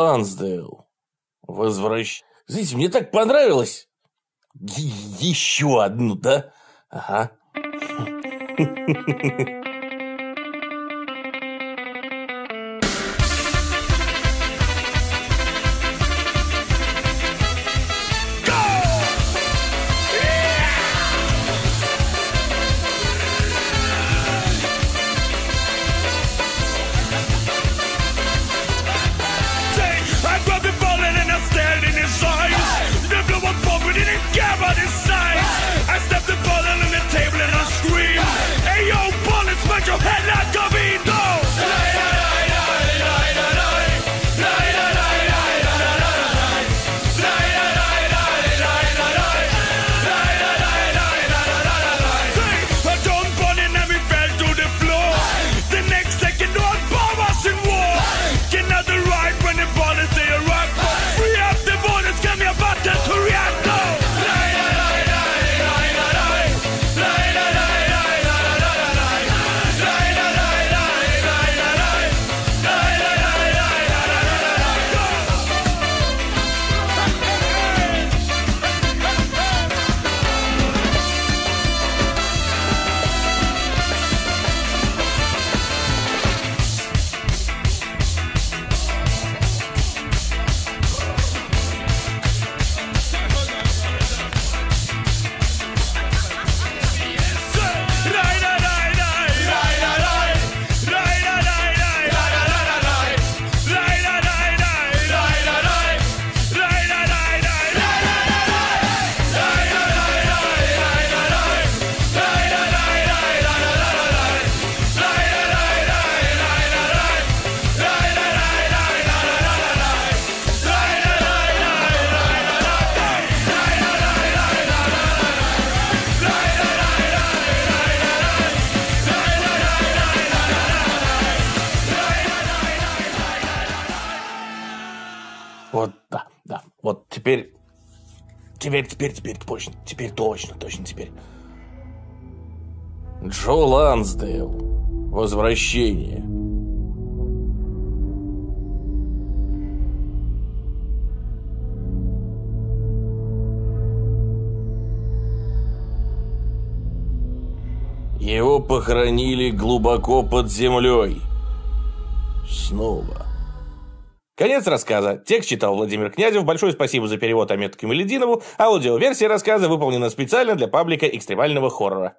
Лансдейл. Возвращ... Знаете, мне так понравилось. Е еще одну, да? Ага. точно, теперь точно, точно теперь. Джо Лансдейл. Возвращение. Его похоронили глубоко под землей. Снова. Конец рассказа. Текст читал Владимир Князев. Большое спасибо за перевод Амету Кемалединову. Аудиоверсия рассказа выполнена специально для паблика экстремального хоррора.